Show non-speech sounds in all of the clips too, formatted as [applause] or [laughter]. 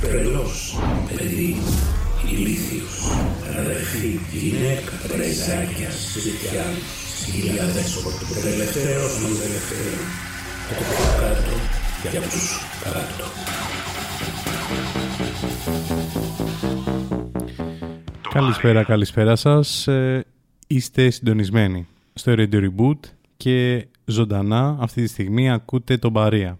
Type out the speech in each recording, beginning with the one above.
τρελός, παιδί, ηλίθιος, αδερφή, γυναίκα, πρεζάκια, ζητιά, σκυλιά δέσποτο, τελευταίος των τελευταίων, από κάτω για τους κάτω. Καλησπέρα, καλησπέρα σας. Ε, είστε συντονισμένοι στο Radio Reboot και ζωντανά αυτή τη στιγμή ακούτε τον Παρία.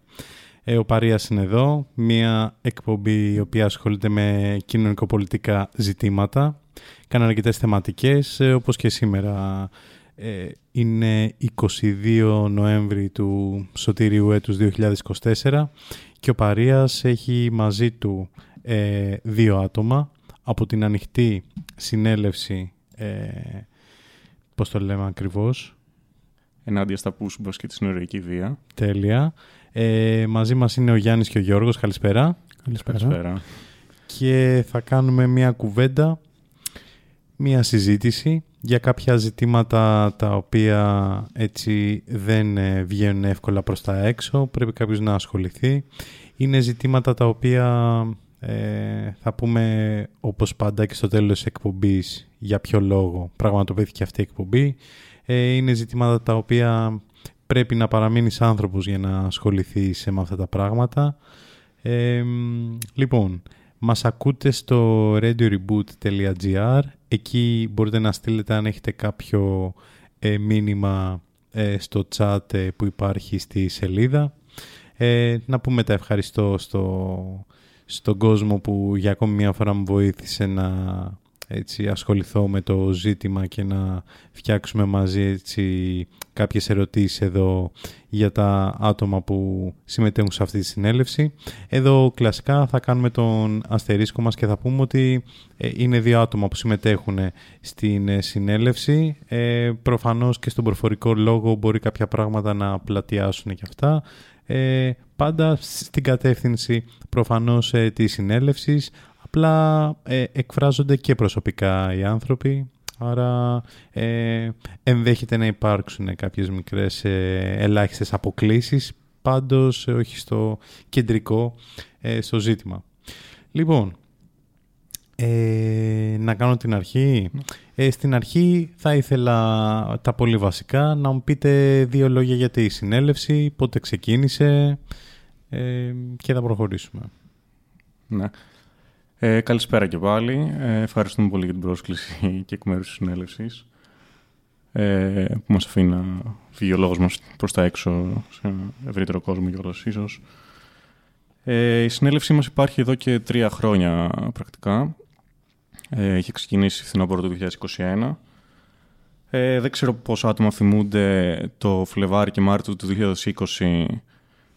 Ε, ο Παρίας είναι εδώ, μια εκπομπή η οποία ασχολείται με κοινωνικοπολιτικά ζητήματα. Κάνει αρκετές θεματικές, ε, όπως και σήμερα. Ε, είναι 22 Νοέμβρη του Σωτήριου έτους 2024 και ο Παρίας έχει μαζί του ε, δύο άτομα από την ανοιχτή συνέλευση, ε, πώς το λέμε ακριβώς, ενάντια στα πούσμπος και τη συνοριακή βία. Τέλεια. Ε, μαζί μας είναι ο Γιάννης και ο Γιώργος. Καλησπέρα. Καλησπέρα. Καλησπέρα. Και θα κάνουμε μια κουβέντα, μια συζήτηση για κάποια ζητήματα τα οποία έτσι δεν ε, βγαίνουν εύκολα προς τα έξω. Πρέπει κάποιος να ασχοληθεί. Είναι ζητήματα τα οποία ε, θα πούμε όπως πάντα και στο τέλος της εκπομπής για ποιο λόγο πραγματοποιήθηκε αυτή η εκπομπή. Ε, είναι ζητήματα τα οποία πρέπει να παραμείνεις άνθρωπος για να ασχοληθείς με αυτά τα πράγματα. Ε, λοιπόν, μας ακούτε στο radioreboot.gr Εκεί μπορείτε να στείλετε αν έχετε κάποιο ε, μήνυμα στο chat που υπάρχει στη σελίδα. να πούμε τα ευχαριστώ στο στον κόσμο που για ακόμη μια φορά μου βοήθησε να έτσι, ασχοληθώ με το ζήτημα και να φτιάξουμε μαζί έτσι, κάποιες ερωτήσεις εδώ για τα άτομα που συμμετέχουν σε αυτή τη συνέλευση. Εδώ κλασικά θα κάνουμε τον αστερίσκο μας και θα πούμε ότι ε, είναι δύο άτομα που συμμετέχουν στην ε, συνέλευση. Ε, προφανώς και στον προφορικό λόγο μπορεί κάποια πράγματα να πλατιάσουν και αυτά ε, πάντα στην κατεύθυνση προφανώς ε, της συνέλευσης, απλά ε, εκφράζονται και προσωπικά οι άνθρωποι, άρα ε, ενδέχεται να υπάρξουν κάποιες μικρές ε, ελάχιστες αποκλήσεις, πάντως ε, όχι στο κεντρικό, στο ζήτημα. Λοιπόν, ε, να κάνω την αρχή. Ε, στην αρχή θα ήθελα τα πολύ βασικά να μου πείτε δύο λόγια για τη συνέλευση, πότε ξεκίνησε ε, και θα προχωρήσουμε. Ναι. Ε, καλησπέρα και πάλι. Ε, ευχαριστούμε πολύ για την πρόσκληση και εκ μέρους της συνέλευσης ε, που μας αφήνει να φύγει ο λόγος μας προς τα έξω σε ένα ευρύτερο κόσμο κιόλας ίσως. Ε, η συνέλευσή μας υπάρχει εδώ και τρία χρόνια πρακτικά. Ε, είχε ξεκινήσει φθινόπωρο του 2021. Ε, δεν ξέρω πόσα άτομα θυμούνται το Φλεβάρι και Μάρτιο του 2020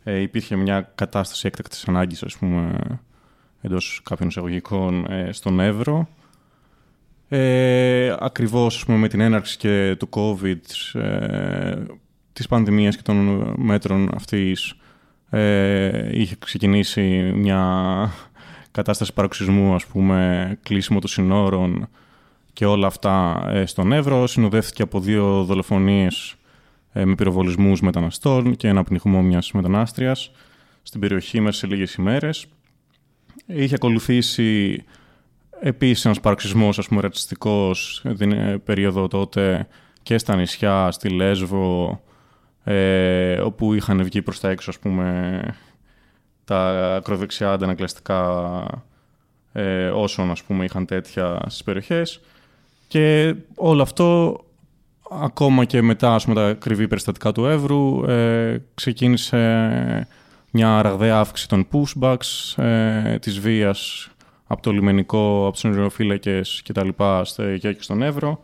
ε, υπήρχε μια κατάσταση έκτακτης ανάγκης, ας πούμε, εντός κάποιων εισαγωγικών ε, στον Εύρο. Ε, ακριβώς ας πούμε, με την έναρξη και του COVID, ε, της πανδημίας και των μέτρων αυτής, ε, είχε ξεκινήσει μια κατάσταση παροξισμού, ας πούμε, κλείσιμο των συνόρων και όλα αυτά ε, στον Εύρο. Συνοδεύτηκε από δύο δολοφονίες ε, με πυροβολισμούς μεταναστών και ένα πνιγμό μιας μετανάστριας στην περιοχή μέσα σε λίγες ημέρες. Είχε ακολουθήσει επίσης ένας παροξισμός, ας πούμε, ρατσιστικός την ε, περίοδο τότε και στα νησιά, στη Λέσβο, ε, όπου είχαν βγει προς τα έξω, ας πούμε, τα ακροδεξιά αντανακλαστικά ε, όσων ας πούμε είχαν τέτοια στις περιοχές. Και όλο αυτό ακόμα και μετά ας πούμε, τα κρυβή περιστατικά του Εύρου ε, ξεκίνησε μια ραγδαία αύξηση των pushbacks ε, της βίας από το λιμενικό, από τους νεροφύλακες και τα λοιπά και στον Εύρο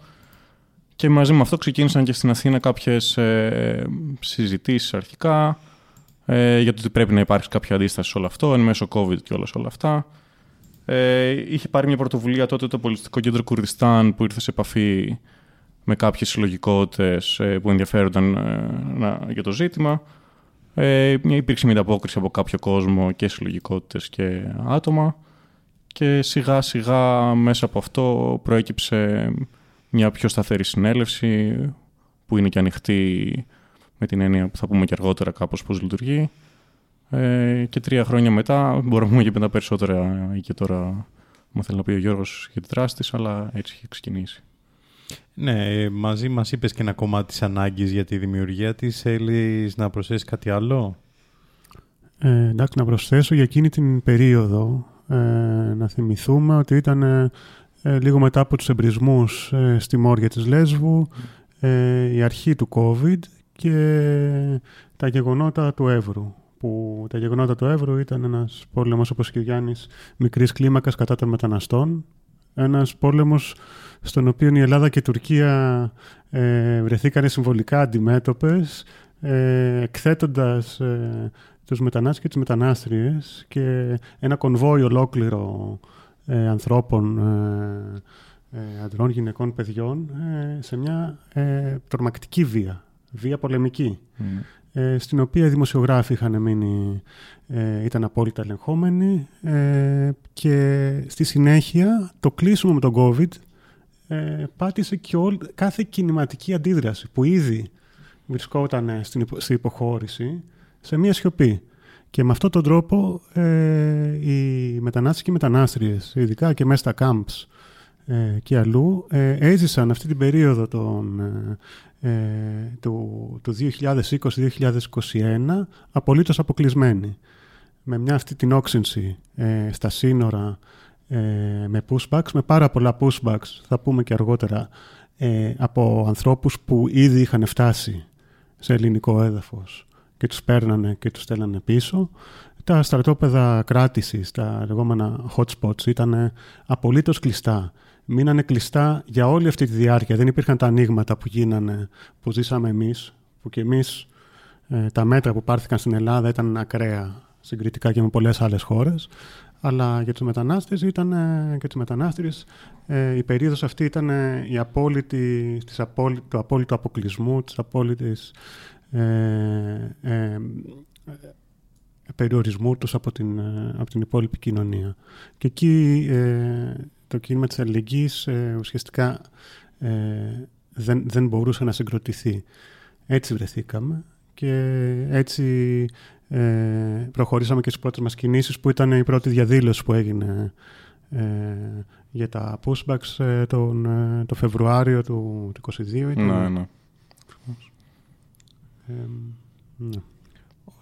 και μαζί με αυτό ξεκίνησαν και στην Αθήνα κάποιες ε, συζητήσεις αρχικά ε, για το ότι πρέπει να υπάρξει κάποια αντίσταση σε όλο αυτό, εν μέσω COVID και όλα σε όλα αυτά. Ε, είχε πάρει μια πρωτοβουλία τότε το Πολιτιστικό Κέντρο Κουρδιστάν που ήρθε σε επαφή με κάποιες συλλογικότητες ε, που ενδιαφέρονταν ε, για το ζήτημα. Ε, υπήρξε μια ανταπόκριση από κάποιο κόσμο και συλλογικότητες και άτομα και σιγά σιγά μέσα από αυτό προέκυψε μια πιο σταθερή συνέλευση που είναι και ανοιχτή με την έννοια που θα πούμε και αργότερα κάπως πώς λειτουργεί. Ε, και τρία χρόνια μετά μπορούμε να πούμε και μετά περισσότερα και τώρα μου θέλει να πει ο Γιώργος για τη δράση της, αλλά έτσι έχει ξεκινήσει. Ναι, μαζί μας είπες και ένα κομμάτι της ανάγκης για τη δημιουργία της. Θέλεις να προσθέσεις κάτι άλλο; Ε, εντάξει, να προσθέσω για εκείνη την περίοδο ε, να θυμηθούμε ότι ήταν ε, ε, λίγο μετά από τους εμπρισμούς ε, στη Μόρια της Λέσβου, η αρχή του COVID και τα γεγονότα του Εύρου. Που τα γεγονότα του Εύρου ήταν ένας πόλεμος, όπως και ο Γιάννης, μικρής κλίμακας κατά των μεταναστών. Ένας πόλεμος στον οποίο η Ελλάδα και η Τουρκία ε, βρεθήκαν συμβολικά αντιμέτωπες, ε, εκθέτοντας ε, τους μετανάστες και τις μετανάστριες και ένα κονβόι ολόκληρο ε, ανθρώπων, ε, ε, ανδρών, γυναικών, παιδιών σε μια τρομακτική βία, βία πολεμική, mm. Στην οποία οι δημοσιογράφοι είχαν μείνει, ήταν απόλυτα ελεγχόμενοι και στη συνέχεια το κλείσιμο με τον COVID πάτησε και κάθε κινηματική αντίδραση που ήδη βρισκόταν στην, υποχώρηση σε μια σιωπή. Και με αυτόν τον τρόπο ε, οι μετανάστες και οι μετανάστριες, ειδικά και μέσα στα camps ε, και αλλού, ε, έζησαν αυτή την περίοδο των, ε, του, του 2020-2021 απολύτως αποκλεισμένοι. Με μια αυτή την όξυνση στα σύνορα με pushbacks, με πάρα πολλά pushbacks, θα πούμε και αργότερα, από ανθρώπους που ήδη είχαν φτάσει σε ελληνικό έδαφος και τους παίρνανε και τους στέλνανε πίσω. Τα στρατόπεδα κράτησης, τα λεγόμενα hot spots, ήταν απολύτως κλειστά. Μείνανε κλειστά για όλη αυτή τη διάρκεια. Δεν υπήρχαν τα ανοίγματα που γίνανε, που ζήσαμε εμείς, που και εμείς ε, τα μέτρα που πάρθηκαν στην Ελλάδα ήταν ακραία συγκριτικά και με πολλές άλλες χώρες. Αλλά για τους μετανάστες ήταν, και τους μετανάστες ε, η περίοδος αυτή ήταν η απόλυτη, της του απόλυτου αποκλεισμού, της απόλυτης ε, ε, περιορισμού τους από την, ε, από την υπόλοιπη κοινωνία. Και εκεί ε, το κίνημα της αλληλεγγύης ε, ουσιαστικά δεν, δεν μπορούσε να συγκροτηθεί. Έτσι βρεθήκαμε και έτσι προχωρήσαμε και στις πρώτες μας κινήσεις που ήταν η πρώτη διαδήλωση που έγινε για τα pushbacks τον, το Φεβρουάριο του, του 2022. Ναι, ναι ναι.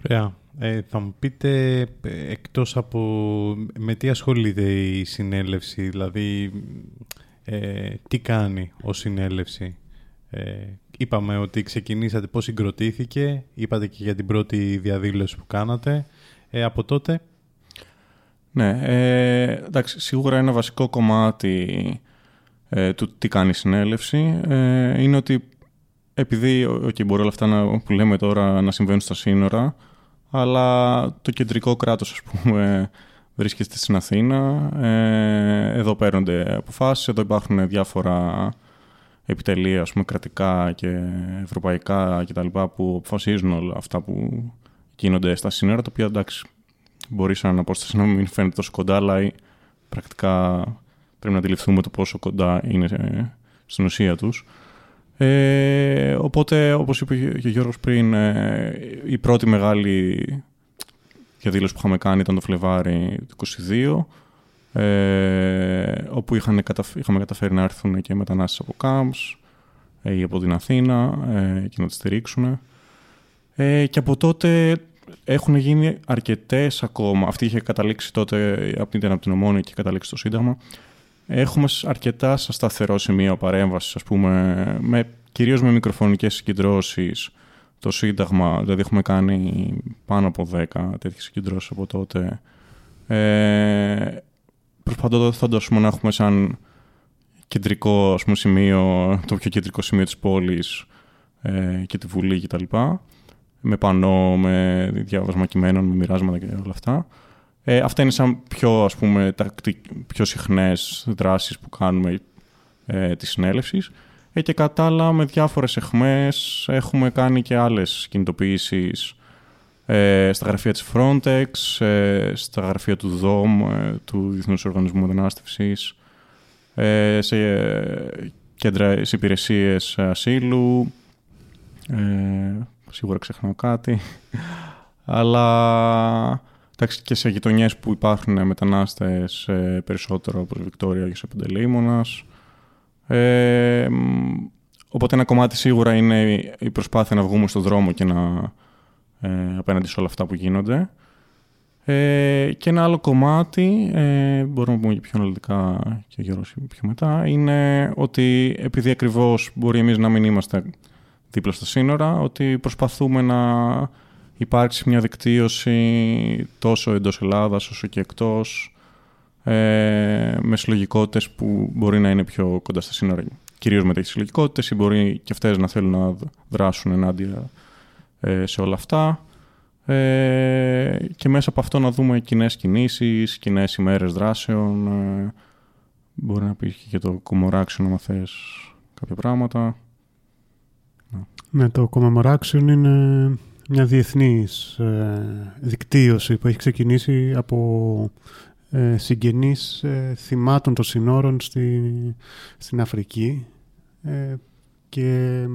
Ωραία. Ε, θα μου πείτε, εκτός από με τι ασχολείται η συνέλευση, δηλαδή ε, τι κάνει ο συνέλευση; Ε, είπαμε ότι ξεκινήσατε πώς συγκροτήθηκε, είπατε και για την πρώτη διαδήλωση που κάνατε. Ε, από τότε... Ναι, ε, εντάξει, σίγουρα ένα βασικό κομμάτι ε, του τι κάνει η συνέλευση είναι ότι επειδή okay, μπορεί όλα αυτά να, που λέμε τώρα να συμβαίνουν στα σύνορα, αλλά το κεντρικό κράτος, ας πούμε, [laughs] βρίσκεται στην Αθήνα. Ε, εδώ παίρνονται αποφάσεις, εδώ υπάρχουν διάφορα επιτελεία, ας πούμε, κρατικά και ευρωπαϊκά κτλ. που αποφασίζουν όλα αυτά που γίνονται στα σύνορα, τα οποία εντάξει, μπορείς σαν απόσταση να μην φαίνεται τόσο κοντά, αλλά πρακτικά πρέπει να αντιληφθούμε το πόσο κοντά είναι ε, στην ουσία τους. Ε, οπότε, όπως είπε και ο Γιώργος πριν, ε, η πρώτη μεγάλη διαδήλωση που είχαμε κάνει ήταν το Φλεβάρι του 2022, ε, όπου είχαν είχαμε καταφέρει να έρθουν και μετανάστες από ΚΑΜΣ ε, ή από την Αθήνα ε, και να τις στηρίξουν. Ε, και από τότε έχουν γίνει αρκετές ακόμα. Αυτή είχε καταλήξει τότε από την, από την Ομόνια και καταλήξει το Σύνταγμα έχουμε αρκετά στα σταθερό σημείο παρέμβασης, ας πούμε, με, κυρίως με μικροφωνικές συγκεντρώσεις το Σύνταγμα, δηλαδή έχουμε κάνει πάνω από 10 τέτοιες συγκεντρώσεις από τότε. Ε, προσπαθώντας να έχουμε σαν κεντρικό ας πούμε, σημείο, το πιο κεντρικό σημείο της πόλης ε, και τη Βουλή κτλ. με πανό, με διάβασμα κειμένων, με μοιράσματα και όλα αυτά. Ε, αυτά είναι σαν πιο, ας πούμε, πιο συχνές δράσεις που κάνουμε ε, της συνέλευσης. Ε, και κατά άλλα, με διάφορες εχμές έχουμε κάνει και άλλες κινητοποιήσεις ε, στα γραφεία της Frontex, ε, στα γραφεία του ΔΟΜ, ε, του Διεθνούς Οργανισμού Μετανάστευσης, ε, σε κέντρα, σε υπηρεσίες ασύλου, σίγουρα ξεχνάω κάτι, [laughs] αλλά εντάξει, και σε γειτονιές που υπάρχουν μετανάστες περισσότερο όπως Βικτόρια και σε Πεντελήμωνας. Ε, οπότε ένα κομμάτι σίγουρα είναι η προσπάθεια να βγούμε στον δρόμο και να ε, απέναντι σε όλα αυτά που γίνονται. Ε, και ένα άλλο κομμάτι, ε, μπορούμε να πούμε πιο αναλυτικά και ο Γιώργος πιο μετά, είναι ότι επειδή ακριβώς μπορεί εμείς να μην είμαστε δίπλα στα σύνορα, ότι προσπαθούμε να υπάρξει μια δικτύωση τόσο εντός Ελλάδας όσο και εκτός, ε, με συλλογικότητες που μπορεί να είναι πιο κοντά στα σύνορα. Κυρίως με τέτοιες συλλογικότητες ή μπορεί και αυτές να θέλουν να δράσουν ενάντια ε, σε όλα αυτά. Ε, και μέσα από αυτό να δούμε κοινές κινήσεις, κοινές ημέρες δράσεων. Ε, μπορεί να πει και για το Commemoration να θες κάποια πράγματα. Ναι, το Commemoration είναι μια διεθνής ε, δικτύωση που έχει ξεκινήσει από ε, συγγενείς ε, θυμάτων των συνόρων στη, στην Αφρική ε, και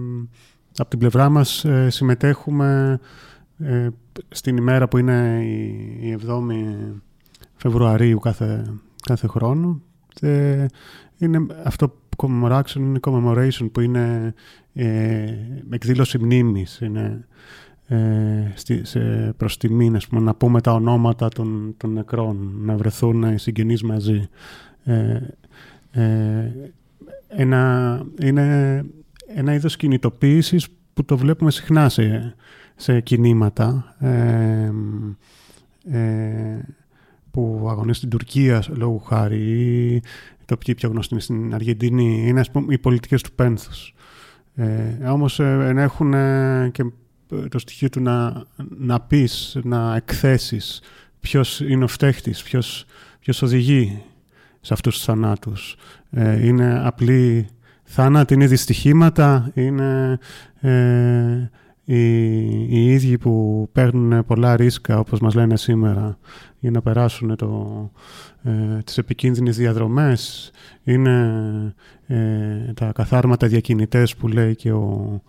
από την πλευρά μας ε, συμμετέχουμε ε, στην ημέρα που είναι η, 7η Φεβρουαρίου κάθε, κάθε χρόνο. Ε, είναι αυτό commemoration, είναι commemoration που είναι ε, εκδήλωση μνήμης. Είναι ε, στη, σε, προς τιμή, να πούμε τα ονόματα των, των νεκρών, να βρεθούν οι συγγενείς μαζί. Ε, ε, ένα, είναι ένα είδος κινητοποίησης που το βλέπουμε συχνά σε, σε κινήματα ε, ε, που αγωνίζουν στην Τουρκία λόγω χάρη ή το πιο, πιο γνωστό είναι στην Αργεντινή είναι ας πούμε, οι πολιτικές του πένθους ε, όμως ε, έχουν και το στοιχείο του να, να πεις, να εκθέσεις ποιος είναι ο φταίχτης, ποιος, ποιος οδηγεί σε αυτούς τους θανάτους. Ε, είναι απλή θάνατη, είναι δυστυχήματα, είναι ε, οι, οι ίδιοι που παίρνουν πολλά ρίσκα, όπως μας λένε σήμερα, για να περάσουν το, ε, τις επικίνδυνες διαδρομές. Είναι ε, τα καθάρματα διακινητές που λέει και ο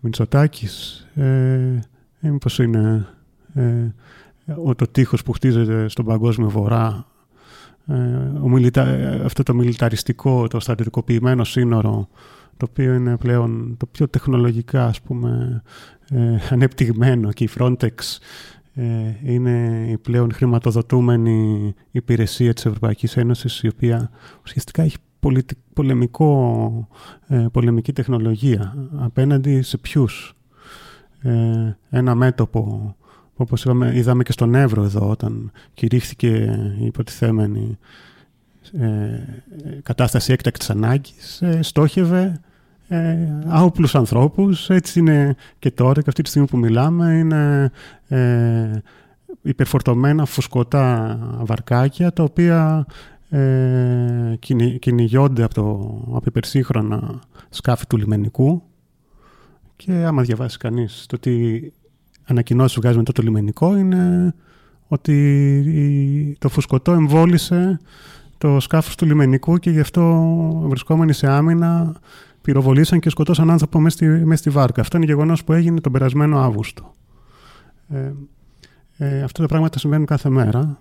Μητσοτάκης. Ε, ε μήπως είναι ε, ο, το τείχος που χτίζεται στον παγκόσμιο βορρά ο μιλιτα... αυτό το μιλιταριστικό, το στρατιωτικοποιημένο σύνορο το οποίο είναι πλέον το πιο τεχνολογικά ας πούμε ε, ανεπτυγμένο και η Frontex ε, είναι η πλέον χρηματοδοτούμενη υπηρεσία της Ευρωπαϊκής Ένωσης η οποία ουσιαστικά έχει πολεμικό, ε, πολεμική τεχνολογία απέναντι σε ποιους. Ε, ένα μέτωπο που όπως είπαμε, είδαμε και στον Εύρο εδώ όταν κηρύχθηκε η υποτιθέμενη ε, κατάσταση έκτακτης ανάγκης στόχευε ε, άοπλους ανθρώπους. Έτσι είναι και τώρα και αυτή τη στιγμή που μιλάμε. Είναι ε, υπερφορτωμένα φουσκωτά βαρκάκια τα οποία ε, κυνηγιόνται από, το, από υπερσύγχρονα σκάφη του λιμενικού και άμα διαβάσει κανείς το τι ανακοινώσεις που βγάζει μετά το λιμενικό είναι ότι το φουσκωτό εμβόλισε το σκάφος του λιμενικού και γι' αυτό βρισκόμενοι σε άμυνα πυροβολήσαν και σκοτώσαν άνθρωπο μέσα στη, μέσα στη βάρκα. Αυτό είναι γεγονός που έγινε τον περασμένο Αύγουστο. Ε, ε, αυτά τα πράγματα συμβαίνουν κάθε μέρα.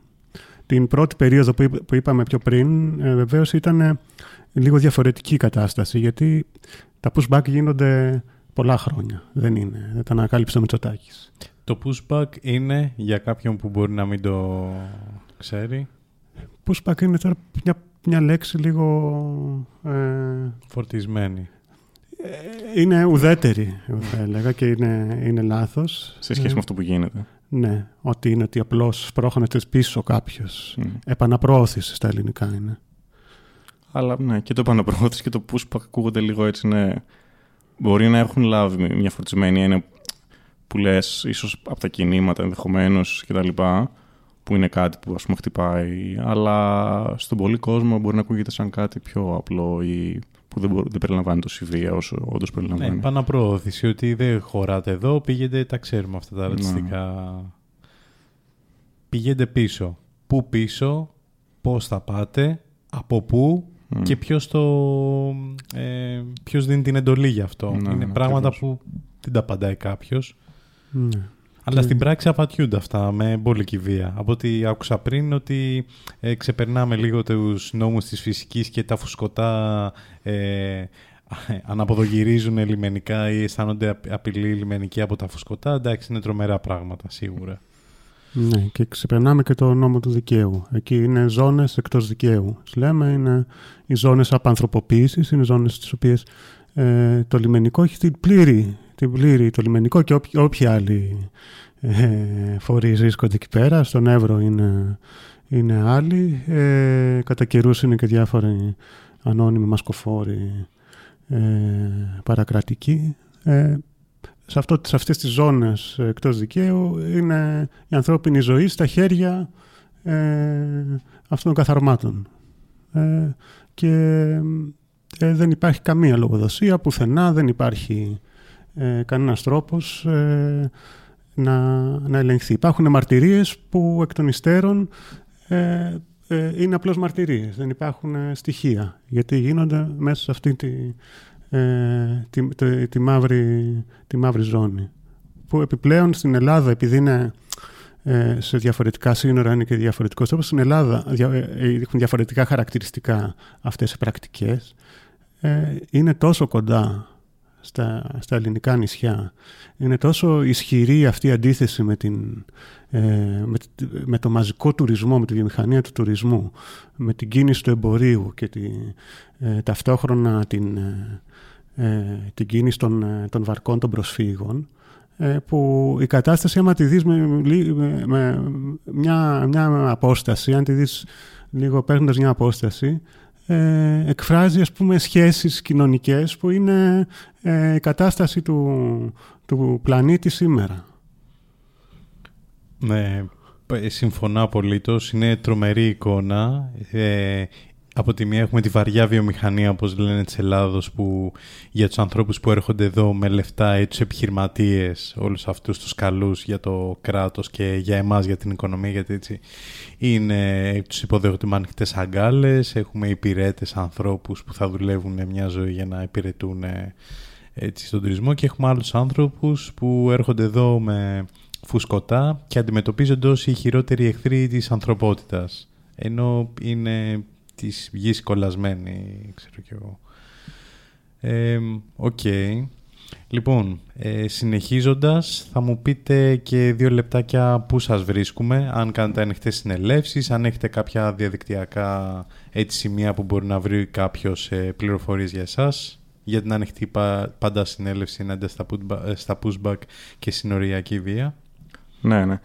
Την πρώτη περίοδο που, που είπαμε πιο πριν, ε, βεβαίως ήταν λίγο διαφορετική η κατάσταση, γιατί τα pushback γίνονται πολλά χρόνια. Δεν είναι. Δεν τα ανακάλυψε ο Μητσοτάκης. Το pushback είναι για κάποιον που μπορεί να μην το ξέρει; Pushback είναι τώρα μια, μια λέξη λίγο... Ε, Φορτισμένη. Ε, είναι ουδέτερη, θα έλεγα, και είναι, είναι λάθος. Σε σχέση με αυτό που γίνεται. Ναι, ότι είναι ότι απλώς σπρώχνεται πίσω κάποιος. Mm. Επαναπροώθηση στα ελληνικά είναι. Αλλά ναι, και το επαναπροώθηση και το που ακούγονται λίγο έτσι, ναι. Μπορεί να έχουν λάβει μια φορτισμένη έννοια που λες ίσως από τα κινήματα ενδεχομένως κτλ. που είναι κάτι που ας πούμε χτυπάει, αλλά στον πολύ κόσμο μπορεί να ακούγεται σαν κάτι πιο απλό ή που δεν, δεν περιλαμβάνει το βία όσο όντως περιλαμβάνει. Ναι, πάνω προώθηση ότι δεν χωράτε εδώ, πήγαινε, τα ξέρουμε αυτά τα ναι. ρατσιστικά. Πηγαίνετε πίσω. Πού πίσω, πώς θα πάτε, από πού και ποιος, το, ε, ποιος δίνει την εντολή για αυτό. Ναι, είναι ναι, πράγματα που δεν τα απαντάει κάποιος. Ναι. Αλλά στην πράξη απατιούνται αυτά με μπόλικη βία. Από ό,τι άκουσα πριν ότι ε, ξεπερνάμε λίγο τους νόμους της φυσικής και τα φουσκωτά ε, [laughs] αναποδογυρίζουν λιμενικά ή αισθάνονται απειλή λιμενική από τα φουσκωτά. Εντάξει, είναι τρομερά πράγματα σίγουρα. Ναι, και ξεπερνάμε και το νόμο του δικαίου. Εκεί είναι ζώνες εκτός δικαίου. Λέμε είναι οι ζώνες απανθρωποποίησης, είναι ζώνες στις οποίες ε, το λιμενικό έχει την πλήρη, την πλήρη το λιμενικό και όποιοι, όποιοι άλλοι ε, φορείς βρίσκονται εκεί πέρα. Στον Εύρο είναι, είναι άλλοι. Ε, κατά καιρούς είναι και διάφοροι ανώνυμοι μασκοφόροι ε, παρακρατικοί. Ε, σε, αυτό, σε αυτές τις ζώνες εκτός δικαίου είναι η ανθρώπινη ζωή στα χέρια ε, αυτών των καθαρμάτων. Ε, και ε, δεν υπάρχει καμία λογοδοσία πουθενά, δεν υπάρχει ε, κανένας τρόπος ε, να, να ελεγχθεί. Υπάρχουν μαρτυρίες που εκ των υστέρων ε, είναι απλώς μαρτυρίες, δεν υπάρχουν στοιχεία, γιατί γίνονται μέσα σε αυτή τη, τη, τη, τη, μαύρη, τη μαύρη ζώνη. Που επιπλέον στην Ελλάδα, επειδή είναι σε διαφορετικά σύνορα είναι και διαφορετικός τρόπος. Στην Ελλάδα έχουν διαφορετικά χαρακτηριστικά αυτές οι πρακτικές ε, είναι τόσο κοντά στα, στα ελληνικά νησιά. Είναι τόσο ισχυρή αυτή η αντίθεση με, την, ε, με, με, το μαζικό τουρισμό, με τη βιομηχανία του τουρισμού, με την κίνηση του εμπορίου και τη, ε, ταυτόχρονα την, ε, την κίνηση των, των βαρκών των προσφύγων, που η κατάσταση άμα τη δεις με, με, μια, μια απόσταση, αν τη δεις λίγο παίρνοντας μια απόσταση, ε, εκφράζει ας πούμε σχέσεις κοινωνικές που είναι ε, η κατάσταση του, του πλανήτη σήμερα. Ναι, συμφωνώ απολύτως. Είναι τρομερή εικόνα. Ε, από τη μία έχουμε τη βαριά βιομηχανία, όπως λένε, της Ελλάδος, που για τους ανθρώπους που έρχονται εδώ με λεφτά ή τους επιχειρηματίες, όλους αυτούς τους καλούς για το κράτος και για εμάς, για την οικονομία, γιατί έτσι είναι, τους υποδέχονται με ανοιχτές αγκάλες, έχουμε υπηρέτες ανθρώπους που θα δουλεύουν μια ζωή για να υπηρετούν έτσι, στον τουρισμό και έχουμε άλλους άνθρωπους που έρχονται εδώ με φουσκωτά και αντιμετωπίζονται ως οι χειρότεροι εχθροί της ανθρωπότητας. Ενώ είναι της γης κολασμένοι, ξέρω κι εγώ. Οκ. Λοιπόν, ε, συνεχίζοντας, θα μου πείτε και δύο λεπτάκια πού σας βρίσκουμε, αν κάνετε ανοιχτές συνελεύσεις, αν έχετε κάποια διαδικτυακά έτσι σημεία που μπορεί να βρει κάποιος ε, πληροφορίες για εσάς, για την ανοιχτή πάντα συνέλευση ενάντια στα, στα pushback και συνοριακή βία. Ναι, ναι.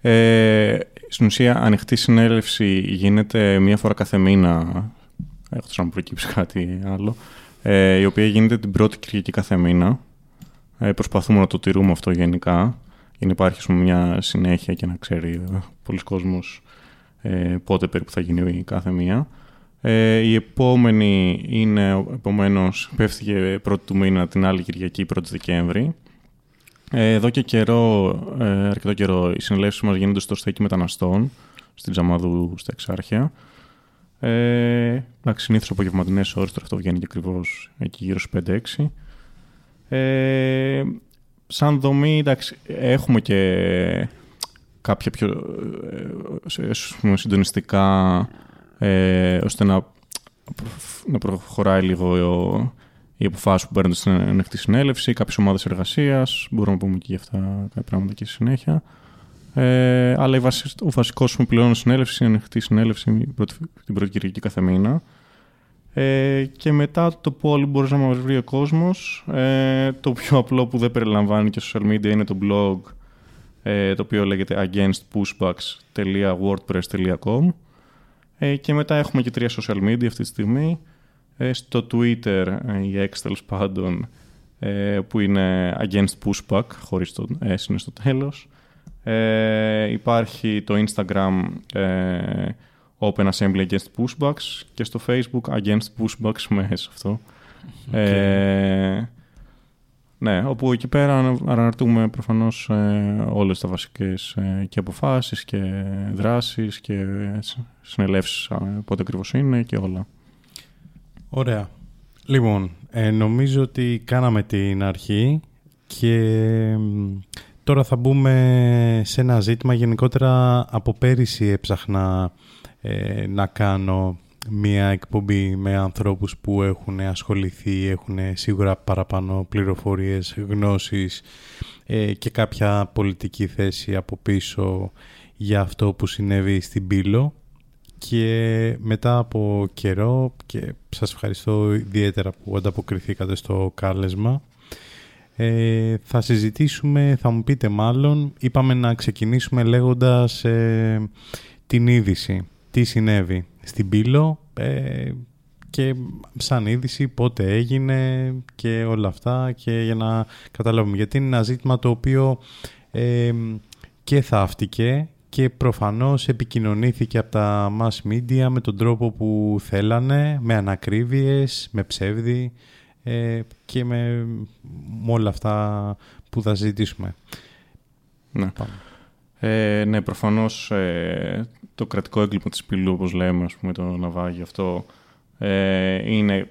Ε, στην ουσία, ανοιχτή συνέλευση γίνεται μία φορά κάθε μήνα, εκτός αν προκύψει κάτι άλλο, ε, η οποία γίνεται την πρώτη Κυριακή κάθε μήνα. Ε, προσπαθούμε να το τηρούμε αυτό γενικά, για να υπάρχει μια συνέχεια και να ξέρει ε, πολλοί κόσμος ε, πότε περίπου θα γίνει η κάθε μία. Ε, η επόμενη είναι, επομένως, πέφτει πρώτη του μήνα την άλλη Κυριακή, 1η Δεκέμβρη. Ε, εδώ και καιρό, ε, αρκετό καιρό, οι συνελεύσεις μας γίνονται στο στέκι μεταναστών, στην Τζαμαδού, στα Εξάρχεια. Ε, εντάξει, συνήθως απογευματινές ώρες, τώρα αυτό βγαίνει και ακριβώς εκεί γύρω στις 5-6. Ε, σαν δομή, εντάξει, έχουμε και κάποια πιο ε, ε συντονιστικά ε, ώστε να, να προχωράει λίγο οι αποφάσεις που παίρνουν στην ανοιχτή συνέλευση, κάποιες ομάδες εργασίας. Μπορούμε να πούμε και για αυτά κάποια πράγματα και στη συνέχεια. Ε, αλλά ο βασικός μου πλέον συνέλευσης είναι η ανοιχτή συνέλευση την πρώτη Κυριακή κάθε μήνα. Ε, και μετά το που όλοι μπορείς να μας βρει ο κόσμος, ε, το πιο απλό που δεν περιλαμβάνει και social media είναι το blog ε, το οποίο λέγεται againstpushbacks.wordpress.com ε, και μετά έχουμε και τρία social media αυτή τη στιγμή ε, στο Twitter ή ε, X τέλος πάντων ε, που είναι Against Pushback, χωρίς το S είναι στο τέλος. Ε, υπάρχει το Instagram ε, Open Assembly Against Pushbacks και στο Facebook Against Pushbacks με S αυτό. Ε, ναι, όπου εκεί πέρα αναρτούμε προφανώς ε, όλες τα βασικές ε, και αποφάσεις και δράσεις και συνελεύσεις πότε ακριβώς είναι και όλα. Ωραία. Λοιπόν, ε, νομίζω ότι κάναμε την αρχή και τώρα θα μπούμε σε ένα ζήτημα. Γενικότερα από πέρυσι έψαχνα ε, να κάνω μία εκπομπή με ανθρώπους που έχουν ασχοληθεί, έχουν σίγουρα παραπάνω πληροφορίες, γνώσεις ε, και κάποια πολιτική θέση από πίσω για αυτό που συνέβη στην Πύλο και μετά από καιρό και σας ευχαριστώ ιδιαίτερα που ανταποκριθήκατε στο κάλεσμα ε, θα συζητήσουμε, θα μου πείτε μάλλον είπαμε να ξεκινήσουμε λέγοντας ε, την είδηση. Τι συνέβη στην Πύλο ε, και σαν είδηση πότε έγινε και όλα αυτά και για να καταλάβουμε. Γιατί είναι ένα ζήτημα το οποίο ε, και θαύτηκε και προφανώς επικοινωνήθηκε από τα mass media με τον τρόπο που θέλανε, με ανακρίβειες, με ψεύδι ε, και με, όλα αυτά που θα ζητήσουμε. Ναι. Ε, ναι, προφανώς ε, το κρατικό έγκλημα της πυλού, όπως λέμε, ας πούμε, το ναυάγιο αυτό, ε, είναι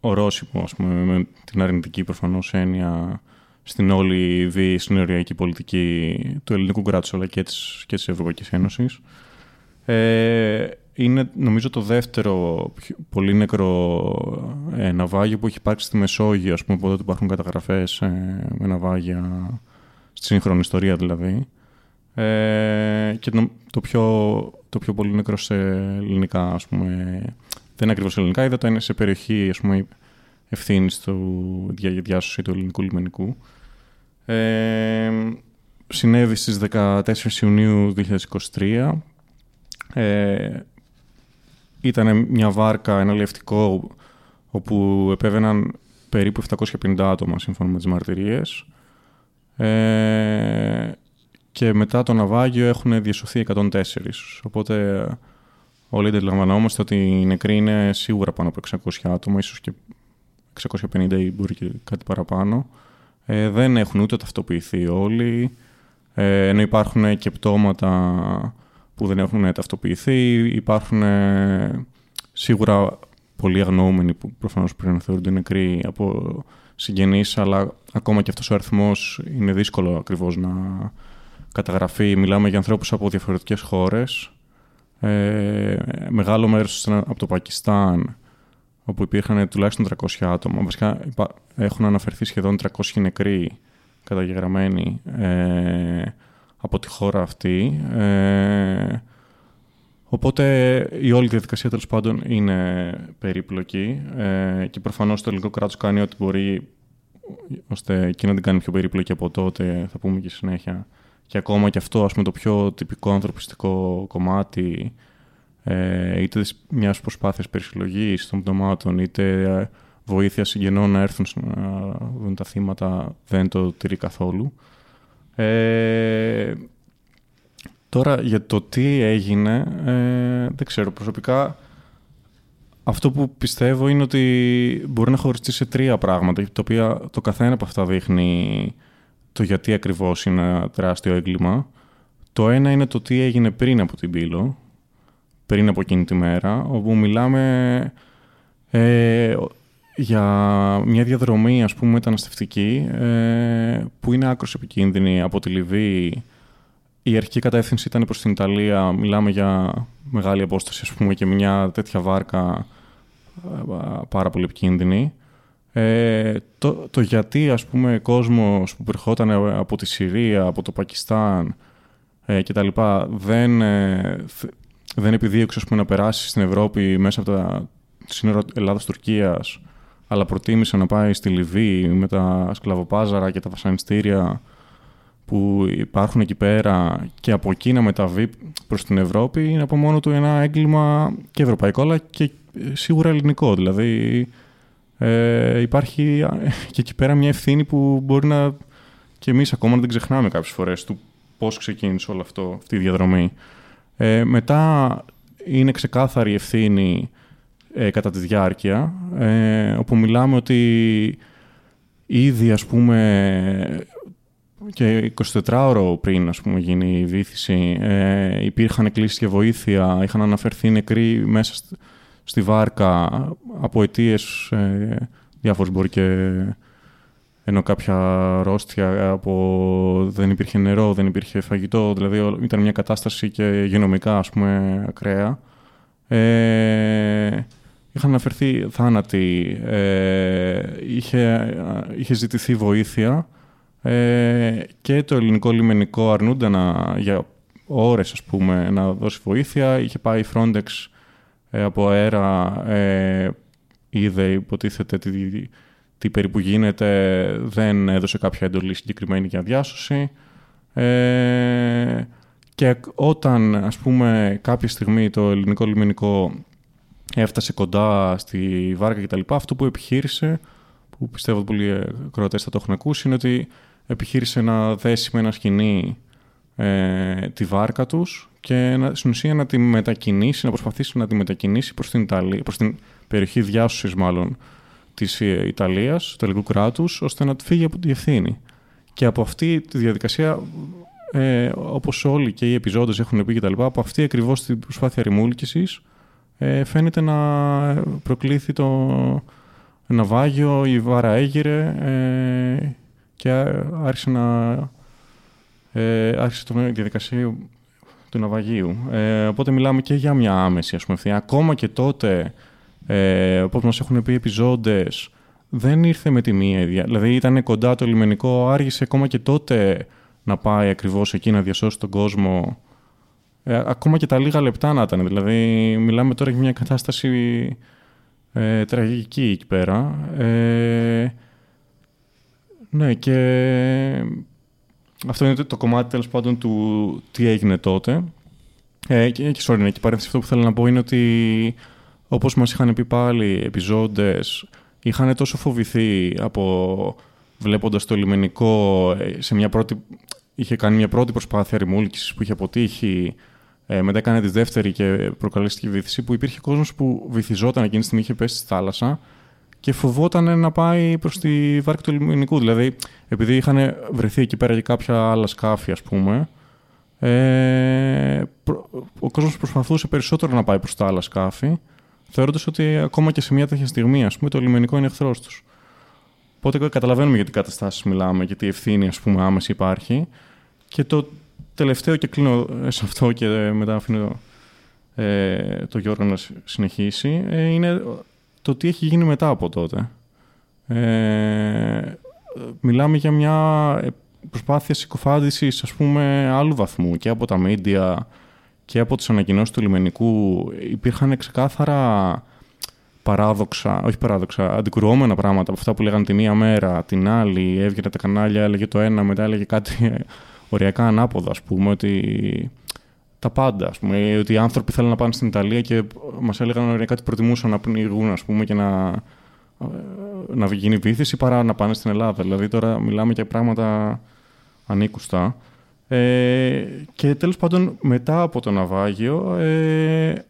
ορόσημο, ας πούμε, με την αρνητική προφανώς έννοια στην όλη διεσυνοριακή πολιτική του ελληνικού κράτους αλλά και της, και της Ευρωπαϊκής Ένωσης. Ε, είναι νομίζω το δεύτερο πολύ νεκρό ε, ναυάγιο που έχει υπάρξει στη Μεσόγειο, ας πούμε, από τότε υπάρχουν καταγραφές ε, με ναυάγια στη σύγχρονη ιστορία δηλαδή. Ε, και το, πιο, το πιο πολύ νεκρό σε ελληνικά, ας πούμε, δεν είναι ακριβώς ελληνικά, είδα είναι σε περιοχή, ας πούμε, ευθύνης του διάσωση του ελληνικού λιμενικού. Ε, συνέβη στις 14 Ιουνίου 2023. Ε, ήταν μια βάρκα, ένα λευτικό, όπου επέβαιναν περίπου 750 άτομα σύμφωνα με τις μαρτυρίες. Ε, και μετά το ναυάγιο έχουν διασωθεί 104. Οπότε όλοι αντιλαμβανόμαστε ότι οι νεκροί είναι σίγουρα πάνω από 600 άτομα, ίσως και 650 ή μπορεί και κάτι παραπάνω. Ε, δεν έχουν ούτε ταυτοποιηθεί όλοι, ε, ενώ υπάρχουν και πτώματα που δεν έχουν ταυτοποιηθεί. Υπάρχουν ε, σίγουρα πολλοί αγνοούμενοι που προφανώς πρέπει να θεωρούνται νεκροί από συγγενείς, αλλά ακόμα και αυτός ο αριθμός είναι δύσκολο ακριβώς να καταγραφεί. Μιλάμε για ανθρώπους από διαφορετικές χώρες. Ε, μεγάλο μέρος από το Πακιστάν, όπου υπήρχαν τουλάχιστον 300 άτομα. Βασικά έχουν αναφερθεί σχεδόν 300 νεκροί καταγεγραμμένοι ε, από τη χώρα αυτή. Ε, οπότε η όλη διαδικασία τέλος πάντων είναι περίπλοκη ε, και προφανώς το ελληνικό κράτος κάνει ό,τι μπορεί ώστε και να την κάνει πιο περίπλοκη από τότε, θα πούμε και συνέχεια. Και ακόμα και αυτό, ας πούμε, το πιο τυπικό ανθρωπιστικό κομμάτι ε, είτε μιας προσπάθειας περισυλλογής των πτωμάτων, είτε βοήθεια συγγενών να έρθουν να δουν τα θύματα, δεν το τηρεί καθόλου. Ε, τώρα για το τι έγινε, ε, δεν ξέρω. Προσωπικά αυτό που πιστεύω είναι ότι μπορεί να χωριστεί σε τρία πράγματα, τα οποία το καθένα από αυτά δείχνει το γιατί ακριβώς είναι ένα τεράστιο έγκλημα. Το ένα είναι το τι έγινε πριν από την πύλο, πριν από εκείνη τη μέρα, όπου μιλάμε ε, για μια διαδρομή, ας πούμε, μεταναστευτική, ε, που είναι άκρως επικίνδυνη από τη Λιβύη. Η αρχική κατεύθυνση ήταν προς την Ιταλία, μιλάμε για μεγάλη απόσταση, ας πούμε, και μια τέτοια βάρκα ε, πάρα πολύ επικίνδυνη. Ε, το, το γιατί, ας πούμε, κόσμος που περιχόταν από τη Συρία, από το Πακιστάν ε, και τα λοιπά, δεν, ε, δεν επιδίωξες πούμε, να περάσεις στην Ευρώπη μέσα από τα σύνορα Ελλάδας-Τουρκίας, αλλά προτίμησες να πάεις στη Λιβύη με τα σκλαβοπάζαρα και τα βασανιστήρια που υπάρχουν εκεί πέρα και από εκεί να μεταβεί προς την Ευρώπη είναι από μόνο του ένα έγκλημα και ευρωπαϊκό αλλά και σίγουρα ελληνικό. Δηλαδή ε, υπάρχει και εκεί πέρα μια ευθύνη που μπορεί να και εμείς ακόμα να δεν ξεχνάμε κάποιες φορές του πώς ξεκίνησε όλο αυτό, αυτή η διαδρομή. Ε, μετά είναι ξεκάθαρη η ευθύνη ε, κατά τη διάρκεια, ε, όπου μιλάμε ότι ήδη ας πούμε και 24ωρο πριν ας πούμε, γίνει η βήθηση ε, υπήρχαν κλήσεις και βοήθεια, είχαν αναφερθεί νεκροί μέσα στη βάρκα από αιτίες ε, διάφορες μπορεί και ενώ κάποια ρόστια από δεν υπήρχε νερό, δεν υπήρχε φαγητό, δηλαδή ήταν μια κατάσταση και γενομικά ας πούμε ακραία. Ε, είχαν αναφερθεί θάνατοι, ε, είχε, είχε ζητηθεί βοήθεια ε, και το ελληνικό λιμενικό αρνούνται να, για ώρες ας πούμε να δώσει βοήθεια. Είχε πάει η Frontex ε, από αέρα, ε, είδε υποτίθεται τι, τι περίπου γίνεται, δεν έδωσε κάποια εντολή συγκεκριμένη για διάσωση. Ε, και όταν, ας πούμε, κάποια στιγμή το ελληνικό λιμενικό έφτασε κοντά στη βάρκα κτλ. Αυτό που επιχείρησε, που πιστεύω ότι πολλοί κροατές θα το έχουν ακούσει, είναι ότι επιχείρησε να δέσει με ένα σκηνή ε, τη βάρκα τους και να, στην ουσία να τη μετακινήσει, να προσπαθήσει να τη μετακινήσει προς την, Ιταλία, προς την περιοχή διάσωσης μάλλον της ε, Ιταλίας, του ελληνικού κράτους, ώστε να φύγει από τη ευθύνη. Και από αυτή τη διαδικασία, ε, όπως όλοι και οι επιζώντες έχουν πει κτλ., από αυτή ακριβώς την προσπάθεια ρημούλκησης, ε, φαίνεται να προκλήθη το ναυάγιο, η βάρα έγειρε ε, και άρχισε να ε, άρχισε το διαδικασία του ναυαγίου. Ε, οπότε μιλάμε και για μια άμεση ας πούμε, ευθύνη. Ακόμα και τότε, ε, όπως μας έχουν πει επιζώντες, δεν ήρθε με τη μία ίδια. Δηλαδή ήταν κοντά το λιμενικό, άργησε ακόμα και τότε να πάει ακριβώς εκεί να διασώσει τον κόσμο ε, ακόμα και τα λίγα λεπτά να ήταν. Δηλαδή, μιλάμε τώρα για μια κατάσταση ε, τραγική εκεί πέρα. Ε, ναι, και αυτό είναι το, κομμάτι τέλος πάντων του τι έγινε τότε. Ε, και, και sorry, ναι, και παρένθεση αυτό που θέλω να πω είναι ότι όπως μας είχαν πει πάλι επιζώντες, είχαν τόσο φοβηθεί από βλέποντας το λιμενικό ε, σε μια πρώτη, είχε κάνει μια πρώτη προσπάθεια ρημούλκησης που είχε αποτύχει ε, μετά έκανε τη δεύτερη και προκαλέστηκε βήθηση, που υπήρχε κόσμος που βυθιζόταν εκείνη τη στιγμή, είχε πέσει στη θάλασσα και φοβόταν να πάει προς τη βάρκα του λιμενικού. Δηλαδή, επειδή είχαν βρεθεί εκεί πέρα και κάποια άλλα σκάφη, ας πούμε, ε, ο κόσμος προσπαθούσε περισσότερο να πάει προς τα άλλα σκάφη, θεωρώντας ότι ακόμα και σε μια τέτοια στιγμή, ας πούμε, το λιμενικό είναι εχθρός τους. Οπότε καταλαβαίνουμε για τι καταστάσεις μιλάμε, γιατί ευθύνη ας πούμε, άμεση υπάρχει. Και το τελευταίο και κλείνω σε αυτό και μετά αφήνω ε, το Γιώργο να συνεχίσει, ε, είναι το τι έχει γίνει μετά από τότε. Ε, μιλάμε για μια προσπάθεια συκοφάντησης, ας πούμε, άλλου βαθμού και από τα μίντια και από τις ανακοινώσεις του λιμενικού. Υπήρχαν ξεκάθαρα παράδοξα, όχι παράδοξα, αντικρουόμενα πράγματα από αυτά που λέγανε τη μία μέρα, την άλλη, έβγαινε τα κανάλια, έλεγε το ένα, μετά έλεγε κάτι [laughs] οριακά ανάποδα, ας πούμε, ότι τα πάντα, ας πούμε, ότι οι άνθρωποι θέλουν να πάνε στην Ιταλία και μας έλεγαν οριακά ότι προτιμούσαν να πνιγούν, ας πούμε, και να, ε, να γίνει βήθηση παρά να πάνε στην Ελλάδα. Δηλαδή τώρα μιλάμε για πράγματα ανήκουστα. Ε, και τέλος πάντων μετά από το ναυάγιο, ε,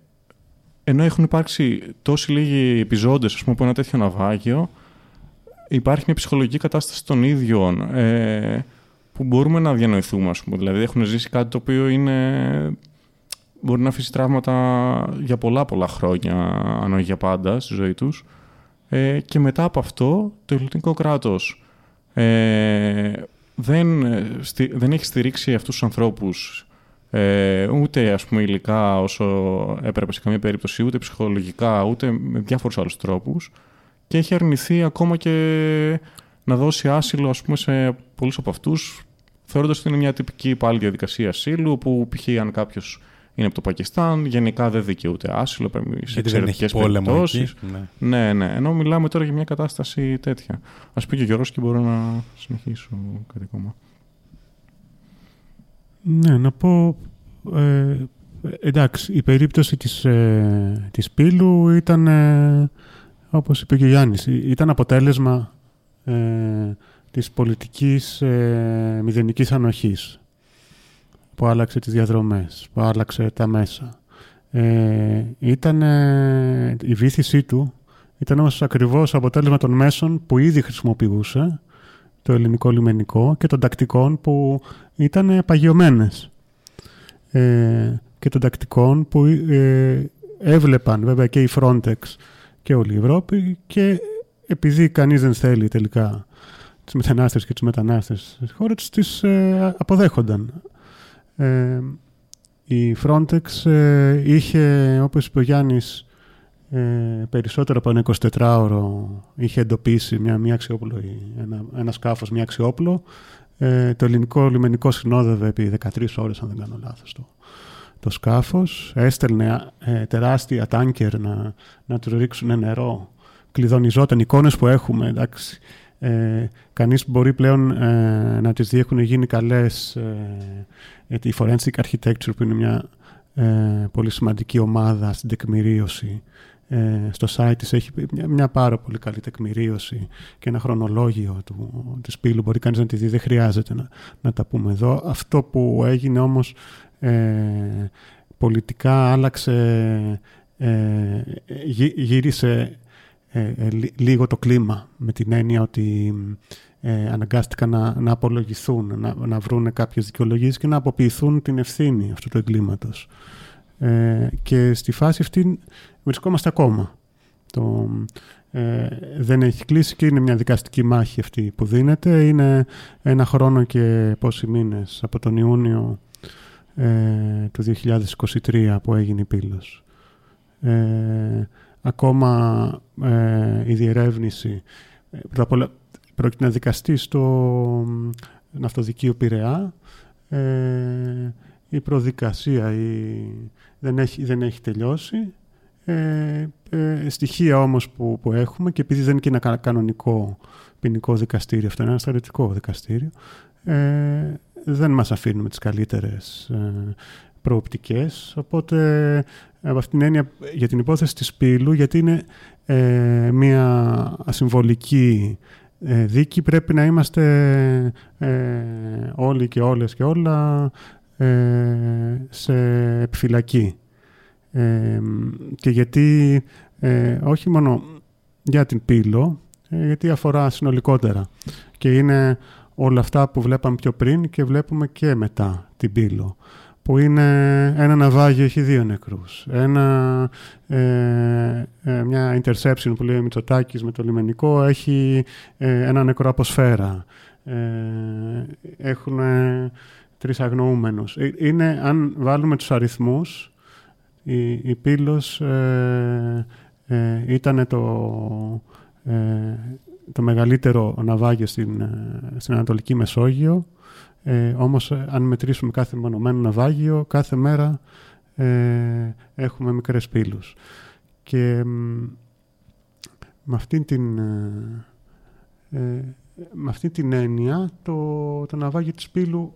ενώ έχουν υπάρξει τόσοι λίγοι επιζώντες ας πούμε, από ένα τέτοιο ναυάγιο, υπάρχει μια ψυχολογική κατάσταση των ίδιων. Ε, που μπορούμε να διανοηθούμε, ας πούμε. Δηλαδή έχουν ζήσει κάτι το οποίο είναι... μπορεί να αφήσει τραύματα για πολλά πολλά χρόνια, αν όχι για πάντα, στη ζωή τους. Ε, και μετά από αυτό, το ελληνικό κράτος ε, δεν, δεν έχει στηρίξει αυτούς τους ανθρώπους ε, ούτε ας πούμε υλικά όσο έπρεπε σε καμία περίπτωση, ούτε ψυχολογικά, ούτε με διάφορους άλλους τρόπους και έχει αρνηθεί ακόμα και να δώσει άσυλο ας πούμε, σε πολλούς από αυτούς, θεωρώντας ότι είναι μια τυπική πάλι διαδικασία ασύλου, όπου π.χ. αν κάποιος είναι από το Πακιστάν, γενικά δεν δικαιούται άσυλο, σε εξαιρετικές περιπτώσεις. Ναι. ναι, ναι. Ενώ μιλάμε τώρα για μια κατάσταση τέτοια. Α πει και ο Γιώργος και μπορώ να συνεχίσω κάτι ακόμα. Ναι, να πω... Ε, εντάξει, η περίπτωση της, ε, της Πύλου ήταν... Ε, όπως είπε και ο Γιάννης, ήταν αποτέλεσμα ε, της πολιτικής ε, μηδενικής ανοχής που άλλαξε τις διαδρομές, που άλλαξε τα μέσα. Ε, ήταν, η βήθησή του ήταν όμως ακριβώς αποτέλεσμα των μέσων που ήδη χρησιμοποιούσε το ελληνικό λιμενικό και των τακτικών που ήταν παγιωμένες ε, και των τακτικών που ε, έβλεπαν βέβαια και η Frontex και όλη η Ευρώπη και επειδή κανείς δεν θέλει τελικά τις μετανάστες και τους μετανάστες στις χώρες τις ε, αποδέχονταν. Ε, η Frontex ε, είχε, όπως είπε ο Γιάννης, ε, περισσότερο από ένα 24ωρο είχε εντοπίσει μια, μια αξιόπλο, ένα, ένα σκάφος, μια αξιόπλο. Ε, το ελληνικό λιμενικό συνόδευε επί 13 ώρες, αν δεν κάνω λάθος, το, το σκάφος. Έστελνε ε, τεράστια τάνκερ να, να του ρίξουν νερό. Κλειδονιζόταν εικόνες που έχουμε, εντάξει. Ε, κανείς μπορεί πλέον ε, να τις δει, έχουν γίνει καλές ε, η Forensic Architecture που είναι μια ε, πολύ σημαντική ομάδα στην τεκμηρίωση ε, στο site της έχει μια, μια, πάρα πολύ καλή τεκμηρίωση και ένα χρονολόγιο του, της πύλου μπορεί κανείς να τη δει, δεν χρειάζεται να, να τα πούμε εδώ. Αυτό που έγινε όμως ε, πολιτικά άλλαξε, γύρισε λίγο το κλίμα με την έννοια ότι ε, αναγκάστηκαν να, να απολογηθούν, να, να βρουν κάποιες δικαιολογίες και να αποποιηθούν την ευθύνη αυτού του εγκλήματος. Ε, και στη φάση αυτή βρισκόμαστε ακόμα. Το, ε, δεν έχει κλείσει και είναι μια δικαστική μάχη αυτή που δίνεται. Είναι ένα χρόνο και πόσοι μήνες από τον Ιούνιο ε, του 2023 που έγινε η πύλος. Ε, ακόμα ε, η διερεύνηση πρόκειται να δικαστεί στο ναυτοδικείο Πειραιά. Ε, η προδικασία η, δεν, έχει, δεν έχει τελειώσει. Ε, ε, στοιχεία όμως που, που έχουμε και επειδή δεν είναι και ένα κανονικό ποινικό δικαστήριο, αυτό είναι ένα στρατιωτικό δικαστήριο, ε, δεν μας αφήνουν με τις καλύτερες ε, προοπτικές. Οπότε, από αυτήν την έννοια, για την υπόθεση της πύλου, γιατί είναι ε, μια ασυμβολική ε, δίκη πρέπει να είμαστε ε, όλοι και όλες και όλα ε, σε επιφυλακή. Ε, και γιατί όχι μόνο για την πύλο, γιατί αφορά συνολικότερα. Και είναι όλα αυτά που βλέπαμε πιο πριν και βλέπουμε και μετά την πύλο που είναι ένα ναυάγιο έχει δύο νεκρούς. Ένα, ε, ε, μια interception που λέει ο Μητσοτάκης με το λιμενικό έχει ε, ένα νεκρό από σφαίρα. Ε, έχουν τρεις αγνοούμενους. Είναι, αν βάλουμε τους αριθμούς, η, η Πύλος ήταν το, το μεγαλύτερο ναυάγιο στην, στην Ανατολική Μεσόγειο ε, όμως ε, αν μετρήσουμε κάθε μονομένο ναυάγιο, κάθε μέρα ε, έχουμε μικρές πύλους. Και με αυτή την, ε, ε, με αυτή την έννοια το, το ναυάγιο της πύλου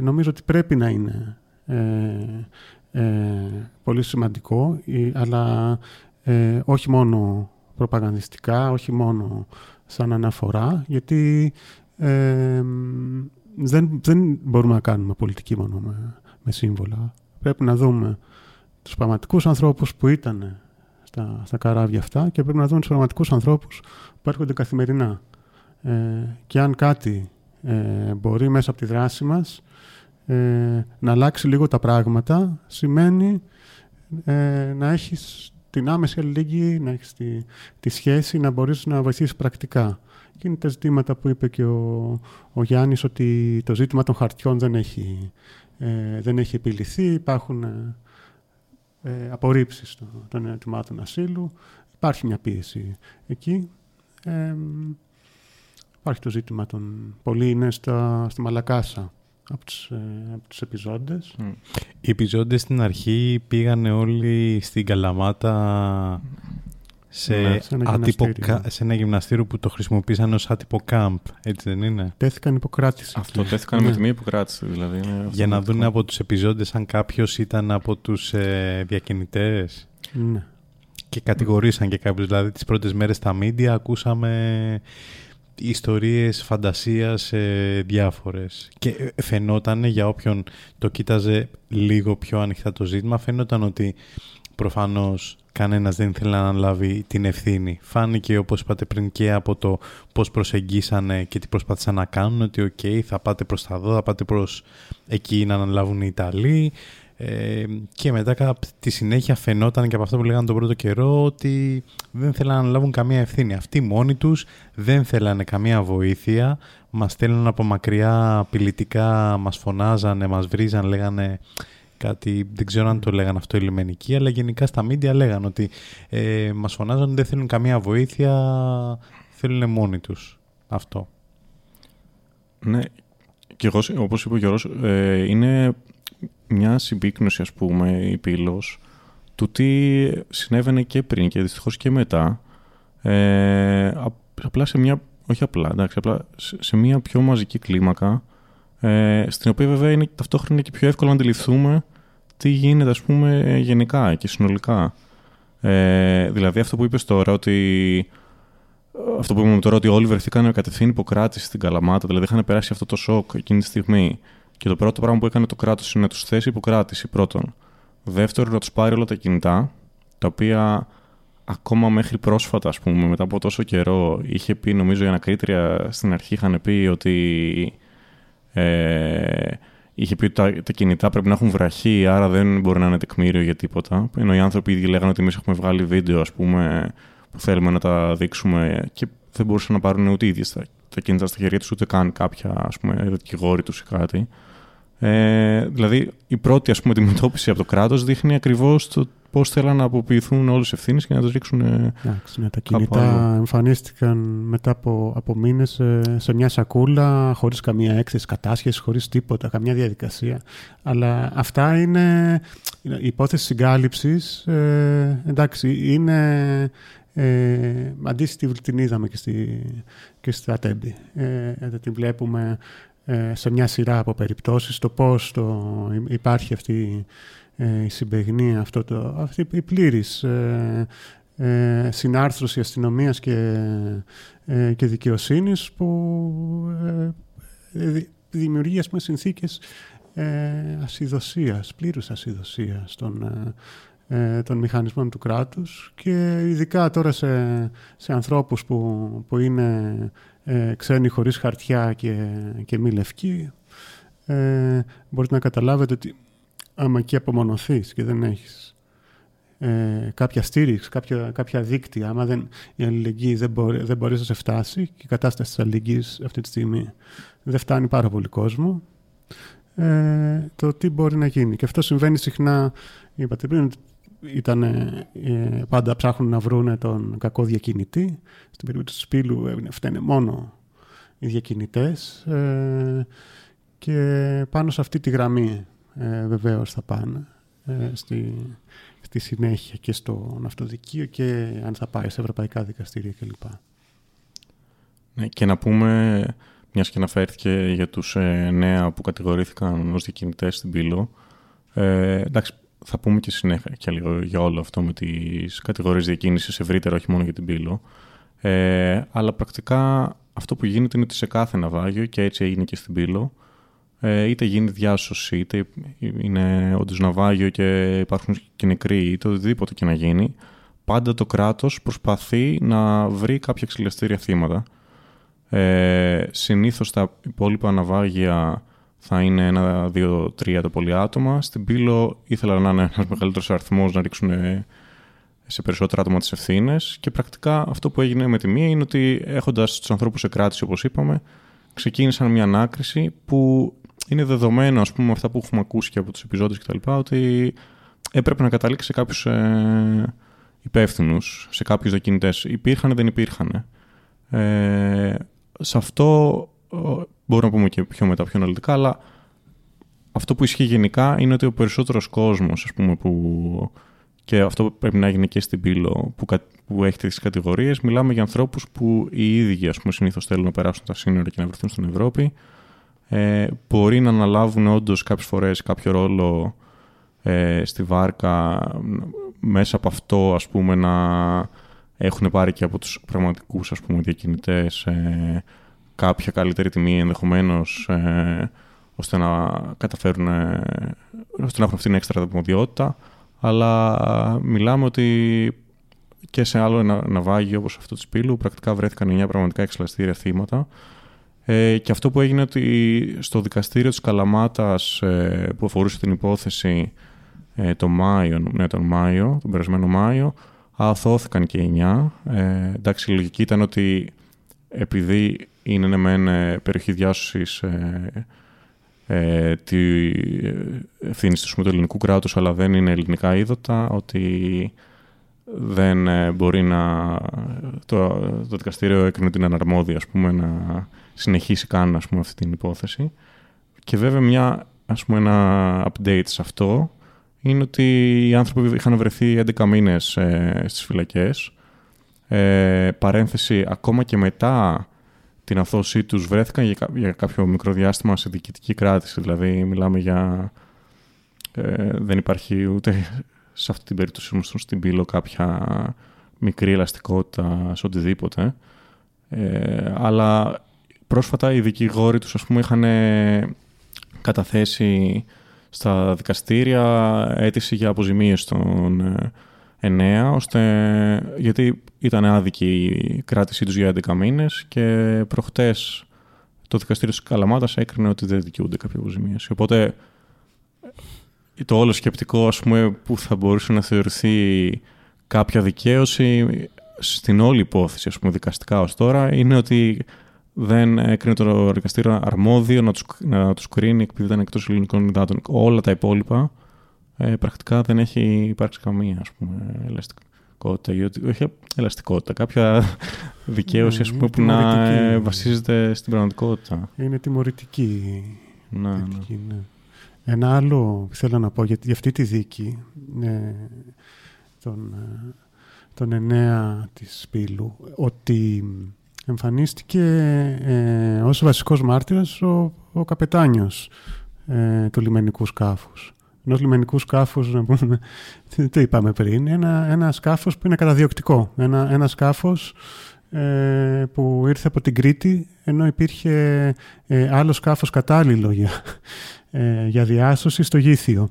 νομίζω ότι πρέπει να είναι πολύ σημαντικό, αλλά όχι μόνο προπαγανδιστικά, όχι μόνο σαν αναφορά, γιατί δεν, δεν μπορούμε να κάνουμε πολιτική μόνο με, με σύμβολα. Πρέπει να δούμε τους πραγματικούς ανθρώπους που ήταν στα, στα καράβια αυτά και πρέπει να δούμε τους πραγματικούς ανθρώπους που έρχονται καθημερινά. Ε, και αν κάτι ε, μπορεί μέσα από τη δράση μας ε, να αλλάξει λίγο τα πράγματα, σημαίνει ε, να έχεις την άμεση αλληλεγγύη, να έχεις τη, τη σχέση, να μπορείς να βοηθήσεις πρακτικά. Και είναι τα ζητήματα που είπε και ο, ο Γιάννης ότι το ζήτημα των χαρτιών δεν έχει, ε, δεν έχει επιληθεί. Υπάρχουν ε, ε απορρίψεις των, των ετοιμάτων ασύλου. Υπάρχει μια πίεση εκεί. Ε, υπάρχει το ζήτημα των... Πολλοί είναι στα, στη Μαλακάσα από τους, ε, από τους επιζώντες. Οι επιζώντες στην αρχή πήγανε όλοι στην Καλαμάτα σε, ναι, σε, ένα άτυπο, σε ένα γυμναστήριο που το χρησιμοποίησαν ως άτυπο κάμπ, έτσι δεν είναι; Τέθηκαν υποκράτηση. Αυτό τέθηκαν με ναι. τιμή υποκράτηση δηλαδή. Για να δουν από τους επιζώντες αν κάποιος ήταν από τους ε, διακινητές. Ναι. και κατηγορήσαν και κάποιους. Δηλαδή τις πρώτες μέρες στα μίντια ακούσαμε ιστορίες φαντασίας ε, διάφορες και φαινόταν για όποιον το κοίταζε λίγο πιο ανοιχτά το ζήτημα φαινόταν ότι προφανώς κανένας δεν ήθελε να αναλάβει την ευθύνη. Φάνηκε όπως είπατε πριν και από το πώς προσεγγίσανε και τι προσπάθησαν να κάνουν ότι οκ θα πάτε προς τα εδώ, θα πάτε προς εκεί να αναλάβουν οι Ιταλοί ε, και μετά τη συνέχεια φαινόταν και από αυτό που λέγανε τον πρώτο καιρό ότι δεν θέλαν να αναλάβουν καμία ευθύνη. Αυτοί μόνοι τους δεν θέλανε καμία βοήθεια, μας στέλνουν από μακριά απειλητικά, μας φωνάζανε, μας βρίζαν, λέγανε κάτι, δεν ξέρω αν το λέγανε αυτό οι λιμενικοί, αλλά γενικά στα μίντια λέγανε ότι ε, μας φωνάζαν δεν θέλουν καμία βοήθεια, θέλουν μόνοι τους. Αυτό. Ναι, και εγώ, όπως είπε ο Γιώργος, ε, είναι μια συμπίκνωση, ας πούμε, η πύλος, του τι συνέβαινε και πριν και δυστυχώς και μετά, ε, απλά σε μια, όχι απλά, εντάξει, απλά σε μια πιο μαζική κλίμακα, ε, στην οποία βέβαια είναι ταυτόχρονα και πιο εύκολο να αντιληφθούμε τι γίνεται ας πούμε γενικά και συνολικά. Ε, δηλαδή αυτό που είπες τώρα ότι αυτό που είπαμε τώρα ότι όλοι βρεθήκαν κατευθείαν υποκράτηση στην Καλαμάτα, δηλαδή είχαν περάσει αυτό το σοκ εκείνη τη στιγμή. Και το πρώτο πράγμα που έκανε το κράτος είναι να τους θέσει υποκράτηση πρώτον. Δεύτερον, να τους πάρει όλα τα κινητά, τα οποία ακόμα μέχρι πρόσφατα, ας πούμε, μετά από τόσο καιρό, είχε πει, νομίζω, η ανακρίτρια στην αρχή είχαν πει ότι ε, είχε πει ότι τα, τα, κινητά πρέπει να έχουν βραχεί, άρα δεν μπορεί να είναι τεκμήριο για τίποτα. Ενώ οι άνθρωποι ήδη λέγανε ότι εμείς έχουμε βγάλει βίντεο, ας πούμε, που θέλουμε να τα δείξουμε και δεν μπορούσαν να πάρουν ούτε ίδιοι τα, τα κινητά στα χέρια τους, ούτε καν κάποια, ας πούμε, δικηγόροι τους ή κάτι. Ε, δηλαδή, η πρώτη ας πούμε, [laughs] αντιμετώπιση από το κράτος δείχνει ακριβώς πώς θέλαν να αποποιηθούν όλες τις ευθύνες και να τις ρίξουν. Εντάξει, ναι, τα κινητά εμφανίστηκαν μετά από, από μήνες σε, σε μια σακούλα, χωρίς καμία έκθεση κατάσχεση, χωρίς τίποτα, καμιά διαδικασία. Αλλά αυτά είναι. Η υπόθεση συγκάλυψης. Ε, εντάξει, είναι. Ε, αντίστοιχη την είδαμε και, στη, και στα τέμπη. Ε, την βλέπουμε ε, σε μια σειρά από περιπτώσεις το πώς το, υπάρχει αυτή ε, η συμπεγνία, αυτό το, αυτή η πλήρης ε, ε, συνάρθρωση αστυνομίας και, ε, και δικαιοσύνης που ε, δημιουργεί ας πούμε, συνθήκες ε, ασυδοσίας, πλήρους ασυδοσίας των, των μηχανισμών του κράτους και ειδικά τώρα σε, σε ανθρώπους που, που είναι ε, ξένοι χωρίς χαρτιά και, και μη λευκοί, ε, μπορείτε να καταλάβετε ότι άμα εκεί απομονωθείς και δεν έχεις ε, κάποια στήριξη, κάποια, κάποια δίκτυα, άμα δεν, η αλληλεγγύη δεν, μπορεί, δεν μπορεί να σε φτάσει και η κατάσταση της αλληλεγγύης αυτή τη στιγμή δεν φτάνει πάρα πολύ κόσμο, ε, το τι μπορεί να γίνει. Και αυτό συμβαίνει συχνά, είπατε πριν, ήταν, ε, πάντα ψάχνουν να βρουν τον κακό διακινητή. Στην περίπτωση του Σπύλου ε, φταίνε μόνο οι διακινητές ε, και πάνω σε αυτή τη γραμμή ε, βεβαίως θα πάνε ε, στη, στη συνέχεια και στο ναυτοδικείο και αν θα πάει σε ευρωπαϊκά δικαστήρια κλπ. Ναι, και να πούμε, μιας και αναφέρθηκε για τους ε, νέα που κατηγορήθηκαν ως διακινητές στην Πύλο, ε, εντάξει, θα πούμε και συνέχεια και λίγο για όλο αυτό με τις κατηγορίες διακίνησης ευρύτερα, όχι μόνο για την πύλο. Ε, αλλά πρακτικά αυτό που γίνεται είναι ότι σε κάθε ναυάγιο, και έτσι έγινε και στην πύλο, ε, είτε γίνει διάσωση, είτε είναι όντως ναυάγιο και υπάρχουν και νεκροί, είτε οτιδήποτε και να γίνει, πάντα το κράτος προσπαθεί να βρει κάποια ξυλαστήρια θύματα. Ε, συνήθως τα υπόλοιπα ναυάγια θα είναι ένα, δύο, τρία το πολύ άτομα. Στην πύλο ήθελα να είναι ένας μεγαλύτερος αριθμός να ρίξουν σε περισσότερα άτομα τις ευθύνες. Και πρακτικά αυτό που έγινε με τη μία είναι ότι έχοντας τους ανθρώπους σε κράτηση, όπως είπαμε, ξεκίνησαν μια ανάκριση που είναι δεδομένο, ας πούμε, αυτά που έχουμε ακούσει και από τους επιζώντε κτλ., ότι έπρεπε να καταλήξει σε κάποιους ε, υπεύθυνους, σε κάποιους δοκινητές. Υπήρχαν, δεν υπήρχαν. Ε, σε αυτό μπορούμε να πούμε και πιο μετά, πιο αναλυτικά, αλλά αυτό που ισχύει γενικά είναι ότι ο περισσότερος κόσμος, ας πούμε, που... και αυτό πρέπει να γίνει και στην πύλο που, που έχει τις κατηγορίες, μιλάμε για ανθρώπους που οι ίδιοι, ας πούμε, συνήθως θέλουν να περάσουν τα σύνορα και να βρεθούν στην Ευρώπη, ε, μπορεί να αναλάβουν όντως κάποιες φορές κάποιο ρόλο ε, στη βάρκα μέσα από αυτό ας πούμε να έχουν πάρει και από τους πραγματικούς ας πούμε διακινητές ε, κάποια καλύτερη τιμή ενδεχομένως ε, ώστε να καταφέρουν ώστε να έχουν αυτή την έξτρα δημοδιότητα αλλά μιλάμε ότι και σε άλλο ένα ναυάγιο όπως αυτό της Πύλου πρακτικά βρέθηκαν 9 πραγματικά εξελαστήρια θύματα ε, και αυτό που έγινε ότι στο δικαστήριο της Καλαμάτας ε, που αφορούσε την υπόθεση ε, το Μάιο, ναι, τον Μάιο, τον περασμένο Μάιο, αθώθηκαν και οι 9. Ε, εντάξει, η λογική ήταν ότι επειδή είναι ναι, μεν ε, περιοχή διάσωσης ε, ε, τη ευθύνη του ελληνικού κράτους, αλλά δεν είναι ελληνικά είδωτα, ότι δεν ε, μπορεί να... Το, το δικαστήριο έκρινε την αναρμόδια, ας πούμε, να συνεχίσει καν, ας πούμε, αυτή την υπόθεση. Και βέβαια μια, ας πούμε, ένα update σε αυτό είναι ότι οι άνθρωποι είχαν βρεθεί 11 μήνες ε, στις φυλακές. Ε, παρένθεση, ακόμα και μετά την αθώωσή τους βρέθηκαν για, για κάποιο μικρό διάστημα σε διοικητική κράτηση. Δηλαδή, μιλάμε για... Ε, δεν υπάρχει ούτε [laughs] σε αυτή την περίπτωση όμως στην πύλο κάποια μικρή ελαστικότητα σε οτιδήποτε. Ε, αλλά πρόσφατα οι δικηγόροι τους ας πούμε είχαν καταθέσει στα δικαστήρια αίτηση για αποζημίες των ε, εννέα, ώστε, γιατί ήταν άδικη η κράτησή τους για 11 μήνες και προχτές το δικαστήριο της Καλαμάτας έκρινε ότι δεν δικαιούνται κάποια αποζημίωση. Οπότε το όλο σκεπτικό ας πούμε, που θα μπορούσε να θεωρηθεί κάποια δικαίωση στην όλη υπόθεση ας πούμε, δικαστικά ως τώρα είναι ότι δεν έκρινε το δικαστήριο αρμόδιο να τους, να τους κρίνει επειδή ήταν εκτός ελληνικών υδάτων. Όλα τα υπόλοιπα ε, πρακτικά δεν έχει υπάρξει καμία ας πούμε, ελαστικότητα. Ή, όχι ελαστικότητα, κάποια [laughs] δικαίωση ας πούμε, που να ε, βασίζεται στην πραγματικότητα. Είναι τιμωρητική. Ναι, ναι. ναι. Ένα άλλο που θέλω να πω για, για αυτή τη δίκη ε, τον, τον εννέα της Σπύλου ότι εμφανίστηκε ε, ως βασικός μάρτυρας ο, ο καπετάνιος ε, του λιμενικού σκάφους. Ενός λιμενικού σκάφους, [laughs] το είπαμε πριν, ένα, ένα σκάφος που είναι καταδιοκτικό. Ένα, ένα σκάφος ε, που ήρθε από την Κρήτη, ενώ υπήρχε ε, άλλο σκάφος κατάλληλο για, ε, για διάσωση στο Γήθιο.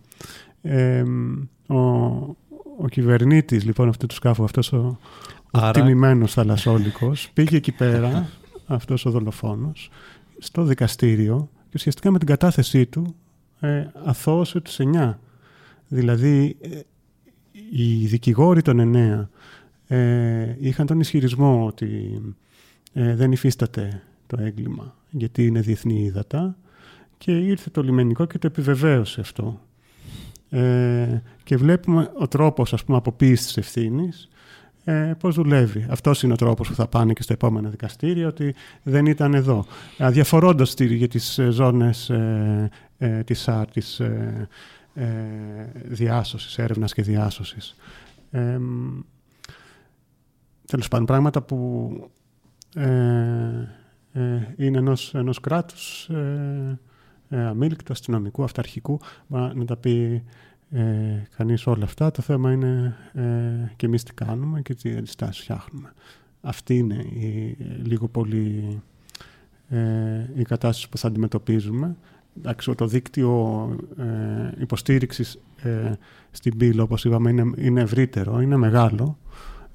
Ε, ο, ο κυβερνήτης λοιπόν αυτού του σκάφου, αυτός ο, Άρα... ο τιμημένος θαλασσόλικος, πήγε εκεί πέρα, αυτός ο δολοφόνος, στο δικαστήριο και ουσιαστικά με την κατάθεσή του ε, αθώωσε τους εννιά. Δηλαδή, ε, οι δικηγόροι των εννέα ε, είχαν τον ισχυρισμό ότι ε, δεν υφίσταται το έγκλημα γιατί είναι διεθνή ύδατα και ήρθε το λιμενικό και το επιβεβαίωσε αυτό. Ε, και βλέπουμε ο τρόπος ας πούμε αποποίησης της ευθύνης ε, πώς δουλεύει. Αυτός είναι ο τρόπος που θα πάνε και στο επόμενο δικαστήριο, ότι δεν ήταν εδώ. Αδιαφορώντας για τις ε, ζώνες ε, ε, της, της ε, ε, διάσωσης, έρευνας και διάσωσης. Ε, τέλος πάντων, πράγματα που ε, είναι ενός, ενός κράτους ε, αμήλικτου, αστυνομικού, αυταρχικού, να τα πει ε, κανείς όλα αυτά. Το θέμα είναι ε, και εμείς τι κάνουμε και τι αντιστάσεις φτιάχνουμε. Αυτή είναι η, λίγο πολύ ε, η κατάσταση που θα αντιμετωπίζουμε. Εντάξει, το δίκτυο ε, υποστήριξης ε, στην πύλη, όπως είπαμε, είναι, είναι ευρύτερο, είναι μεγάλο.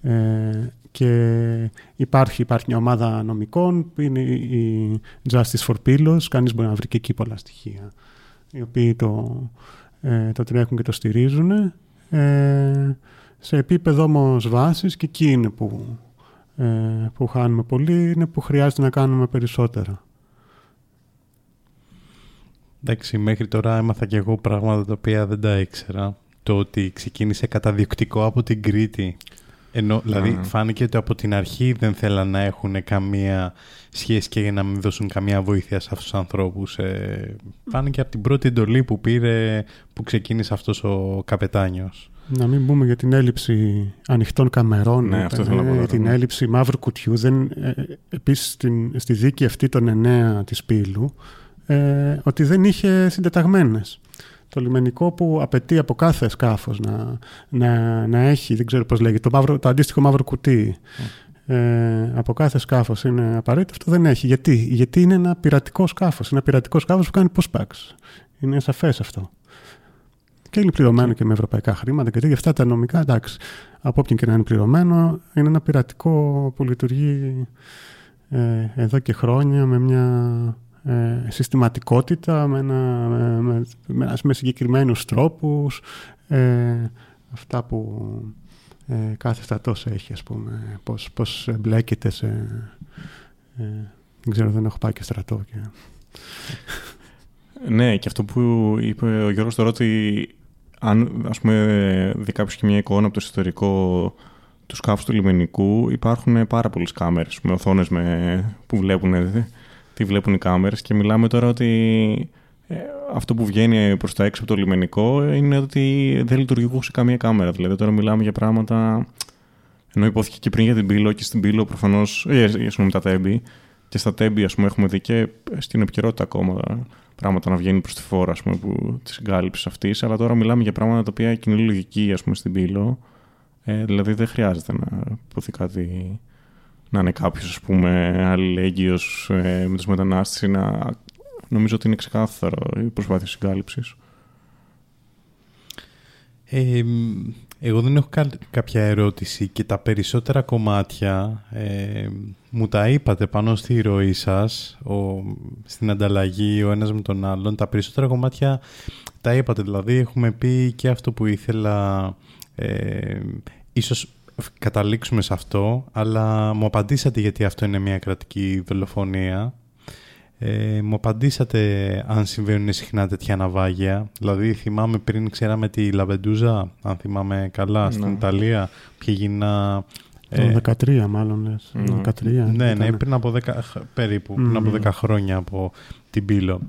Ε, και υπάρχει, υπάρχει μια ομάδα νομικών που είναι η Justice for Pillows. Κανείς μπορεί να βρει και εκεί πολλά στοιχεία οι οποίοι το, ε, το τρέχουν και το στηρίζουν. Ε, σε επίπεδο όμως βάσης και εκεί είναι που, ε, που χάνουμε πολύ, είναι που χρειάζεται να κάνουμε περισσότερα. Εντάξει, μέχρι τώρα έμαθα και εγώ πράγματα τα οποία δεν τα ήξερα. Το ότι ξεκίνησε καταδιοκτικό από την Κρήτη ενώ, δηλαδή, φάνηκε ότι από την αρχή δεν θέλαν να έχουν καμία σχέση και για να μην δώσουν καμία βοήθεια σε αυτούς τους ανθρώπους. Ε, φάνηκε από την πρώτη εντολή που πήρε, που ξεκίνησε αυτός ο καπετάνιος. Να μην πούμε για την έλλειψη ανοιχτών καμερών, ναι, αυτό θέλω να πω, την ναι. έλλειψη μαύρου κουτιού. Δεν, ε, επίσης, στη δίκη αυτή των εννέα της Πύλου, ε, ότι δεν είχε συντεταγμένες. Το λιμενικό που απαιτεί από κάθε σκάφος να, να, να έχει, δεν ξέρω πώς λέγεται, το, μαύρο, το αντίστοιχο μαύρο κουτί. Ε, από κάθε σκάφος είναι απαραίτητο, αυτό δεν έχει. Γιατί, Γιατί είναι ένα πειρατικό σκάφος. Ένα πειρατικό σκάφος που κάνει pushbacks. Είναι σαφές αυτό. Και είναι πληρωμένο και με ευρωπαϊκά χρήματα. Γιατί για αυτά τα νομικά, εντάξει, από όποιον και να είναι πληρωμένο, είναι ένα πειρατικό που λειτουργεί ε, εδώ και χρόνια με μια ε, συστηματικότητα, με, ένα, με, με, με συγκεκριμένους τρόπους, ε, αυτά που ε, κάθε στρατός έχει, ας πούμε, πώς, πώς μπλέκεται σε... Ε, δεν ξέρω, δεν έχω πάει και στρατό. Και... ναι, και αυτό που είπε ο Γιώργος τώρα ότι αν ας πούμε δει κάποιος και μια εικόνα από το ιστορικό του σκάφους του λιμενικού υπάρχουν πάρα πολλές κάμερες με οθόνες με, που βλέπουν τι βλέπουν οι κάμερες και μιλάμε τώρα ότι ε, αυτό που βγαίνει προς τα έξω από το λιμενικό είναι ότι δεν λειτουργούσε καμία κάμερα. Δηλαδή τώρα μιλάμε για πράγματα ενώ υπόθηκε και πριν για την πύλο και στην πύλο προφανώς. Ε, πούμε, τα τέμπη. Και στα τέμπη, ας πούμε, έχουμε δει και στην επικαιρότητα ακόμα πράγματα να βγαίνουν προς τη φόρα της συγκάλυψη αυτής. Αλλά τώρα μιλάμε για πράγματα τα οποία κοινή λογική, ας πούμε, στην πύλο. Ε, δηλαδή δεν χρειάζεται να υποθεί κάτι να είναι κάποιος, ας πούμε, αλληλέγγυος ε, με τους μετανάστες ή να. Νομίζω ότι είναι ξεκάθαρο η προσπάθεια συγκάλυψης. Ε, εγώ δεν έχω κάποια ερώτηση και τα περισσότερα κομμάτια ε, μου τα είπατε πάνω στη ροή σας, ο, στην ανταλλαγή ο ένας με τον άλλον. Τα περισσότερα κομμάτια τα είπατε, δηλαδή έχουμε πει και αυτό που ήθελα, ε, ίσως καταλήξουμε σε αυτό, αλλά μου απαντήσατε γιατί αυτό είναι μια κρατική δολοφονία. Ε, μου απαντήσατε αν συμβαίνουν συχνά τέτοια ναυάγια. Δηλαδή θυμάμαι πριν ξέραμε τη Λαβεντούζα, αν θυμάμαι καλά, στην ναι. Ιταλία, ποια γίνα... Το 13 ε, μάλλον λες. Ναι, 13, ναι, ναι, πριν από 10, περίπου, πριν από 10 χρόνια από την Πύλο.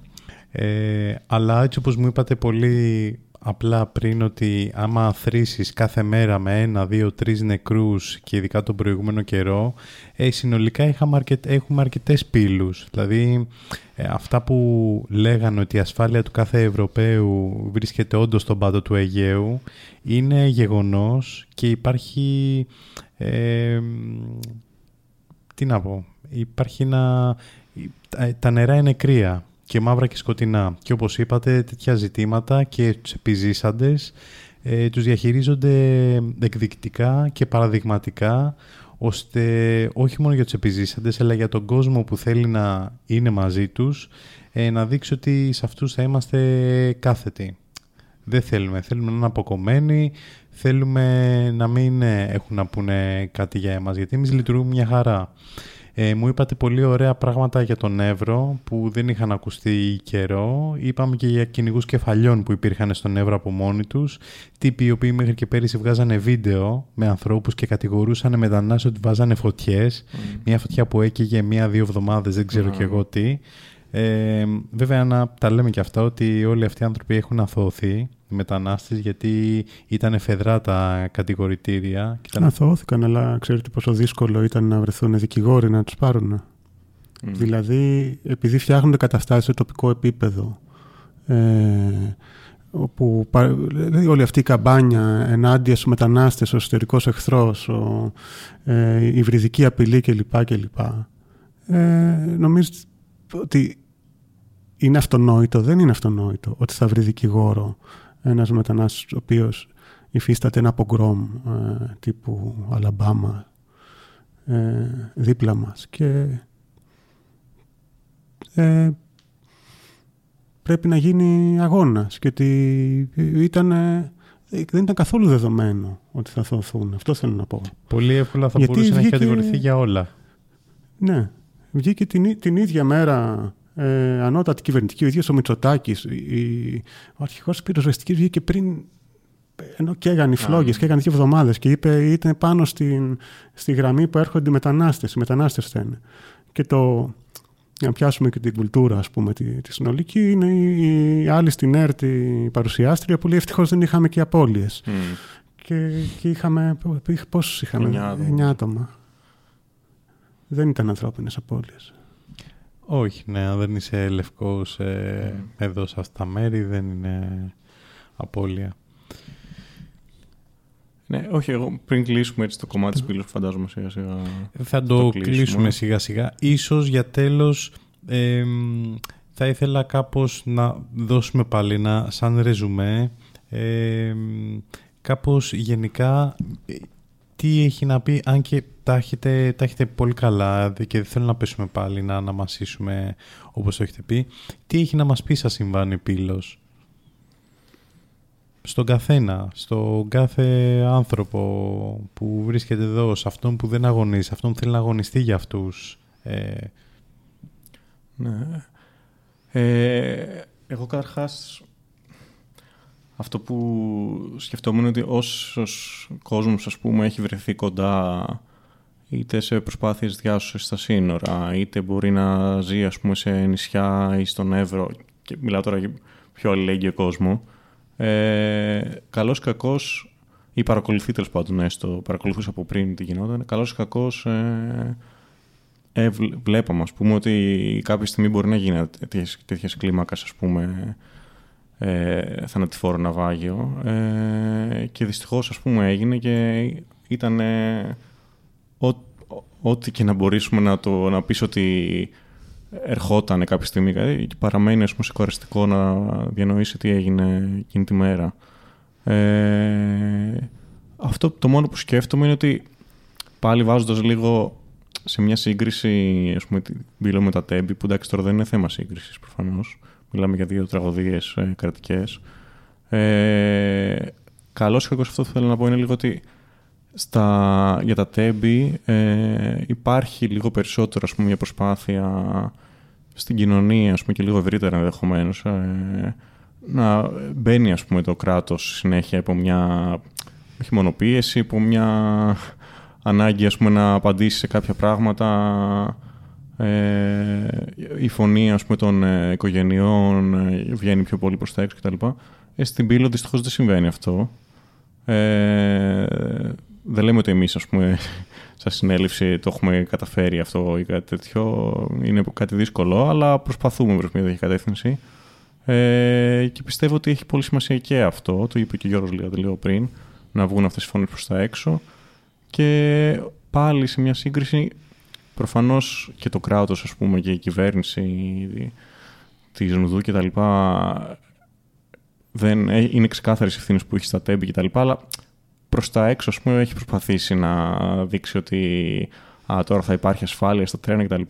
Ε, αλλά έτσι όπως μου είπατε πολύ απλά πριν ότι άμα θρήσεις κάθε μέρα με ένα, δύο, τρεις νεκρούς και ειδικά τον προηγούμενο καιρό, ε, συνολικά είχαμε αρκετ, έχουμε αρκετές πύλους. Δηλαδή ε, αυτά που λέγανε ότι η ασφάλεια του κάθε Ευρωπαίου βρίσκεται όντως στον πάτο του Αιγαίου είναι γεγονός και υπάρχει... Ε, τι να πω, υπάρχει ένα... Τα νερά είναι κρύα και μαύρα και σκοτεινά. Και όπως είπατε, τέτοια ζητήματα και τους επιζήσαντες ε, τους διαχειρίζονται εκδεικτικά και παραδειγματικά, ώστε όχι μόνο για τους επιζήσαντες, αλλά για τον κόσμο που θέλει να είναι μαζί τους, ε, να δείξει ότι σε αυτούς θα είμαστε κάθετοι. Δεν θέλουμε. Θέλουμε να είναι αποκομμένοι, θέλουμε να μην έχουν να πούνε κάτι για εμάς, γιατί εμείς λειτουργούμε μια χαρά. Ε, μου είπατε πολύ ωραία πράγματα για τον Εύρο που δεν είχαν ακουστεί καιρό. Είπαμε και για κυνηγούς κεφαλιών που υπήρχαν στον Εύρο από μόνοι τους. Τύποι οι οποίοι μέχρι και πέρυσι βγάζανε βίντεο με ανθρώπους και κατηγορούσαν μετανάστες ότι βάζανε φωτιές. Mm. Μια φωτιά που έκαιγε μία-δύο εβδομάδες, δεν ξέρω mm. κι εγώ τι. Ε, βέβαια να τα λέμε και αυτά ότι όλοι αυτοί οι άνθρωποι έχουν αθωωθεί μετανάστες γιατί ήταν φεδρά τα κατηγορητήρια. Ήταν... Αθωώθηκαν, αλλά ξέρετε πόσο δύσκολο ήταν να βρεθούν δικηγόροι να τους πάρουν. Δηλαδή, επειδή φτιάχνονται καταστάσεις σε τοπικό επίπεδο, ε, όπου δηλαδή όλη αυτή η καμπάνια ενάντια στους μετανάστες, ο εσωτερικός εχθρός, ο, ε, η υβριδική απειλή κλπ. κλπ. Ε, νομίζω ότι είναι αυτονόητο, δεν είναι αυτονόητο ότι θα βρει δικηγόρο ένας μετανάστης ο οποίος υφίσταται ένα πογκρόμ ε, τύπου Αλαμπάμα ε, δίπλα μας και ε, πρέπει να γίνει αγώνας και ότι ήταν, δεν ήταν καθόλου δεδομένο ότι θα θωθούν. Αυτό θέλω να πω. Πολύ εύκολα θα Γιατί μπορούσε βγήκε... να έχει κατηγορηθεί για όλα. Ναι. Βγήκε την, την ίδια μέρα ε, ανώτατη κυβερνητική, ο ίδιος ο Μητσοτάκης, ο αρχηγός της πυροσβεστικής βγήκε πριν. Ενώ καίγαν οι φλόγες, καίγαν δύο εβδομάδες και είπε ήταν πάνω στην, στη γραμμή που έρχονται οι μετανάστες. Οι μετανάστες φταίνε. Και το, για να πιάσουμε και την κουλτούρα, ας πούμε, τη, τη συνολική, είναι η, η άλλη στην ΕΡΤ, η παρουσιάστρια, που λέει ευτυχώς δεν είχαμε και απώλειες. Mm. Και, και είχαμε. Πόσους είχαμε, 9 άτομα. Δεν ήταν ανθρώπινες απώλειες. Όχι, ναι, αν δεν είσαι λευκός ε, εδώ σε αυτά τα μέρη δεν είναι απώλεια. Ναι, όχι, εγώ πριν κλείσουμε έτσι το κομμάτι της πύλης, φαντάζομαι σιγά σιγά. Θα το, κλείσουμε. σιγά σιγά. Ίσως για τέλος θα ήθελα κάπως να δώσουμε πάλι ένα σαν ρεζουμέ ε, κάπως γενικά τι έχει να πει, αν και τα έχετε, τα έχετε πολύ καλά και δεν θέλω να πέσουμε πάλι να αναμασίσουμε όπως το έχετε πει, τι έχει να μας πει σας συμβάνει πύλος; Στον καθένα, στον κάθε άνθρωπο που βρίσκεται εδώ, σε αυτόν που δεν αγωνίζει, σε αυτόν που θέλει να αγωνιστεί για αυτούς. Ε... Ναι. Ε, εγώ καταρχάς αυτό που σκεφτόμουν είναι ότι όσος κόσμος ας πούμε έχει βρεθεί κοντά είτε σε προσπάθειες διάσωσης στα σύνορα είτε μπορεί να ζει ας πούμε σε νησιά ή στον Εύρο και μιλάω τώρα για πιο αλληλέγγυο κόσμο ε, καλός κακός ή παρακολουθεί τέλος πάντων έστω, παρακολουθούσε από πριν τι γινόταν, καλός κακός ε, ε, βλέπαμε ας πούμε ότι κάποια στιγμή μπορεί να γίνει τέτοια κλίμακα ας πούμε ε, θανατηφόρο ναυάγιο ε, και δυστυχώς ας πούμε έγινε και ήταν ε, ό,τι και να μπορέσουμε να, το, να πεις ότι ερχόταν κάποια στιγμή δηλαδή, και παραμένει ας πούμε να διανοήσει τι έγινε εκείνη τη μέρα. Ε, αυτό το μόνο που σκέφτομαι είναι ότι πάλι βάζοντας λίγο σε μια σύγκριση, ας πούμε, την με τα τέμπη, που εντάξει τώρα δεν είναι θέμα σύγκρισης προφανώς, μιλάμε για δύο τραγωδίες ε, κρατικές. Ε, καλώς και αυτό που θέλω να πω είναι λίγο ότι στα, για τα τέμπη ε, υπάρχει λίγο περισσότερο ας πούμε, μια προσπάθεια στην κοινωνία ας πούμε, και λίγο ευρύτερα ενδεχομένως. Ε, να μπαίνει ας πούμε, το κράτος συνέχεια από μια όχι μονοπίεση, από μια ανάγκη ας πούμε, να απαντήσει σε κάποια πράγματα ε, η φωνή ας πούμε, των ε, οικογενειών ε, βγαίνει πιο πολύ προς τα έξω κτλ. Ε, στην πύλο δυστυχώς δεν συμβαίνει αυτό. Ε, δεν λέμε ότι εμείς ας πούμε [laughs] σαν συνέλευση το έχουμε καταφέρει αυτό ή κάτι τέτοιο. Είναι κάτι δύσκολο, αλλά προσπαθούμε προς μια τέτοια κατεύθυνση. Ε, και πιστεύω ότι έχει πολύ σημασία και αυτό, το είπε και ο Γιώργος λίγο πριν, να βγουν αυτές οι φωνές προς τα έξω. Και πάλι σε μια σύγκριση, προφανώς και το κράτος ας πούμε και η κυβέρνηση της Νουδού και τα λοιπά δεν, ε, είναι ξεκάθαρε ευθύνε που έχει στα τέμπη και τα λοιπά, αλλά προς τα έξω ας πούμε, έχει προσπαθήσει να δείξει ότι α, τώρα θα υπάρχει ασφάλεια στα τρένα κτλ.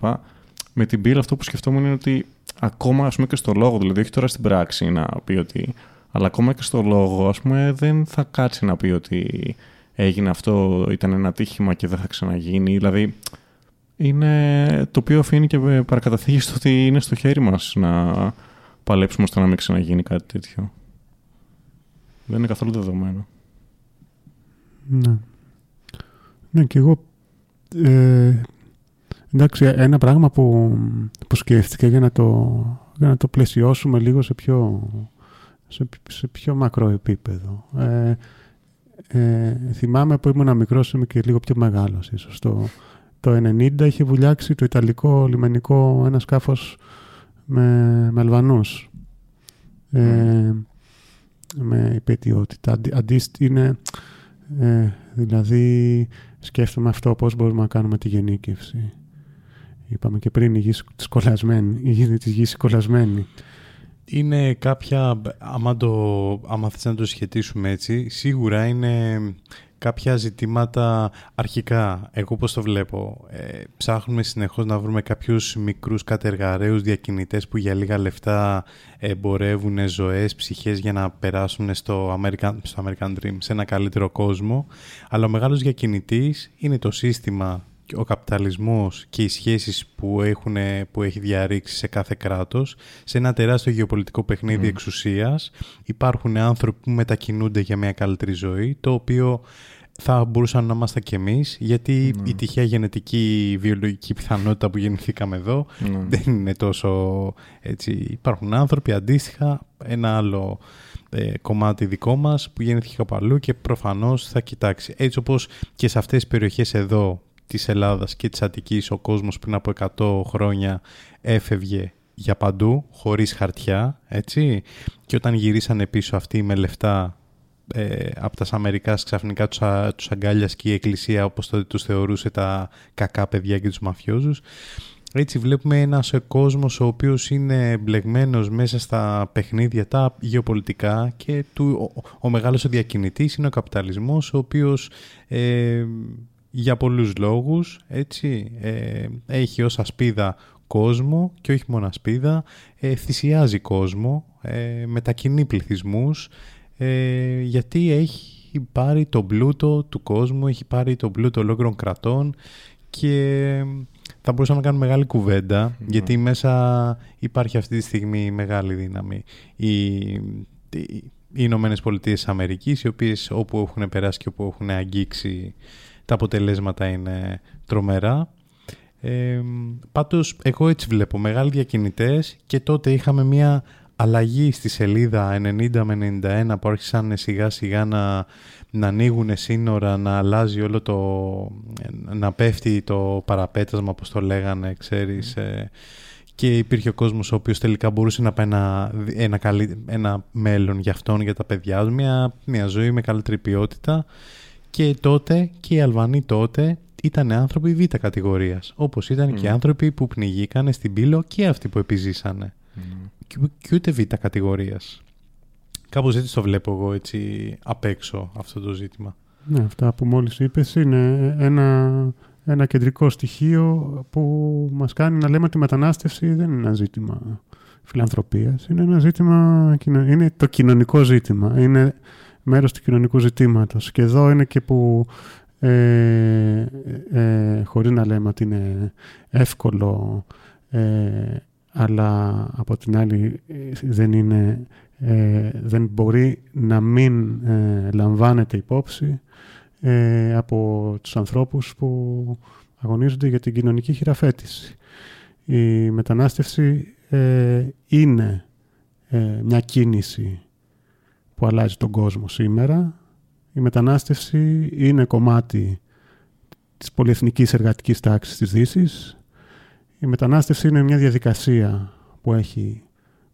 Με την πύλη αυτό που σκεφτόμουν είναι ότι ακόμα ας πούμε, και στο λόγο, δηλαδή όχι τώρα στην πράξη να πει ότι. Αλλά ακόμα και στο λόγο, ας πούμε, δεν θα κάτσει να πει ότι έγινε αυτό, ήταν ένα τύχημα και δεν θα ξαναγίνει. Δηλαδή, είναι το οποίο αφήνει και παρακαταθήκη στο ότι είναι στο χέρι μας να παλέψουμε ώστε να μην ξαναγίνει κάτι τέτοιο. Δεν είναι καθόλου δεδομένο. Ναι. Ναι, και εγώ... Ε, εντάξει, ένα πράγμα που, που σκέφτηκα για να, το, για να το πλαισιώσουμε λίγο σε πιο, σε, σε πιο μακρό επίπεδο. Ε, ε, θυμάμαι που ήμουν μικρός, είμαι και λίγο πιο μεγάλος ίσως. Το, το 90 είχε βουλιάξει το Ιταλικό λιμενικό ένα σκάφος με, με Αλβανούς. Ε, με υπετιότητα. Αντίστοιχα είναι ε, δηλαδή σκέφτομαι αυτό πώς μπορούμε να κάνουμε τη γενίκευση. Είπαμε και πριν η γη σκολασμένη, η γη της γης σκολασμένη. Είναι κάποια, άμα, το, άμα θες να το σχετίσουμε έτσι, σίγουρα είναι κάποια ζητήματα αρχικά, εγώ πώς το βλέπω, ε, ψάχνουμε συνεχώς να βρούμε κάποιους μικρούς κατεργαρέους διακινητές που για λίγα λεφτά εμπορεύουν ζωές, ψυχές για να περάσουν στο American, στο American Dream, σε ένα καλύτερο κόσμο. Αλλά ο μεγάλος διακινητής είναι το σύστημα ο καπιταλισμός και οι σχέσεις που, έχουν, που έχει διαρρήξει σε κάθε κράτος, σε ένα τεράστιο γεωπολιτικό παιχνίδι mm. εξουσίας, υπάρχουν άνθρωποι που μετακινούνται για μια καλύτερη ζωή, το οποίο θα μπορούσαν να είμαστε κι εμείς, γιατί mm. η τυχαία γενετική βιολογική πιθανότητα που γεννηθήκαμε εδώ ναι. δεν είναι τόσο έτσι. Υπάρχουν άνθρωποι αντίστοιχα, ένα άλλο ε, κομμάτι δικό μας που γεννήθηκε από αλλού και προφανώς θα κοιτάξει. Έτσι όπως και σε αυτές τις περιοχές εδώ της Ελλάδας και της Αττικής ο κόσμος πριν από 100 χρόνια έφευγε για παντού, χωρίς χαρτιά, έτσι. Και όταν γυρίσανε πίσω αυτοί με λεφτά ε, από τα Αμερικάς ξαφνικά τους, α, τους αγκάλιασε και η Εκκλησία όπως τότε τους θεωρούσε τα κακά παιδιά και τους μαφιόζους. Έτσι βλέπουμε ένας κόσμος ο οποίος είναι μπλεγμένος μέσα στα παιχνίδια τα γεωπολιτικά και του, ο, ο μεγάλος διακινητής είναι ο καπιταλισμός ο οποίος ε, για πολλούς λόγους έτσι, ε, έχει ως ασπίδα κόσμο και όχι μόνο ασπίδα, ε, θυσιάζει κόσμο, ε, μετακινεί πληθυσμούς ε, γιατί έχει πάρει τον πλούτο του κόσμου, έχει πάρει τον πλούτο ολόκληρων κρατών και θα μπορούσαμε να κάνουμε μεγάλη γιατί μέσα υπάρχει αυτή τη στιγμή μεγάλη δύναμη. Οι, οι Ηνωμένες Πολιτείες Αμερικής, οι οποίες όπου έχουν περάσει και όπου έχουν αγγίξει τα αποτελέσματα είναι τρομερά. Ε, πάντως εγώ έτσι βλέπω. Μεγάλοι διακινητές και τότε είχαμε μια αλλαγή στη σελίδα 90 με 91 που άρχισαν σιγά σιγά να, να ανοίγουν σύνορα, να αλλάζει όλο το... να πέφτει το παραπέτασμα όπως το λέγανε, ξέρεις, ε, και υπήρχε ο κόσμος ο οποίος τελικά μπορούσε να πάει ένα, ένα, ένα μέλλον για αυτόν, για τα παιδιά του, μια, μια ζωή με καλύτερη ποιότητα και τότε και οι Αλβανοί τότε ήταν άνθρωποι β' κατηγορίας, όπως ήταν και άνθρωποι που πνιγήκανε στην πύλο και αυτοί που επιζήσανε. Και, ούτε β' κατηγορίας. Κάπως έτσι το βλέπω εγώ έτσι απ' έξω αυτό το ζήτημα. Ναι, αυτά που μόλις είπες είναι ένα, ένα κεντρικό στοιχείο που μας κάνει να λέμε ότι η μετανάστευση δεν είναι ένα ζήτημα φιλανθρωπίας, είναι ένα ζήτημα, είναι το κοινωνικό ζήτημα, είναι μέρος του κοινωνικού ζητήματος. Και εδώ είναι και που ε, ε, χωρίς να λέμε ότι είναι εύκολο ε, αλλά από την άλλη δεν, είναι, ε, δεν μπορεί να μην ε, λαμβάνεται υπόψη ε, από τους ανθρώπους που αγωνίζονται για την κοινωνική χειραφέτηση. Η μετανάστευση είναι μια κίνηση που αλλάζει τον κόσμο σήμερα. Η μετανάστευση είναι κομμάτι της πολυεθνικής εργατικής τάξης της Δύσης η μετανάστευση είναι μια διαδικασία που έχει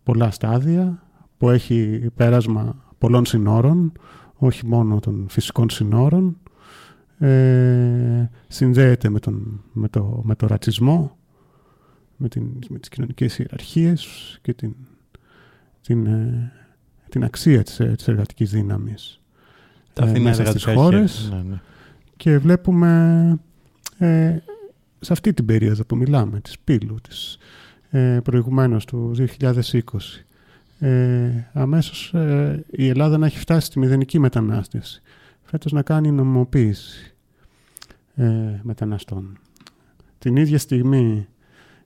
πολλά στάδια, που έχει πέρασμα πολλών συνόρων, όχι μόνο των φυσικών συνόρων, ε, συνδέεται με, τον, με, το, με το ρατσισμό, με, την, με τις κοινωνικές ιεραρχίες και την, την, ε, την αξία της, της εργατικής δύναμης Τα ε, μέσα στις χώρες. Ναι, ναι. Και βλέπουμε ε, σε αυτή την περίοδο που μιλάμε, της πύλου, της, ε, προηγουμένως του 2020. Ε, αμέσως ε, η Ελλάδα να έχει φτάσει στη μηδενική μετανάστευση. Φέτος να κάνει νομιμοποίηση ε, μεταναστών. Την ίδια στιγμή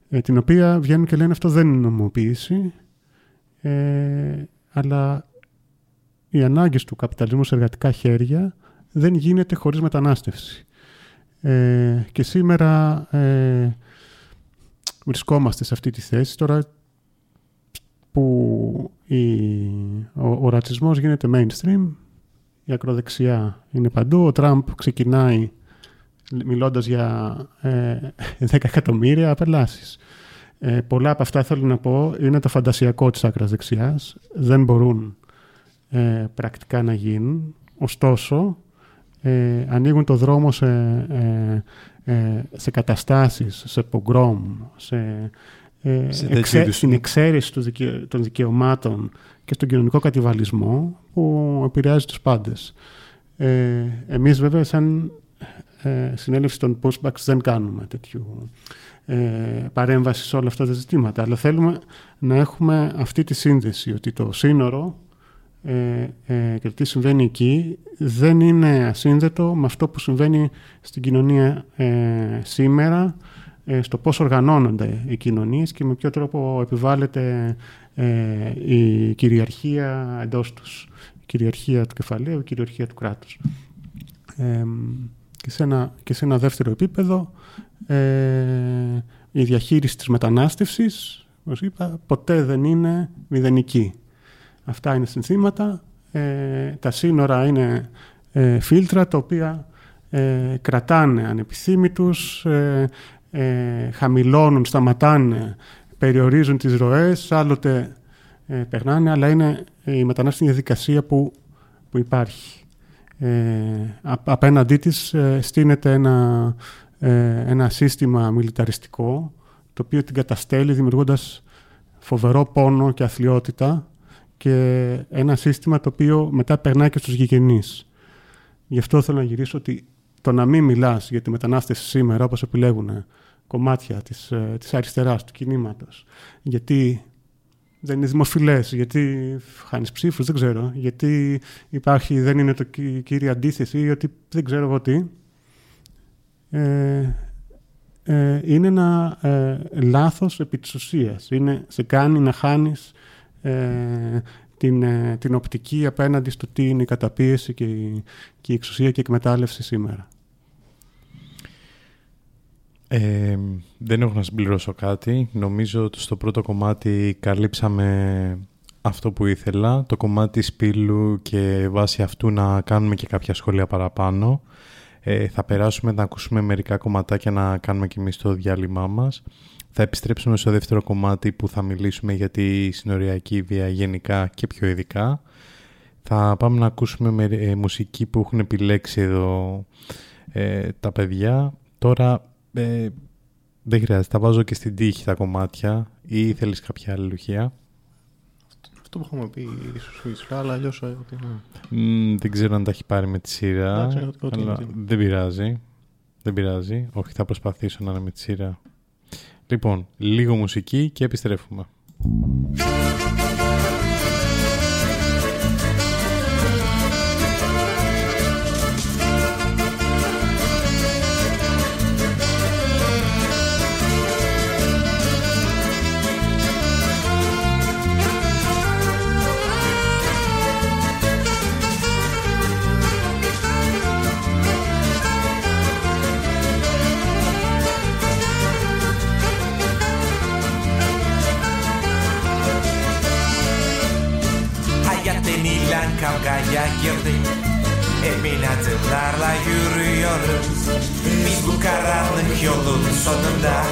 ε, την οποία βγαίνουν και λένε αυτό δεν είναι νομιμοποίηση ε, αλλά οι ανάγκες του καπιταλισμού σε εργατικά χέρια δεν γίνεται χωρίς μετανάστευση. Ε, και σήμερα ε, βρισκόμαστε σε αυτή τη θέση τώρα που ο, ο ρατσισμός γίνεται mainstream, η ακροδεξιά είναι παντού, ο Τραμπ ξεκινάει μιλώντας για ε, 10 εκατομμύρια απελάσεις. Ε, πολλά από αυτά θέλω να πω είναι το φαντασιακό της άκρας δεξιάς, δεν μπορούν ε, πρακτικά να γίνουν, ωστόσο ε, ανοίγουν το δρόμο σε, ε, ε, σε καταστάσεις, σε πογκρόμ, σε, ε, εξέ, στην εξαίρεση των δικαιωμάτων και στον κοινωνικό κατηβαλισμό που επηρεάζει τους πάντες. Ε, εμείς βέβαια σαν ε, συνέλευση των pushbacks δεν κάνουμε τέτοιου ε, παρέμβαση σε όλα αυτά τα ζητήματα, αλλά θέλουμε να έχουμε αυτή τη σύνδεση ότι το σύνορο ε, ε, και τι συμβαίνει εκεί δεν είναι ασύνδετο με αυτό που συμβαίνει στην κοινωνία ε, σήμερα, ε, στο πώς οργανώνονται οι κοινωνίες και με ποιο τρόπο επιβάλλεται η κυριαρχία εντός τους. Η κυριαρχία του κεφαλαίου, η κυριαρχία του κράτους. Και, σε ένα, και σε ένα δεύτερο επίπεδο, η διαχείριση της μετανάστευσης, όπως είπα, ποτέ δεν είναι μηδενική. Αυτά είναι συνθήματα. Ε, τα σύνορα είναι ε, φίλτρα τα οποία ε, κρατάνε ανεπιθύμητους, ε, ε, χαμηλώνουν, σταματάνε περιορίζουν τις ροές, άλλοτε ε, περνάνε, αλλά είναι η μετανάστευση διαδικασία που, που υπάρχει. Ε, απέναντί της ε, στείνεται ένα, ε, ένα σύστημα μιλιταριστικό, το οποίο την καταστέλει δημιουργώντας φοβερό πόνο και αθλειότητα και ένα σύστημα το οποίο μετά περνάει και στους γηγενείς. Γι' αυτό θέλω να γυρίσω ότι το να μην μιλάς για τη μετανάστευση σήμερα, όπως επιλέγουν κομμάτια της, ε, της αριστεράς, του κινήματος, γιατί δεν είναι δημοφιλές, γιατί χάνεις ψήφους, δεν ξέρω. Γιατί υπάρχει, δεν είναι το κύρια αντίθεση ή ότι δεν ξέρω εγώ τι. Ε, ε, είναι ένα ε, λάθος επί της ουσίας. Είναι, σε κάνει να χάνεις ε, την, ε, την οπτική απέναντι στο τι είναι η καταπίεση και η, και η εξουσία και η εκμετάλλευση σήμερα. Ε, δεν έχω να συμπληρώσω κάτι. Νομίζω ότι στο πρώτο κομμάτι καλύψαμε αυτό που ήθελα. Το κομμάτι σπήλου και βάσει αυτού να κάνουμε και κάποια σχόλια παραπάνω. Ε, θα περάσουμε να ακούσουμε μερικά κομματάκια να κάνουμε και εμείς το διάλειμμά μας. Θα επιστρέψουμε στο δεύτερο κομμάτι που θα μιλήσουμε για τη συνοριακή βία γενικά και πιο ειδικά. Θα πάμε να ακούσουμε με, ε, μουσική που έχουν επιλέξει εδώ ε, τα παιδιά. Τώρα ε, δεν χρειάζεται, τα βάζω και στην τύχη τα κομμάτια ή θέλεις κάποια άλλη λουχία. Αυτό που έχουμε πει ίσως αλλά αλλιώς... Ε, δεν ξέρω αν τα έχει πάρει με τη σειρά, αλλά δεν πειράζει. Δεν πειράζει. Όχι, θα προσπαθήσω να είναι με τη σειρά. Λοιπόν, λίγο μουσική και επιστρέφουμε. Kavgaya girdi. Emin adımlarla yürüyoruz. Biz bu karanlık yolun sonunda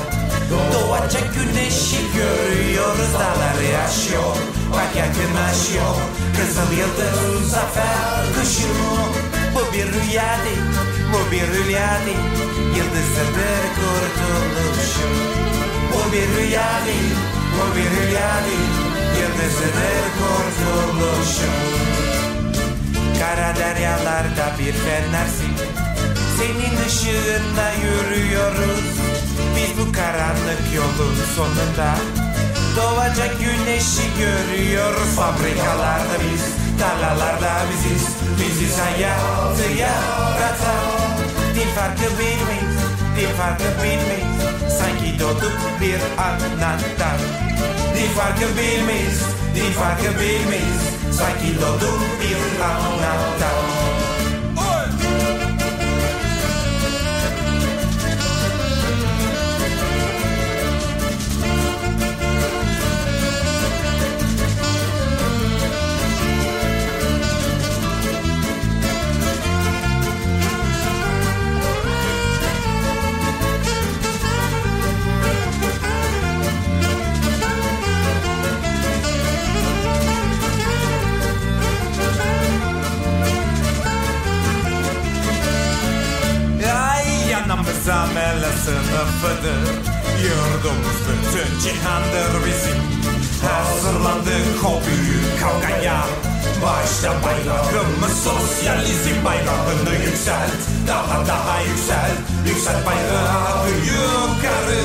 Doğacak güneşi görüyoruz. Dağları aşıyor Bak yakınlaşıyor. Kızıl yıldız zafer kuşu. Bu bir rüya değil Bu bir rüya değil. Yıldızıdır kurtuluşum Bu bir rüya değil Bu bir rüya değil Yıldızıdır kurtuluşum Kara deryalarda bir fenersin. Senin ışığında yürüyoruz. Biz bu karanlık yolun sonunda Doğacak güneşi görüyoruz. Fabrikalarda biz, tarlalarda biziz. Biziz hayatı yaratan Dil farkı bilmeyiz, dil farkı bilmeyiz sanki dotuk bir anahtar Die varken bir mis, die varken bir mis Sanki dotuk bir anahtar Zamele sınıfıdır Yurdumuz bütün cihandır bizim. Hazırlandık o büyük kavgaya Başta bayrağımız sosyalizm bayrağını yükselt. Daha daha yüksel Yükselt bayrağı yukarı.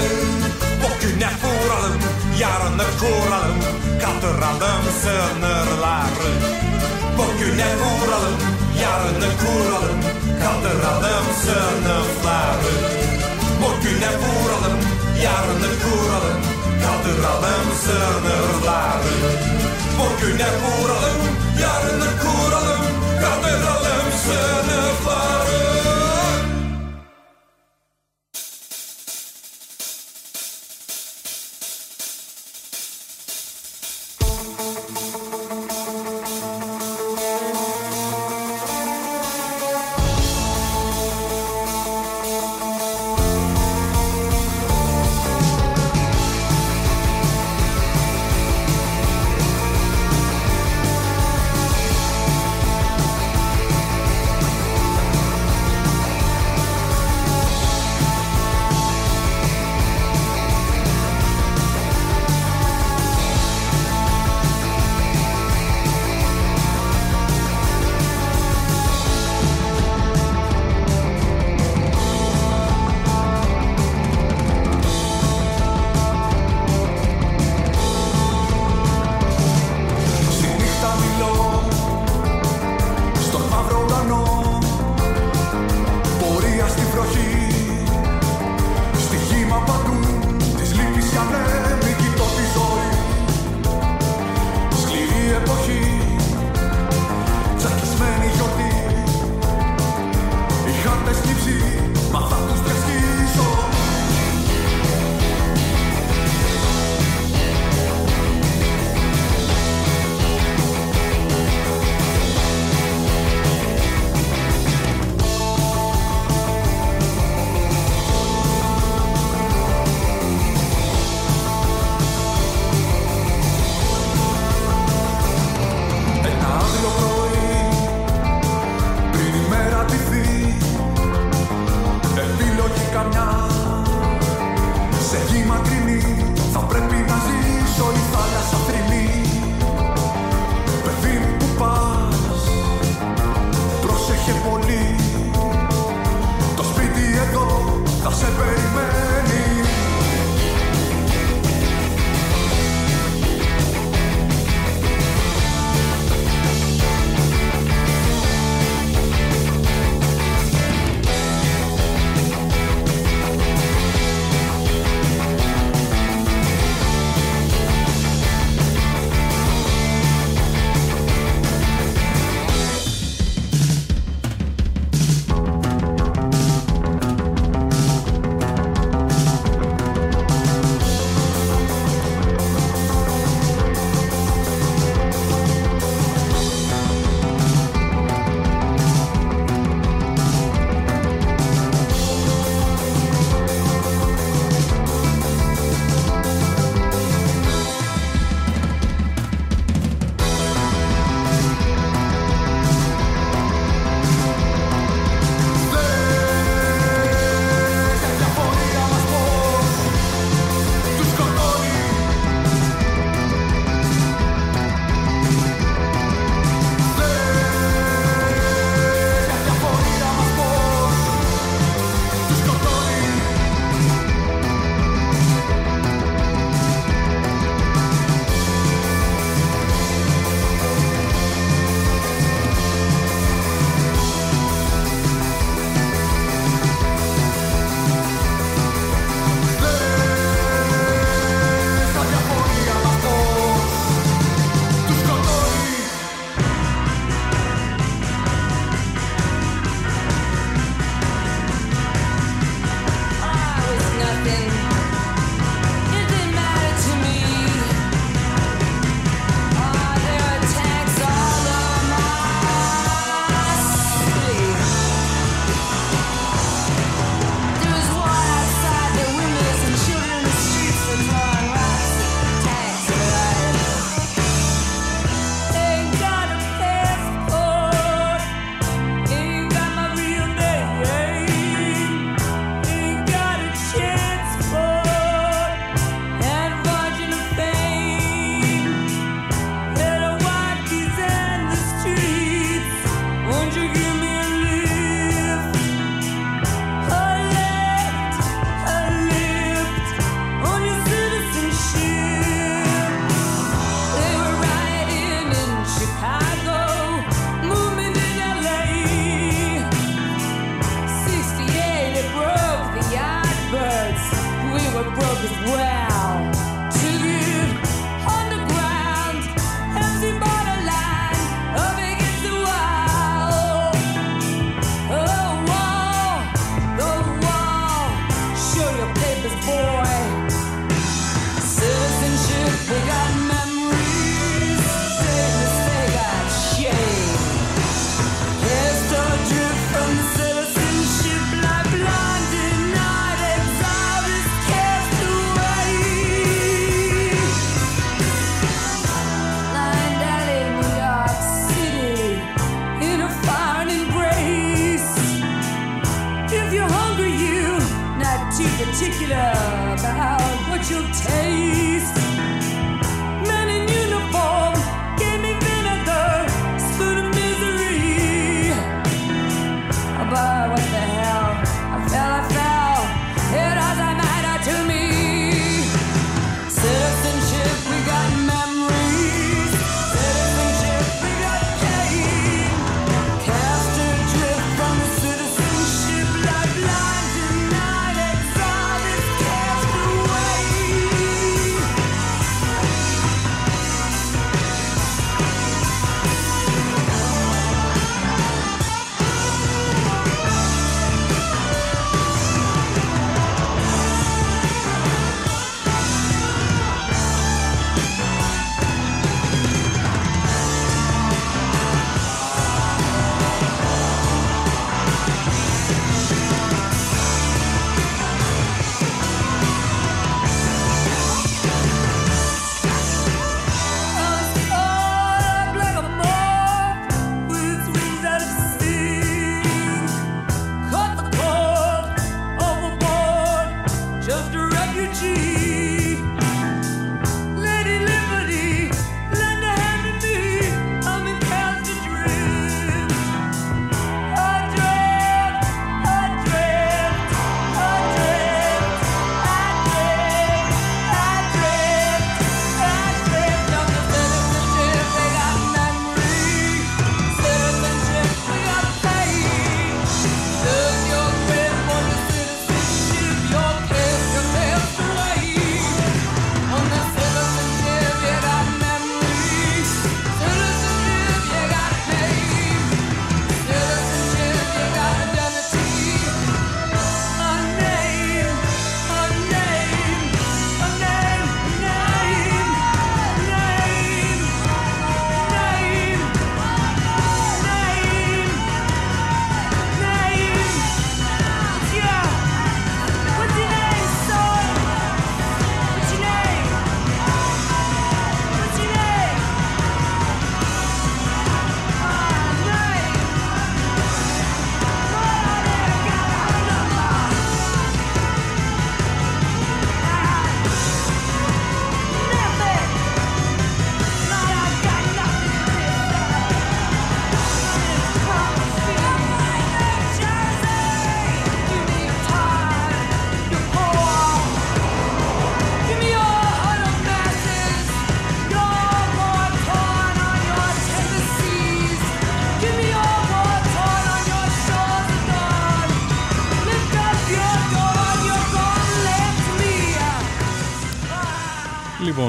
Bugüne vuralım Yarını kuralım. Kaldıralım sınırları. Bugüne vuralım Yarını kuralım. Kaldıralım sınıfları Bugüne vuralım Yarını kuralım Kaldıralım sınırları. Bugüne vuralım Yarını kuralım Kaldıralım sınıfları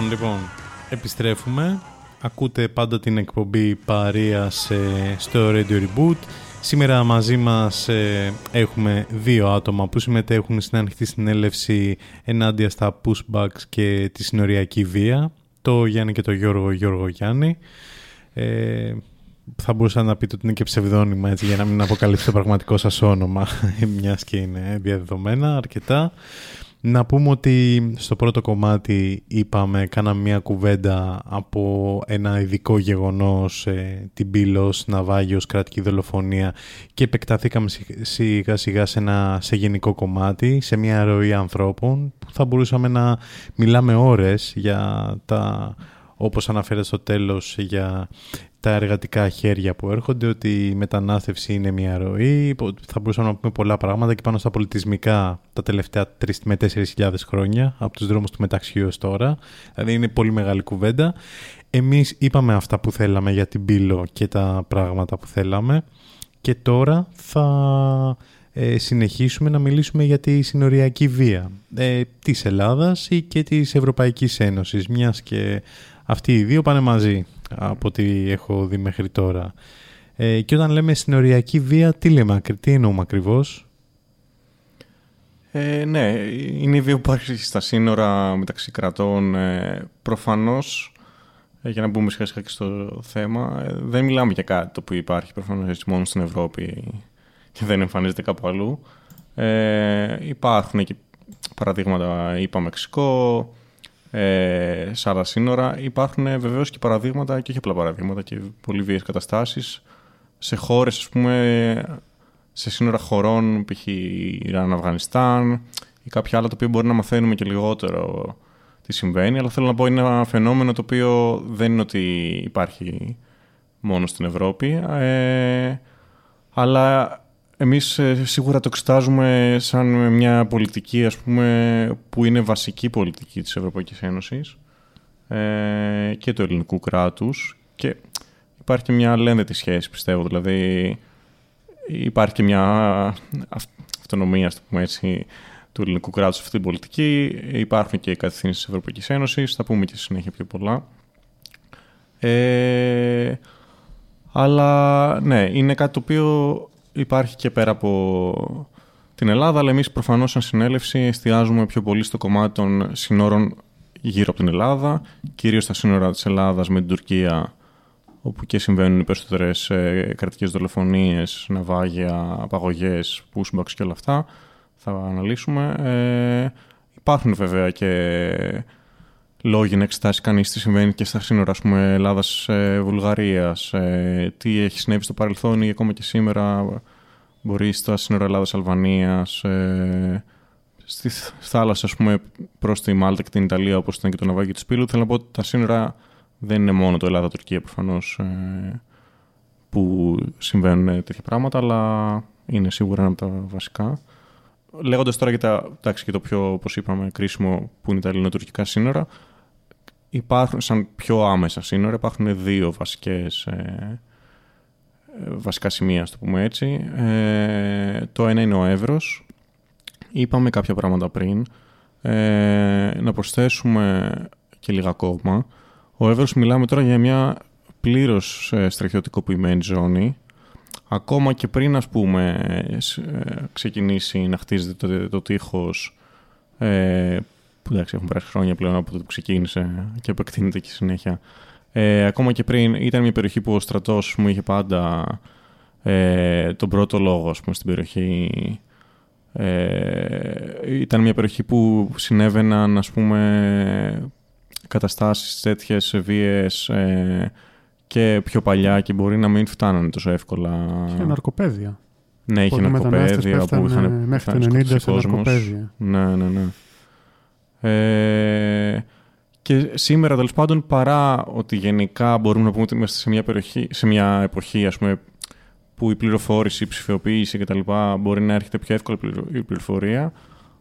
Λοιπόν, λοιπόν, επιστρέφουμε. Ακούτε πάντα την εκπομπή Παρία στο Radio Reboot. Σήμερα μαζί μας ε, έχουμε δύο άτομα που συμμετέχουν στην ανοιχτή συνέλευση ενάντια στα pushbacks και τη συνοριακή βία. Το Γιάννη και το Γιώργο Γιώργο Γιάννη. Ε, θα μπορούσα να πείτε ότι είναι και ψευδόνυμα έτσι, για να μην αποκαλύψει το πραγματικό σας όνομα [laughs] μιας και είναι διαδεδομένα αρκετά. Να πούμε ότι στο πρώτο κομμάτι είπαμε, κάναμε μια κουβέντα από ένα ειδικό γεγονός, ε, την πύλος, ναυάγιος, κρατική δολοφονία και επεκταθήκαμε σιγά σιγά σε ένα σε γενικό κομμάτι, σε μια ροή ανθρώπων που θα μπορούσαμε να μιλάμε ώρες για τα όπως αναφέρεται στο τέλος για τα εργατικά χέρια που έρχονται, ότι η μετανάστευση είναι μια ροή, θα μπορούσαμε να πούμε πολλά πράγματα και πάνω στα πολιτισμικά τα τελευταία 3 με 4.000 χρόνια, από τους δρόμους του μεταξιού έως τώρα. Δηλαδή είναι πολύ μεγάλη κουβέντα. Εμείς είπαμε αυτά που θέλαμε για την πύλο και τα πράγματα που θέλαμε και τώρα θα ε, συνεχίσουμε να μιλήσουμε για τη συνοριακή βία ε, της Ελλάδας ή και της Ευρωπαϊκής Ένωσης, μιας και αυτοί οι δύο πάνε μαζί από ό,τι έχω δει μέχρι τώρα. Ε, και όταν λέμε συνοριακή βία, τι λέμε, τι εννοούμε ακριβώς; Ε, ναι, είναι η βία που υπάρχει στα σύνορα μεταξύ κρατών. Ε, προφανώς, ε, για να μπούμε σχετικά και στο θέμα, ε, δεν μιλάμε για κάτι το που υπάρχει προφανώς μόνο στην Ευρώπη και δεν εμφανίζεται κάπου αλλού. Ε, υπάρχουν και παραδείγματα, είπα Μεξικό, ε, σε άλλα σύνορα. Υπάρχουν βεβαίως και παραδείγματα, και όχι απλά παραδείγματα, και πολύ βίαιες καταστάσεις σε χώρες, ας πούμε, σε σύνορα χωρών, π.χ. Ιράν, Αφγανιστάν ή κάποια άλλα, το οποίο μπορεί να μαθαίνουμε και λιγότερο τι συμβαίνει. Αλλά θέλω να πω είναι ένα φαινόμενο το οποίο δεν είναι ότι υπάρχει μόνο στην Ευρώπη. Ε, αλλά εμείς ε, σίγουρα το εξετάζουμε σαν μια πολιτική ας πούμε, που είναι βασική πολιτική της Ευρωπαϊκής Ένωσης ε, και του ελληνικού κράτους και υπάρχει και μια αλληλένδετη σχέση πιστεύω, δηλαδή υπάρχει και μια αυτονομία πούμε έτσι, του ελληνικού κράτους σε αυτή την πολιτική, υπάρχουν και οι κατευθύνσεις της Ευρωπαϊκής Ένωσης, θα πούμε και στη συνέχεια πιο πολλά. Ε, αλλά ναι, είναι κάτι το οποίο υπάρχει και πέρα από την Ελλάδα, αλλά εμείς προφανώς σαν συνέλευση εστιάζουμε πιο πολύ στο κομμάτι των συνόρων γύρω από την Ελλάδα, κυρίως στα σύνορα της Ελλάδας με την Τουρκία, όπου και συμβαίνουν οι περισσότερες ε, κρατικές δολοφονίες, ναυάγια, απαγωγές, pushbacks και όλα αυτά. Θα αναλύσουμε. Ε, υπάρχουν βέβαια και λόγοι να εξετάσει κανείς τι συμβαίνει και στα σύνορα Ελλάδα-Βουλγαρία, ε, τι έχει συνέβη στο παρελθόν ή ακόμα και σήμερα μπορεί στα σύνορα Ελλάδα-Αλβανία, ε, στη θάλασσα, ας πούμε, προς τη Μάλτα και την Ιταλία, όπως ήταν και το ναυάγιο τη Πύλου. Θέλω να πω ότι τα σύνορα δεν είναι μόνο το Ελλάδα-Τουρκία προφανώς ε, που συμβαίνουν τέτοια πράγματα, αλλά είναι σίγουρα ένα από τα βασικά. Λέγοντας τώρα για, τα, εντάξει, και το πιο, όπως είπαμε, κρίσιμο που είναι τα ελληνοτουρκικά σύνορα, υπάρχουν σαν πιο άμεσα σύνορα, υπάρχουν δύο βασικές, ε, ε, βασικά σημεία, το πούμε έτσι. Ε, το ένα είναι ο Εύρος. Είπαμε κάποια πράγματα πριν. Ε, να προσθέσουμε και λίγα ακόμα. Ο Εύρος μιλάμε τώρα για μια πλήρως ε, στρατιωτικοποιημένη ζώνη. Ακόμα και πριν, ας πούμε, ξεκινήσει να χτίζεται το, το τείχος που εντάξει έχουν περάσει χρόνια πλέον από το που ξεκίνησε και επεκτείνεται και συνέχεια. Ε, ακόμα και πριν ήταν μια περιοχή που ο στρατός μου είχε πάντα ε, τον πρώτο λόγο ας πούμε, στην περιοχή. Ε, ήταν μια περιοχή που συνέβαιναν ας πούμε καταστάσεις τέτοιες βίες ε, και πιο παλιά και μπορεί να μην φτάνανε τόσο εύκολα. Είχε ναρκοπαίδια. Ναι, είχε ναρκοπαίδια που είχαν μέχρι το 90 σε ναρκοπαίδια. Ναι, ναι, ναι. Ε, και σήμερα, τέλος πάντων, παρά ότι γενικά μπορούμε να πούμε ότι είμαστε σε μια, περιοχή, σε μια εποχή ας πούμε, που η πληροφόρηση, η ψηφιοποίηση κτλ. μπορεί να έρχεται πιο εύκολα η πληροφορία,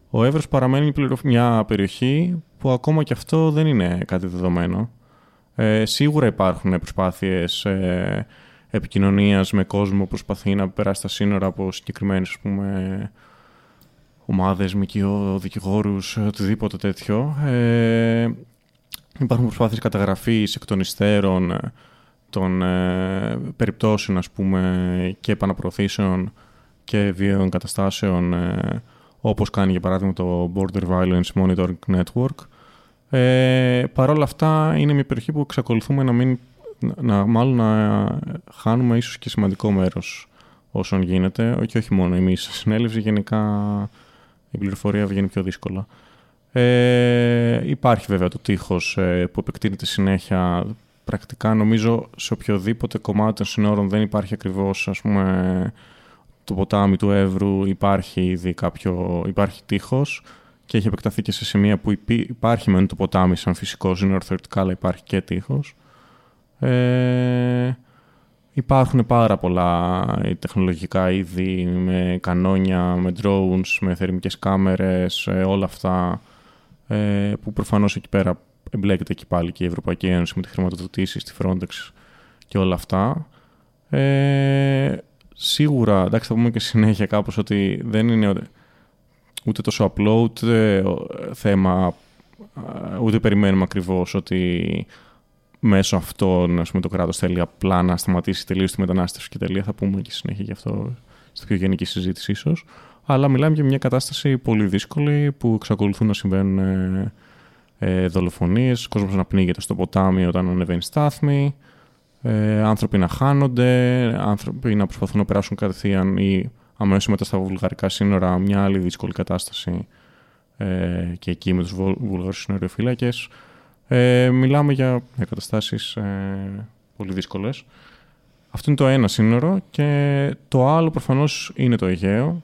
ο Εύρος παραμένει μια περιοχή που ακόμα και αυτό δεν είναι κάτι δεδομένο. Ε, σίγουρα υπάρχουν προσπάθειες ε, επικοινωνίας με κόσμο που προσπαθεί να περάσει τα σύνορα από συγκεκριμένες ομάδες, μικιό, δικηγόρους, οτιδήποτε τέτοιο. Ε, Υπάρχουν προσπάθειες καταγραφής εκ των υστέρων ε, των ε, περιπτώσεων ας πούμε, και επαναπροωθήσεων και βίαιων καταστάσεων ε, όπως κάνει για παράδειγμα το Border Violence Monitoring Network. Ε, Παρ' όλα αυτά είναι μια περιοχή που εξακολουθούμε να μην να, μάλλον να χάνουμε ίσως και σημαντικό μέρος όσων γίνεται. Και όχι μόνο εμείς στη συνέλευση γενικά η πληροφορία βγαίνει πιο δύσκολα. Ε, υπάρχει βέβαια το τείχος ε, που επεκτείνεται συνέχεια. Πρακτικά νομίζω σε οποιοδήποτε κομμάτι των συνόρων δεν υπάρχει ακριβώς ας πούμε το ποτάμι του Εύρου. Υπάρχει ήδη κάποιο, υπάρχει τείχος και έχει επεκταθεί και σε σημεία που υπάρχει μεν το ποτάμι σαν φυσικό σύνορο θεωρητικά αλλά υπάρχει και τείχος. Ε, υπάρχουν πάρα πολλά τεχνολογικά είδη με κανόνια, με drones, με θερμικές κάμερες, ε, όλα αυτά ε, που προφανώς εκεί πέρα εμπλέκεται εκεί πάλι και η Ευρωπαϊκή Ένωση με τη χρηματοδοτήση στη Frontex και όλα αυτά. Ε, σίγουρα, εντάξει θα πούμε και συνέχεια κάπως ότι δεν είναι ούτε τόσο απλό, ούτε θέμα, ούτε περιμένουμε ακριβώς ότι μέσω αυτών ας πούμε, το κράτος θέλει απλά να σταματήσει τελείως τη μετανάστευση και τελεία. Θα πούμε και συνέχεια γι' αυτό στη πιο γενική συζήτηση ίσως. Αλλά μιλάμε για μια κατάσταση πολύ δύσκολη που εξακολουθούν να συμβαίνουν ε, ε, δολοφονίες, κόσμος να πνίγεται στο ποτάμι όταν ανεβαίνει στάθμη, ε, άνθρωποι να χάνονται, άνθρωποι να προσπαθούν να περάσουν κατευθείαν ή αμέσως μετά στα βουλγαρικά σύνορα μια άλλη δύσκολη κατάσταση ε, και εκεί με τους βουλγαρούς συνοριοφύλακες. Ε, μιλάμε για, για καταστάσεις ε, πολύ δύσκολες. Αυτό είναι το ένα σύνορο και το άλλο προφανώς είναι το Αιγαίο.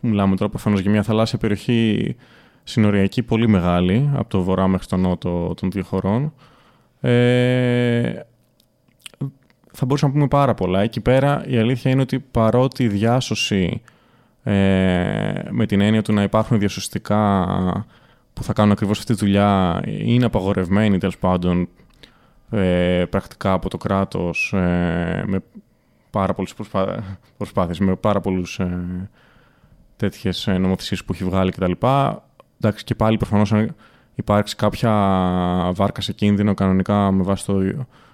Μιλάμε τώρα προφανώς για μια θαλάσσια περιοχή συνοριακή πολύ μεγάλη, από το βορρά μέχρι το νότο των δύο χωρών. Ε, θα μπορούσαμε να πούμε πάρα πολλά. Εκεί πέρα η αλήθεια είναι ότι παρότι η διάσωση ε, με την έννοια του να υπάρχουν διασωστικά που θα κάνουν ακριβώς αυτή τη δουλειά είναι απαγορευμένη τέλος πάντων ε, πρακτικά από το κράτος ε, με πάρα πολλές προσπά... προσπάθειες, με πάρα πολλούς ε, τέτοιες νομοθεσίες που έχει βγάλει κτλ. Εντάξει και πάλι προφανώς αν υπάρξει κάποια βάρκα σε κίνδυνο κανονικά με βάση το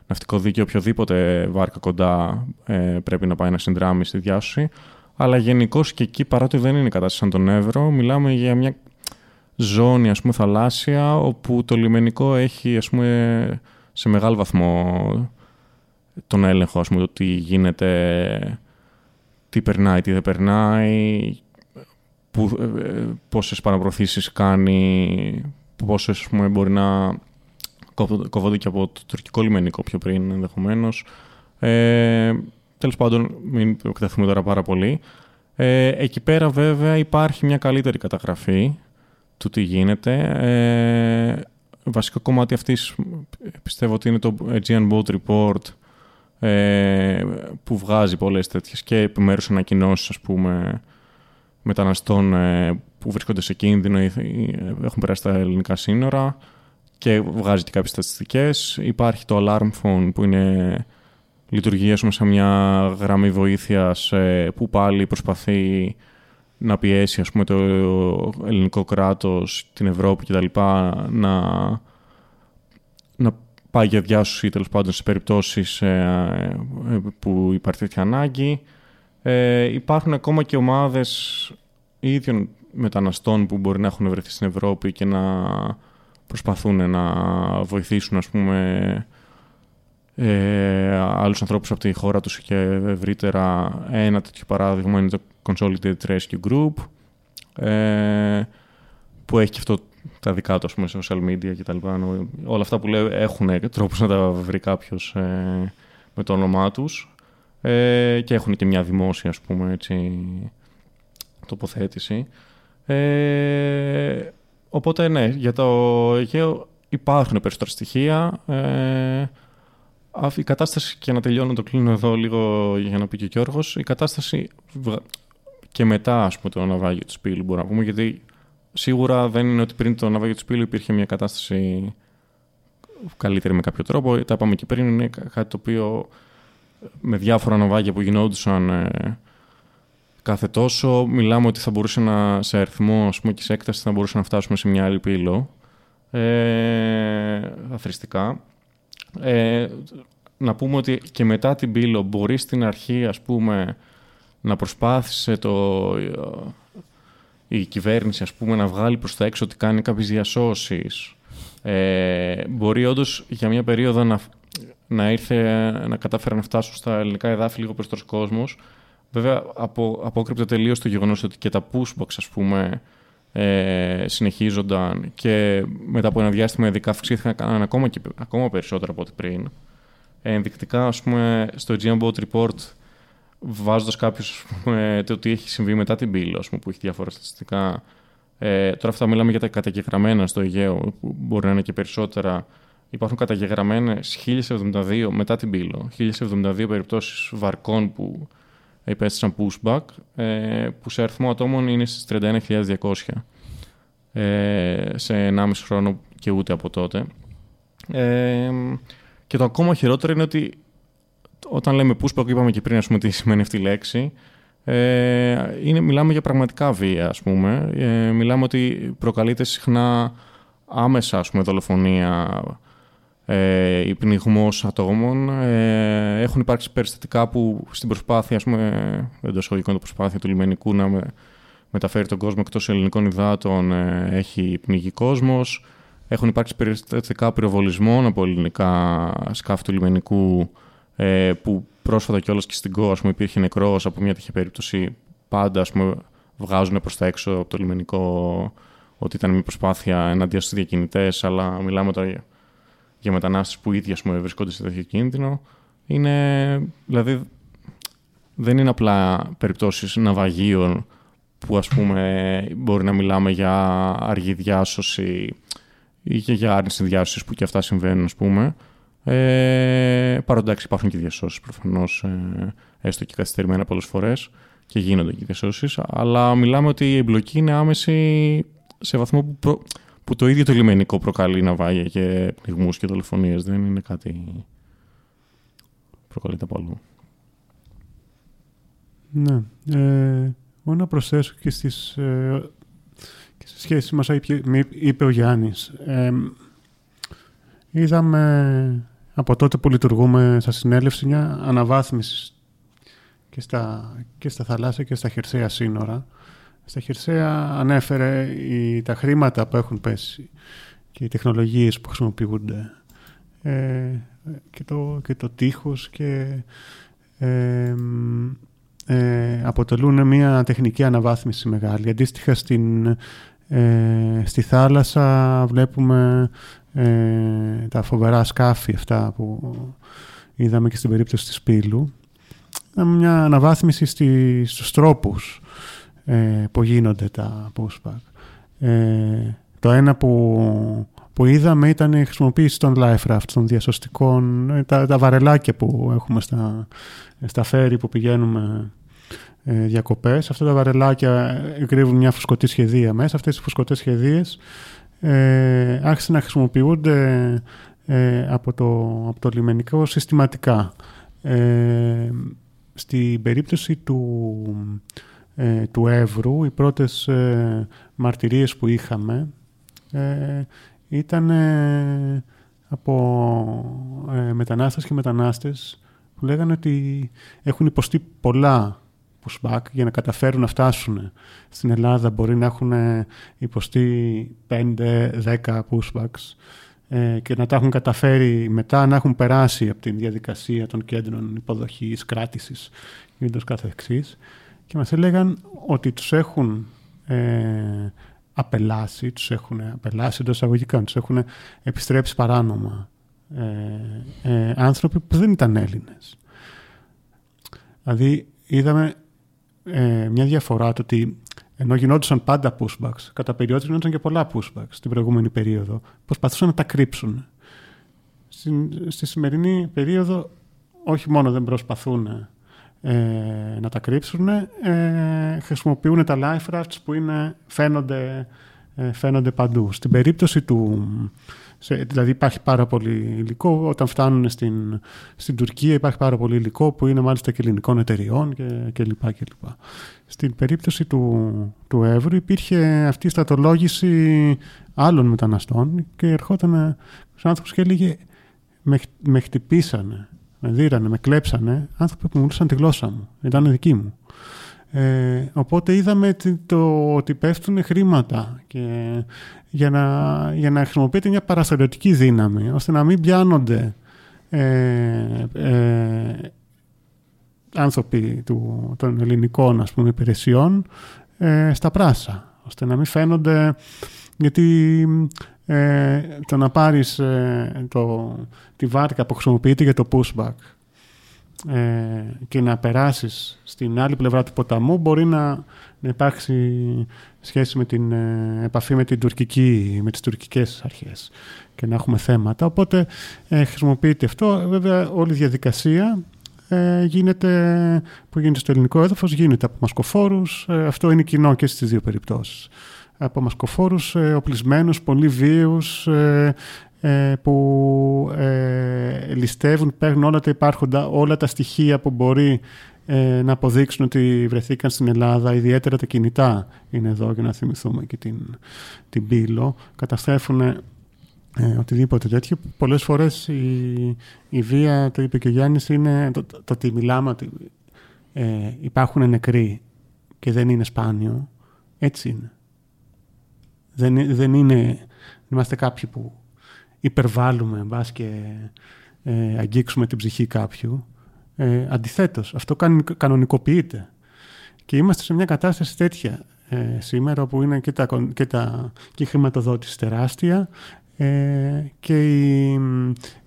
ναυτικό δίκαιο οποιοδήποτε βάρκα κοντά ε, πρέπει να πάει να συνδράμει στη διάσωση. Αλλά γενικώ και εκεί, παρότι δεν είναι κατάσταση σαν τον Εύρο, μιλάμε για μια ζώνη ας πούμε, θαλάσσια όπου το λιμενικό έχει ας πούμε, σε μεγάλο βαθμό τον έλεγχο ας πούμε, το τι γίνεται, τι περνάει, τι δεν περνάει, που, ε, πόσες παραπροθήσεις κάνει, πόσες ας πούμε, μπορεί να κόβονται και από το τουρκικό λιμενικό πιο πριν ενδεχομένως. Ε, Τέλος πάντων, μην εκτεθούμε τώρα πάρα πολύ. Ε, εκεί πέρα βέβαια υπάρχει μια καλύτερη καταγραφή του τι γίνεται. Ε, βασικό κομμάτι αυτής πιστεύω ότι είναι το Aegean Boat Report ε, που βγάζει πολλές τέτοιες και επιμέρους ανακοινώσεις ας πούμε μεταναστών ε, που βρίσκονται σε κίνδυνο ή έχουν περάσει τα ελληνικά σύνορα και βγάζει και κάποιες στατιστικές. Υπάρχει το Alarm Phone που είναι λειτουργία σαν μια γραμμή βοήθειας ε, που πάλι προσπαθεί να πιέσει ας πούμε, το ελληνικό κράτος, την Ευρώπη κτλ. Να, να πάει για διάσωση τέλος πάντων σε περιπτώσεις ε, ε, που υπάρχει τέτοια ανάγκη. Ε, υπάρχουν ακόμα και ομάδες ίδιων μεταναστών που μπορεί να έχουν βρεθεί στην Ευρώπη και να προσπαθούν να βοηθήσουν ας πούμε ε, άλλους ανθρώπους από τη χώρα τους και ευρύτερα ένα τέτοιο παράδειγμα είναι το Consolidated Rescue Group ε, που έχει και αυτό τα δικά του ας πούμε, social media και τα λοιπά. Όλα αυτά που λέω έχουν τρόπους να τα βρει κάποιος ε, με το όνομά τους ε, και έχουν και μια δημόσια ας πούμε έτσι, τοποθέτηση. Ε, Οπότε ναι, για το Αιγαίο υπάρχουν περισσότερα στοιχεία. Ε, η κατάσταση, και να τελειώνω το κλείνω εδώ λίγο για να πει και ο Γιώργος, η κατάσταση και μετά ας πούμε, το ναυάγιο του Σπύλου μπορούμε να πούμε, γιατί σίγουρα δεν είναι ότι πριν το ναυάγιο του Σπύλου υπήρχε μια κατάσταση καλύτερη με κάποιο τρόπο. Τα είπαμε και πριν, είναι κάτι το οποίο με διάφορα ναυάγια που γινόντουσαν ε, κάθε τόσο μιλάμε ότι θα μπορούσε να, σε αριθμό ας πούμε, και σε έκταση θα μπορούσε να φτάσουμε σε μια άλλη πύλο. ε, αθρηστικά. Ε, να πούμε ότι και μετά την πύλο μπορείς στην αρχή ας πούμε να προσπάθησε το, η κυβέρνηση ας πούμε, να βγάλει προς τα έξω ότι κάνει κάποιες διασώσεις. Ε, μπορεί όντως για μια περίοδο να, να ήρθε να κατάφερε να φτάσουν στα ελληνικά εδάφη λίγο περισσότερο κόσμος. Βέβαια, απο, απόκρυπτε τελείως το γεγονός ότι και τα pushbox, ας πούμε, ε, συνεχίζονταν και μετά από ένα διάστημα ειδικά αυξήθηκαν ακόμα, και, ακόμα περισσότερο από ό,τι πριν. Ε, ενδεικτικά, ας πούμε, στο Bot Report βάζοντας κάποιος το τι έχει συμβεί μετά την πύλη, που έχει διάφορα στατιστικά. Ε, τώρα αυτά μιλάμε για τα καταγεγραμμένα στο Αιγαίο, που μπορεί να είναι και περισσότερα. Υπάρχουν καταγεγραμμένες 1072 μετά την πύλο, 1072 περιπτώσεις βαρκών που υπέστησαν pushback, ε, που σε αριθμό ατόμων είναι στις 31.200 ε, σε 1,5 χρόνο και ούτε από τότε. Ε, και το ακόμα χειρότερο είναι ότι όταν λέμε pushback, είπαμε και πριν ας πούμε, τι σημαίνει αυτή η λέξη, ε, είναι, μιλάμε για πραγματικά βία, ας πούμε. Ε, μιλάμε ότι προκαλείται συχνά άμεσα, ας πούμε, δολοφονία ε, ή πνιγμός ατόμων. Ε, έχουν υπάρξει περιστατικά που στην προσπάθεια, ας πούμε, εντός εισαγωγικών το προσπάθεια του λιμενικού να με, μεταφέρει τον κόσμο εκτός ελληνικών υδάτων, ε, έχει πνιγεί κόσμος. Έχουν υπάρξει περιστατικά πυροβολισμών από ελληνικά σκάφη του λιμενικού ε, που πρόσφατα κιόλας και στην ΚΟ υπήρχε νεκρός από μια τέτοια περίπτωση. Πάντα ας πούμε, βγάζουν προς τα έξω από το λιμενικό ότι ήταν μια προσπάθεια εναντίον στους διακινητές, αλλά μιλάμε τώρα για, για μετανάστες που ήδη ας πούμε, βρισκόνται σε τέτοιο κίνδυνο. Είναι, δηλαδή, δεν είναι απλά περιπτώσεις ναυαγίων που ας πούμε μπορεί να μιλάμε για αργή διάσωση ή και για άρνηση διάσωσης που και αυτά συμβαίνουν ας πούμε. Ε, παρότι υπάρχουν και διασώσεις προφανώς, ε, έστω και καθυστερημένα πολλές φορές και γίνονται και διασώσεις. Αλλά μιλάμε ότι η εμπλοκή είναι άμεση σε βαθμό που, που το ίδιο το λιμενικό προκαλεί ναυάγια και πνιγμού και δολοφονίες. Δεν είναι κάτι. προκαλείται από αλλού. Ναι. Ε, να προσθέσω και, στις, ε, και σε σχέση μας είπε, είπε ο Γιάννης. Ε, είδαμε από τότε που λειτουργούμε στα συνέλευση μια αναβάθμιση και στα, και στα θαλάσσια και στα χερσαία σύνορα. Στα χερσαία ανέφερε οι, τα χρήματα που έχουν πέσει και οι τεχνολογίες που χρησιμοποιούνται ε, και, το, και το τείχος και ε, ε, αποτελούν μια τεχνική αναβάθμιση μεγάλη. Αντίστοιχα στην, ε, στη θάλασσα βλέπουμε ε, τα φοβερά σκάφη αυτά που είδαμε και στην περίπτωση της Πύλου. Μια αναβάθμιση στη, στους τρόπους ε, που γίνονται τα pushback. Ε, το ένα που, που είδαμε ήταν η χρησιμοποίηση των life rafts, των διασωστικών, ε, τα, τα βαρελάκια που έχουμε στα, στα φέρη που πηγαίνουμε ε, διακοπές. Αυτά τα βαρελάκια κρύβουν μια φουσκωτή σχεδία μέσα. Αυτές οι φουσκωτές σχεδίες ε, άρχισαν να χρησιμοποιούνται ε, από, το, από το λιμενικό συστηματικά. Ε, στην περίπτωση του, ε, του Εύρου, οι πρώτες ε, μαρτυρίες που είχαμε ε, ήταν από μετανάστες και μετανάστες που λέγανε ότι έχουν υποστεί πολλά pushback για να καταφέρουν να φτάσουν στην Ελλάδα. Μπορεί να έχουν υποστεί 5-10 pushbacks ε, και να τα έχουν καταφέρει μετά να έχουν περάσει από την διαδικασία των κέντρων υποδοχής, κράτησης και ούτως καθεξής. Και μας έλεγαν ότι τους έχουν ε, απελάσει, τους έχουν απελάσει εντός αγωγικά, τους έχουν επιστρέψει παράνομα ε, ε, άνθρωποι που δεν ήταν Έλληνες. Δηλαδή είδαμε ε, μια διαφορά το ότι ενώ γινόντουσαν πάντα pushbacks, κατά περιόδους γινόντουσαν και πολλά pushbacks στην προηγούμενη περίοδο, προσπαθούσαν να τα κρύψουν. στη σημερινή περίοδο όχι μόνο δεν προσπαθούν ε, να τα κρύψουν, ε, χρησιμοποιούν τα life rafts που είναι, φαίνονται, ε, φαίνονται παντού. Στην περίπτωση του, σε, δηλαδή υπάρχει πάρα πολύ υλικό. Όταν φτάνουν στην, στην Τουρκία υπάρχει πάρα πολύ υλικό που είναι μάλιστα και ελληνικών εταιριών και, και, λοιπά και λοιπά. Στην περίπτωση του, του Εύρου υπήρχε αυτή η στρατολόγηση άλλων μεταναστών και ερχόταν ο άνθρωπος και έλεγε με, με χτυπήσανε, με δίρανε, με κλέψανε άνθρωποι που μιλούσαν τη γλώσσα μου. Ήταν δική μου. Ε, οπότε είδαμε το, ότι πέφτουν χρήματα και για, να, για να χρησιμοποιείται μια παραστατιωτική δύναμη ώστε να μην πιάνονται ε, ε, άνθρωποι του, των ελληνικών ας πούμε, υπηρεσιών ε, στα πράσα ώστε να μην φαίνονται γιατί ε, το να πάρεις ε, το, τη βάρκα που χρησιμοποιείται για το pushback ε, και να περάσεις στην άλλη πλευρά του ποταμού μπορεί να, να υπάρξει σχέση με την ε, επαφή με, την τουρκική, με τις τουρκικές αρχές και να έχουμε θέματα. Οπότε ε, χρησιμοποιείται αυτό. Βέβαια όλη η διαδικασία ε, γίνεται, που γίνεται στο ελληνικό έδαφος γίνεται από μασκοφόρους. αυτό είναι κοινό και στις δύο περιπτώσεις. Από μασκοφόρους οπλισμένους, πολύ βίους, ε, που ε, ληστεύουν, παίρνουν όλα τα υπάρχοντα, όλα τα στοιχεία που μπορεί ε, να αποδείξουν ότι βρεθήκαν στην Ελλάδα, ιδιαίτερα τα κινητά είναι εδώ για να θυμηθούμε και την, την πύλο, καταστρέφουν ε, οτιδήποτε τέτοιο. Πολλές φορές η, η βία, το είπε και ο Γιάννης, είναι το, το, ότι μιλάμε ότι ε, υπάρχουν νεκροί και δεν είναι σπάνιο. Έτσι είναι. Δεν, δεν είναι, είμαστε κάποιοι που υπερβάλλουμε, μπας και ε, αγγίξουμε την ψυχή κάποιου. Ε, αντιθέτως, αυτό κανονικοποιείται. Και είμαστε σε μια κατάσταση τέτοια ε, σήμερα που είναι και, τα, και, τα, και η χρηματοδότηση τεράστια ε, και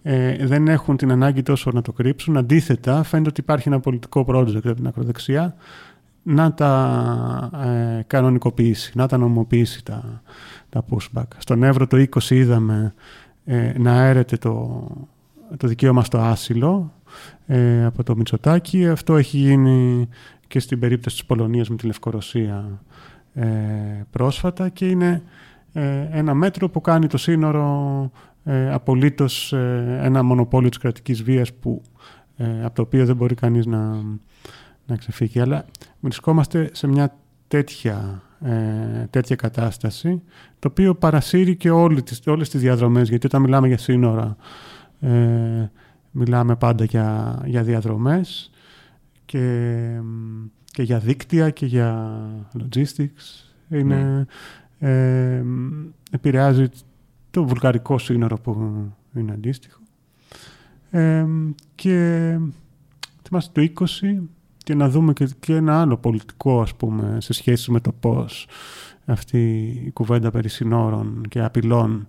ε, δεν έχουν την ανάγκη τόσο να το κρύψουν. Αντίθετα, φαίνεται ότι υπάρχει ένα πολιτικό project από την ακροδεξιά να τα ε, κανονικοποιήσει, να τα νομοποιήσει τα, τα pushback. Στον Εύρο το 20 είδαμε ε, να έρεται το, το δικαίωμα στο άσυλο ε, από το Μητσοτάκι. Αυτό έχει γίνει και στην περίπτωση της Πολωνίας με τη Λευκορωσία ε, πρόσφατα και είναι ε, ένα μέτρο που κάνει το σύνορο ε, απολύτως ένα μονοπόλιο της κρατικής βίας που, από το οποίο δεν μπορεί κανείς να, να ξεφύγει. Αλλά βρισκόμαστε σε μια τέτοια ε, τέτοια κατάσταση, το οποίο παρασύρει και όλες τις, όλες τις διαδρομές, γιατί όταν μιλάμε για σύνορα, ε, μιλάμε πάντα για, για διαδρομές και, και για δίκτυα και για logistics. Είναι, ναι. ε, επηρεάζει το βουλγαρικό σύνορο που είναι αντίστοιχο. Ε, και θυμάστε το 20 και να δούμε και, και ένα άλλο πολιτικό ας πούμε σε σχέση με το πώς αυτή η κουβέντα περί συνόρων και απειλών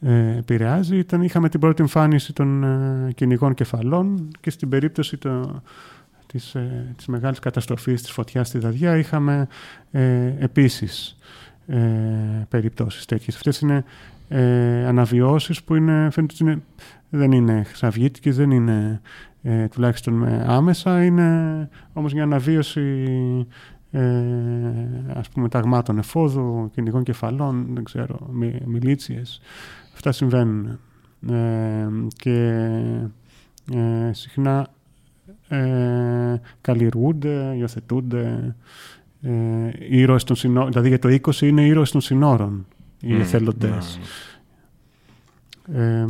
ε, επηρεάζει. Ήταν, είχαμε την πρώτη εμφάνιση των ε, κυνηγών κεφαλών και στην περίπτωση το, της, ε, της μεγάλης καταστροφής της φωτιάς στη Δαδιά είχαμε ε, επίσης ε, περιπτώσεις τέτοιες. Αυτές είναι ε, αναβιώσεις που είναι, φαίνεται ότι είναι, δεν είναι χρυσαυγίτικες, δεν είναι ε, τουλάχιστον με άμεσα, είναι όμως μια αναβίωση ε, ας πούμε ταγμάτων εφόδου, κυνηγών κεφαλών, δεν ξέρω, μι, μιλίτσιες. Αυτά συμβαίνουν. Ε, και ε, συχνά ε, καλλιεργούνται, υιοθετούνται ε, ήρωες των συνόρων. Δηλαδή για το 20 είναι ήρωες των συνόρων οι mm, εθελοντές. Ναι.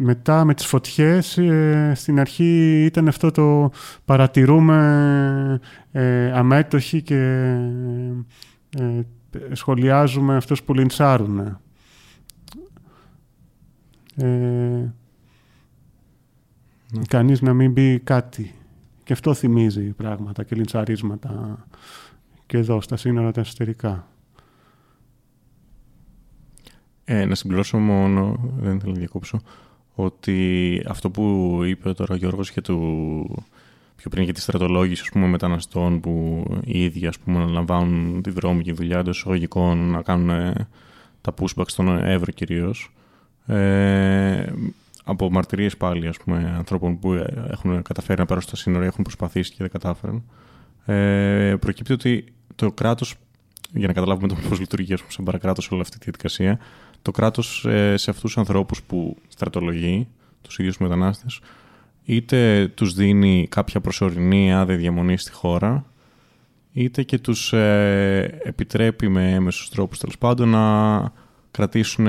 Μετά με τις φωτιές, ε, στην αρχή ήταν αυτό το παρατηρούμε ε, αμέτωχοι και ε, σχολιάζουμε αυτούς που λιντσάρουν. Ε, ναι. Κανείς να μην πει κάτι. Και αυτό θυμίζει πράγματα και λιντσαρίσματα και εδώ στα σύνορα τα εσωτερικά. Ε, να συμπληρώσω μόνο, δεν θέλω να διακόψω, ότι αυτό που είπε τώρα ο Γιώργος για το πιο πριν για της στρατολόγησης ας πούμε, μεταναστών που οι ίδιοι ας πούμε, λαμβάνουν τη βρώμικη δουλειά εντό εισαγωγικών να κάνουν ε, τα pushback στον Εύρο κυρίως. Ε, από μαρτυρίες πάλι ας πούμε, ανθρώπων που έχουν καταφέρει να περάσουν στα σύνορα έχουν προσπαθήσει και δεν κατάφεραν ε, προκύπτει ότι το κράτος για να καταλάβουμε το πώς λειτουργεί ας πούμε, σαν παρακράτος όλη αυτή τη διαδικασία το κράτος ε, σε αυτούς τους ανθρώπους που στρατολογεί, τους ίδιους μετανάστες, είτε τους δίνει κάποια προσωρινή άδεια διαμονή στη χώρα, είτε και τους ε, επιτρέπει με έμεσους τρόπους τέλος πάντων να κρατήσουν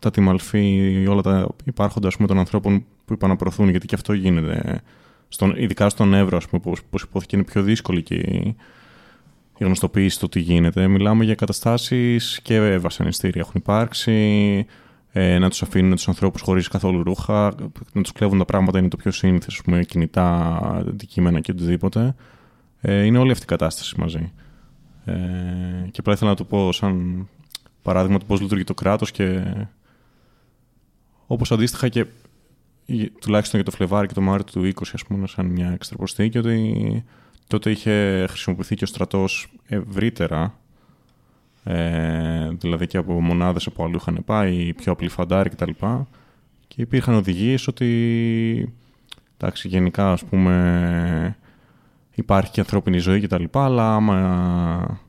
τα τιμαλφή όλα τα υπάρχοντα πούμε, των ανθρώπων που επαναπροωθούν, γιατί και αυτό γίνεται. Στον, ειδικά στον Εύρο, ας πούμε, πώς, υπόθηκε, είναι πιο δύσκολη και η, η γνωστοποίηση του τι γίνεται. Μιλάμε για καταστάσεις και βασανιστήρια έχουν υπάρξει, ε, να τους αφήνουν τους ανθρώπους χωρίς καθόλου ρούχα, να τους κλέβουν τα πράγματα είναι το πιο σύνηθες, πούμε, κινητά, αντικείμενα και οτιδήποτε. Ε, είναι όλη αυτή η κατάσταση μαζί. Ε, και απλά ήθελα να το πω σαν παράδειγμα του πώς λειτουργεί το κράτος και όπως αντίστοιχα και τουλάχιστον για το Φλεβάρι και το Μάρτιο του 20 ας πούμε σαν μια εξτραποσθήκη ότι τότε είχε χρησιμοποιηθεί και ο στρατός ευρύτερα ε, δηλαδή και από μονάδες από αλλού είχαν πάει, πιο απλή φαντάρι κτλ. Και υπήρχαν οδηγίες ότι εντάξει, γενικά ας πούμε υπάρχει και ανθρώπινη ζωή κτλ. Αλλά άμα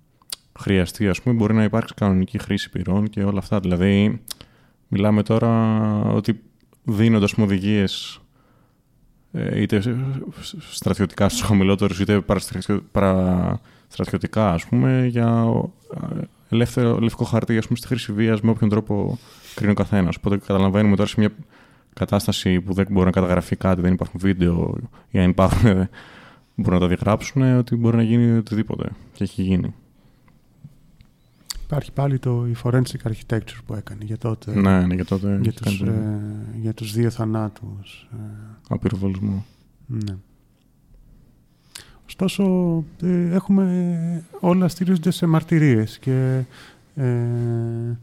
χρειαστεί ας πούμε μπορεί να υπάρξει κανονική χρήση πυρών και όλα αυτά. Δηλαδή μιλάμε τώρα ότι δίνοντας οδηγίες ε, είτε στρατιωτικά στους χαμηλότερους είτε παραστρατιωτικά ας πούμε για ελεύθερο λευκό χαρτί ας πούμε, στη χρήση βίας με όποιον τρόπο κρίνει ο καθένας. Οπότε καταλαβαίνουμε τώρα σε μια κατάσταση που δεν μπορεί να καταγραφεί κάτι, δεν υπάρχουν βίντεο ή αν υπάρχουν [laughs] μπορούν να τα διαγράψουν ότι μπορεί να γίνει οτιδήποτε και έχει γίνει. Υπάρχει πάλι το η forensic architecture που έκανε για τότε. Ναι, ναι για τότε. Για τους, ε, για τους δύο θανάτους. Ε. Απειροβολισμό. Ναι. Ωστόσο, ε, έχουμε όλα στηρίζονται σε μαρτυρίες και ε,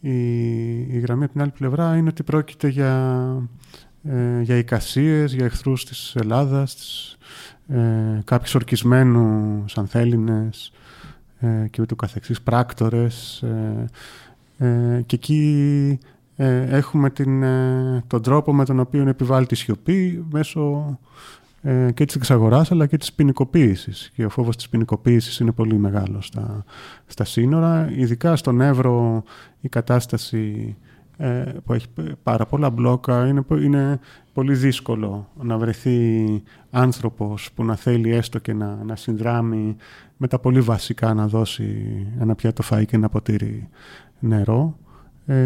η, γραμμή από την άλλη πλευρά είναι ότι πρόκειται για, ε, για εικασίες, για εχθρούς της Ελλάδας, της, ε, κάποιους ορκισμένους ανθέλινες ε, και ούτω καθεξής πράκτορες ε, και εκεί έχουμε την, τον τρόπο με τον οποίο επιβάλλει τη σιωπή μέσω ε, και της εξαγοράς αλλά και της ποινικοποίησης. Και ο φόβος της ποινικοποίησης είναι πολύ μεγάλος στα, στα σύνορα. Ειδικά στον Εύρο η κατάσταση ε, που έχει πάρα πολλά μπλόκα είναι, είναι πολύ δύσκολο να βρεθεί άνθρωπος που να θέλει έστω και να, να συνδράμει με τα πολύ βασικά να δώσει ένα πιάτο φαΐ και ένα ποτήρι νερό. Ε,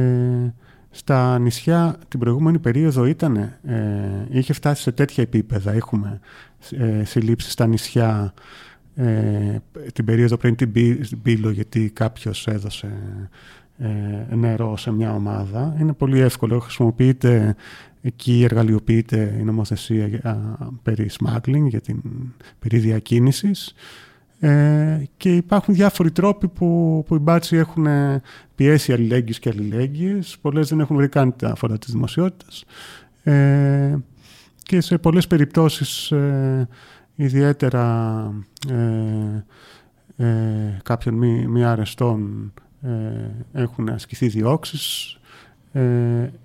στα νησιά την προηγούμενη περίοδο ήταν, ε, είχε φτάσει σε τέτοια επίπεδα. Έχουμε ε, συλλήψεις στα νησιά ε, την περίοδο πριν την Πύλο γιατί κάποιος έδωσε ε, νερό σε μια ομάδα. Είναι πολύ εύκολο, χρησιμοποιείται εκεί εργαλειοποιείται η νομοθεσία για, περί smuggling, για την περί διακίνησης. Ε, και υπάρχουν διάφοροι τρόποι που, που οι μπάτσοι έχουν ε, πιέσει αλληλέγγυες και αλληλέγγυες. Πολλές δεν έχουν βρει καν τα φορά της δημοσιότητας. Ε, και σε πολλές περιπτώσεις ε, ιδιαίτερα ε, ε, κάποιων μη, μη αρεστών έχουν ασκηθεί διώξεις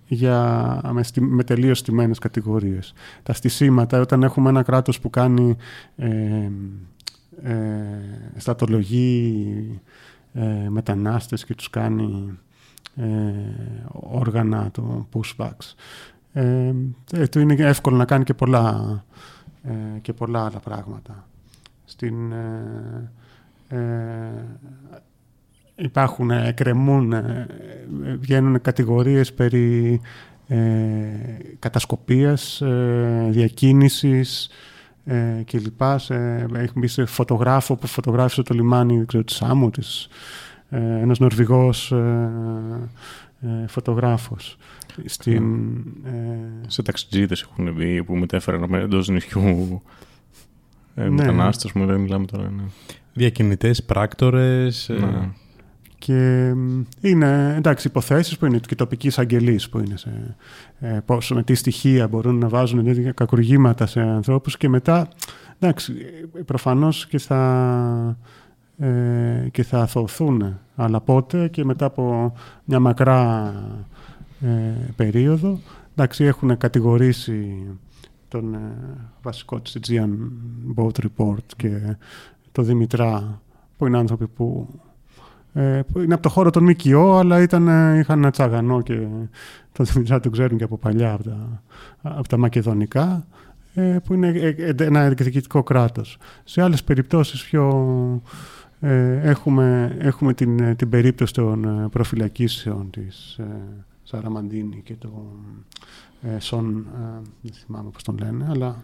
για, με, με τελείως στιμένες κατηγορίες. Τα στισίματα, όταν έχουμε ένα κράτος που κάνει ε, στατολογεί ε, μετανάστες και τους κάνει ε, όργανα το pushbacks. Ε, ε, το είναι εύκολο να κάνει και πολλά, ε, και πολλά άλλα πράγματα. Στην, υπάρχουν, εκκρεμούν, βγαίνουν κατηγορίες περί κατασκοπίας, διακίνησης, ε, και λοιπά. Έχουμε μπει σε φωτογράφο που φωτογράφησε το λιμάνι ξέρω, της Σάμου, της, ε, ένας Νορβηγός ε, ε, φωτογράφος. Στην, ε, σε ταξιτζίδες έχουν μπει που μετέφεραν εντός νησιού ε, ναι. μετανάστες, μου δεν μιλάμε τώρα. Ναι. Διακινητές, πράκτορες... Ε, ναι. Και είναι εντάξει υποθέσεις που είναι και τοπική αγγελή που είναι σε, ε, πώς, με τι στοιχεία μπορούν να βάζουν τέτοια κακουργήματα σε ανθρώπους και μετά εντάξει προφανώς και θα, ε, και θα αθωωθούν αλλά πότε και μετά από μια μακρά ε, περίοδο εντάξει έχουν κατηγορήσει τον ε, βασικό της Aegean Boat Report και το Δημητρά που είναι άνθρωποι που ε, που είναι από το χώρο των ΜΚΟ, αλλά ήταν, ε, είχαν ένα τσαγανό και τον Δημητρά τον ξέρουν και από παλιά από τα, από τα μακεδονικά, ε, που είναι ε, ε, ένα εκδικητικό κράτος. Σε άλλες περιπτώσεις πιο... Ε, έχουμε, έχουμε την, την περίπτωση των ε, προφυλακίσεων της ε, Σαραμαντίνη και των ε, Σον, δεν θυμάμαι πώς τον λένε, αλλά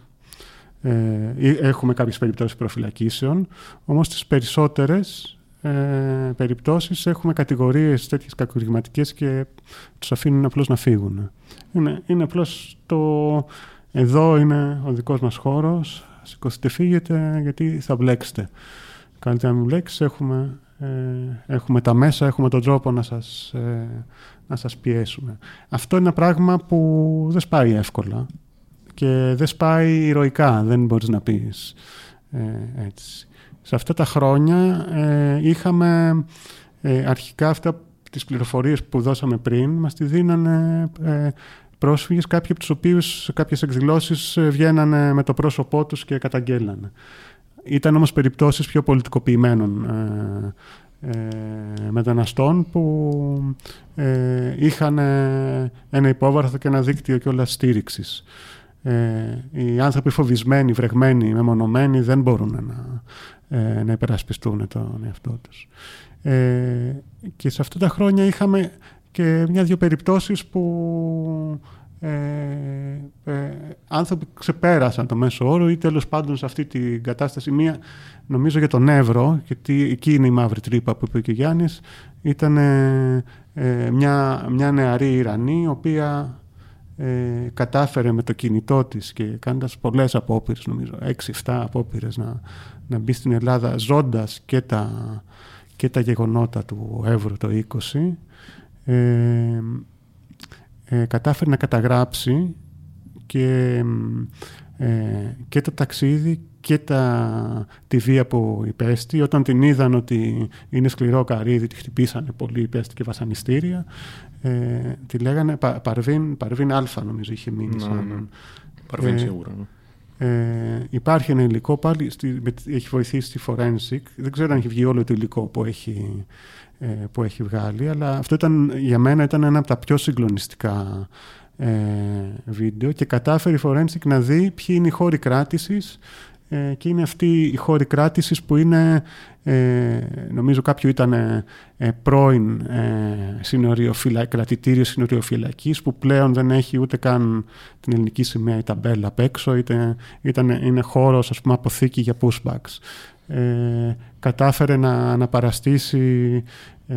έχουμε κάποιες περιπτώσεις προφυλακίσεων, όμως τις περισσότερες ε, περιπτώσεις έχουμε κατηγορίες τέτοιες κακουργηματικές και τους αφήνουν απλώς να φύγουν. Είναι, είναι απλώς το... Εδώ είναι ο δικός μας χώρος, σηκωθείτε φύγετε γιατί θα μπλέξετε. Καλύτερα να μην μπλέξεις, έχουμε, ε, έχουμε τα μέσα, έχουμε τον τρόπο να σας, ε, να σας πιέσουμε. Αυτό είναι ένα πράγμα που δεν σπάει εύκολα και δεν σπάει ηρωικά, δεν μπορείς να πεις ε, έτσι. Σε αυτά τα χρόνια ε, είχαμε ε, αρχικά αυτά τις πληροφορίες που δώσαμε πριν, μας τη δίνανε ε, πρόσφυγες, κάποιοι από τους οποίους σε κάποιες εκδηλώσεις ε, βγαίνανε με το πρόσωπό τους και καταγγέλανε. Ήταν όμως περιπτώσεις πιο πολιτικοποιημένων ε, ε, μεταναστών που ε, είχαν ένα υπόβαρθο και ένα δίκτυο και όλα στήριξης. Ε, οι άνθρωποι φοβισμένοι, βρεγμένοι, μεμονωμένοι δεν μπορούν να, ε, να υπερασπιστούν τον εαυτό τους. Ε, και σε αυτά τα χρόνια είχαμε και μια-δυο περιπτώσεις που ε, ε, άνθρωποι ξεπέρασαν το μέσο όρο ή τέλος πάντων σε αυτή την κατάσταση μία, νομίζω για τον Εύρο, γιατί εκεί είναι η μαύρη τρύπα που είπε και ο Γιάννης, ήταν ε, μια, μια νεαρή Ιρανή, η οποία ε, κατάφερε με το κινητό της και κάνοντας πολλές απόπειρες, νομίζω, 6-7 απόπειρες να, να μπει στην Ελλάδα ζώντας και τα, και τα γεγονότα του Εύρου το 20 ε, ε, κατάφερε να καταγράψει και, ε, και το ταξίδι και τα, τη βία που υπέστη. Όταν την είδαν ότι είναι σκληρό καρύδι, τη χτυπήσανε πολύ, υπέστη και βασανιστήρια. Ε, τη λέγανε Παρβίν, Παρβίν Αλφα νομίζω είχε μείνει. Ναι, ναι. Παρβίν ε, σίγουρα. Ναι. Ε, υπάρχει ένα υλικό πάλι, στη, έχει βοηθήσει στη Forensic. Δεν ξέρω αν έχει βγει όλο το υλικό που έχει, ε, που έχει βγάλει, αλλά αυτό ήταν, για μένα ήταν ένα από τα πιο συγκλονιστικά ε, βίντεο και κατάφερε η Forensic να δει ποιοι είναι οι χώροι κράτησης ε, και είναι αυτή η χώρη κράτησης που είναι, ε, νομίζω κάποιο ήταν ε, πρώην ε, κρατητήριο συνοριοφυλακής που πλέον δεν έχει ούτε καν την ελληνική σημαία ή ταμπέλα απ' έξω, είτε, ήταν, είναι χώρος ας πούμε αποθήκη για pushbacks. Ε, κατάφερε να, να παραστήσει ε,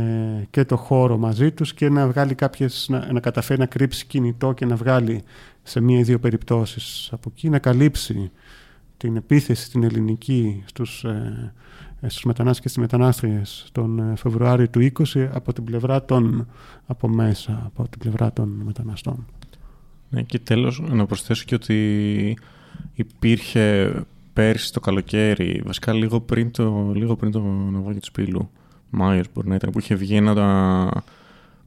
και το χώρο μαζί τους και να βγάλει κάποιες, να, να καταφέρει να κρύψει κινητό και να βγάλει σε μία ή δύο περιπτώσεις από εκεί, να καλύψει την επίθεση στην ελληνική στους, ε, ε, στους μετανάστες και στις μετανάστριες τον ε, Φεβρουάριο του 20 από την πλευρά των από μέσα, από την πλευρά των μεταναστών. Ναι, και τέλος να προσθέσω και ότι υπήρχε πέρσι το καλοκαίρι, βασικά λίγο πριν το, λίγο πριν το ναυάγιο του Σπύλου, Μάιος μπορεί να ήταν, που είχε βγει ένα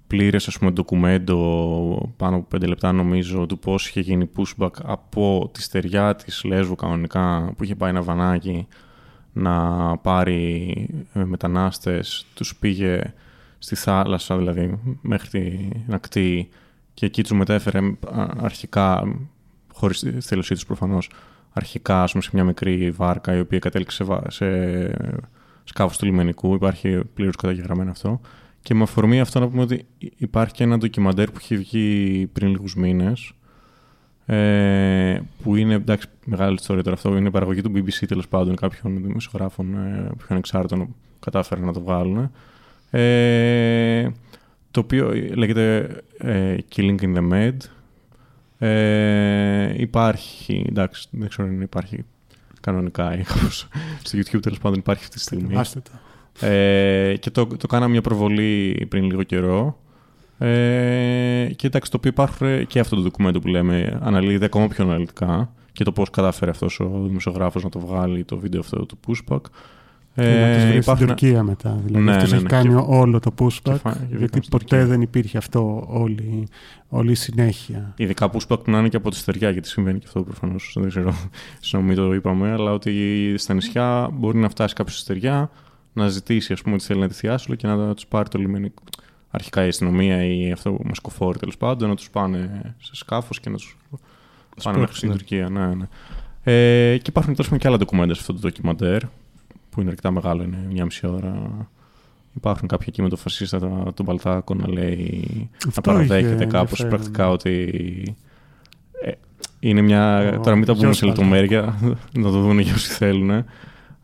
πλήρες ας πούμε ντοκουμέντο πάνω από πέντε λεπτά νομίζω του πώς είχε γίνει pushback από τη στεριά της Λέσβου κανονικά που είχε πάει ένα βανάκι να πάρει ε, μετανάστες τους πήγε στη θάλασσα δηλαδή μέχρι την ακτή και εκεί τους μετέφερε αρχικά χωρίς τη θέλωσή τους προφανώς αρχικά ας πούμε, σε μια μικρή βάρκα η οποία κατέληξε σε σκάφος του λιμενικού. Υπάρχει πλήρως καταγεγραμμένο αυτό και με αφορμή αυτό να πούμε ότι υπάρχει και ένα ντοκιμαντέρ που έχει βγει πριν λίγους μήνες ε, που είναι, εντάξει, μεγάλη ιστορία τώρα αυτό, είναι παραγωγή του BBC τέλος πάντων, κάποιων δημοσιογράφων ε, πιο ανεξάρτητων που κατάφεραν να το βγάλουν. Ε, το οποίο λέγεται ε, Killing in the Med. Ε, υπάρχει, εντάξει, δεν ξέρω αν υπάρχει κανονικά ή στο YouTube τέλος πάντων υπάρχει αυτή τη στιγμή. Ε, και το, το κάναμε μια προβολή πριν λίγο καιρό. Ε, και εντάξει, το οποίο υπάρχει και αυτό το ντοκουμέντο που λέμε αναλύεται ακόμα πιο αναλυτικά και το πώς κατάφερε αυτός ο δημοσιογράφος να το βγάλει το βίντεο αυτό του pushback. Ε, υπάρχει στην Τουρκία μετά. Δηλαδή ναι, αυτός ναι, έχει ναι, κάνει όλο το pushback, γιατί ποτέ δεν υπήρχε αυτό όλη, όλη η συνέχεια. Ειδικά pushback που να είναι και από τη στεριά, γιατί συμβαίνει και αυτό προφανώς, δεν ξέρω, [laughs] μην το είπαμε, αλλά ότι στα νησιά μπορεί να φτάσει κάποιος στη στεριά, να ζητήσει ας πούμε ότι θέλει να τη θειάσουν και να τους πάρει το λιμενικό. Αρχικά η αστυνομία ή αυτό μασκοφόροι τέλος πάντων να τους πάνε σε σκάφος και να τους πάνε μέχρι στην ναι. Τουρκία. Ναι, ναι. Ε, και υπάρχουν τόσο και άλλα ντοκουμέντα σε αυτό το ντοκιμαντέρ που είναι αρκετά μεγάλο, είναι μια μισή ώρα. Υπάρχουν κάποια εκεί με τον φασίστα τον τον Παλτάκο να λέει να Αυτό παραδέχεται είχε κάπως ενδιαφέρον. πρακτικά ότι ε, είναι μια... Ο τώρα μην τα πούμε σε γιος λεπτομέρεια, [laughs] να το δουν για όσοι θέλουν.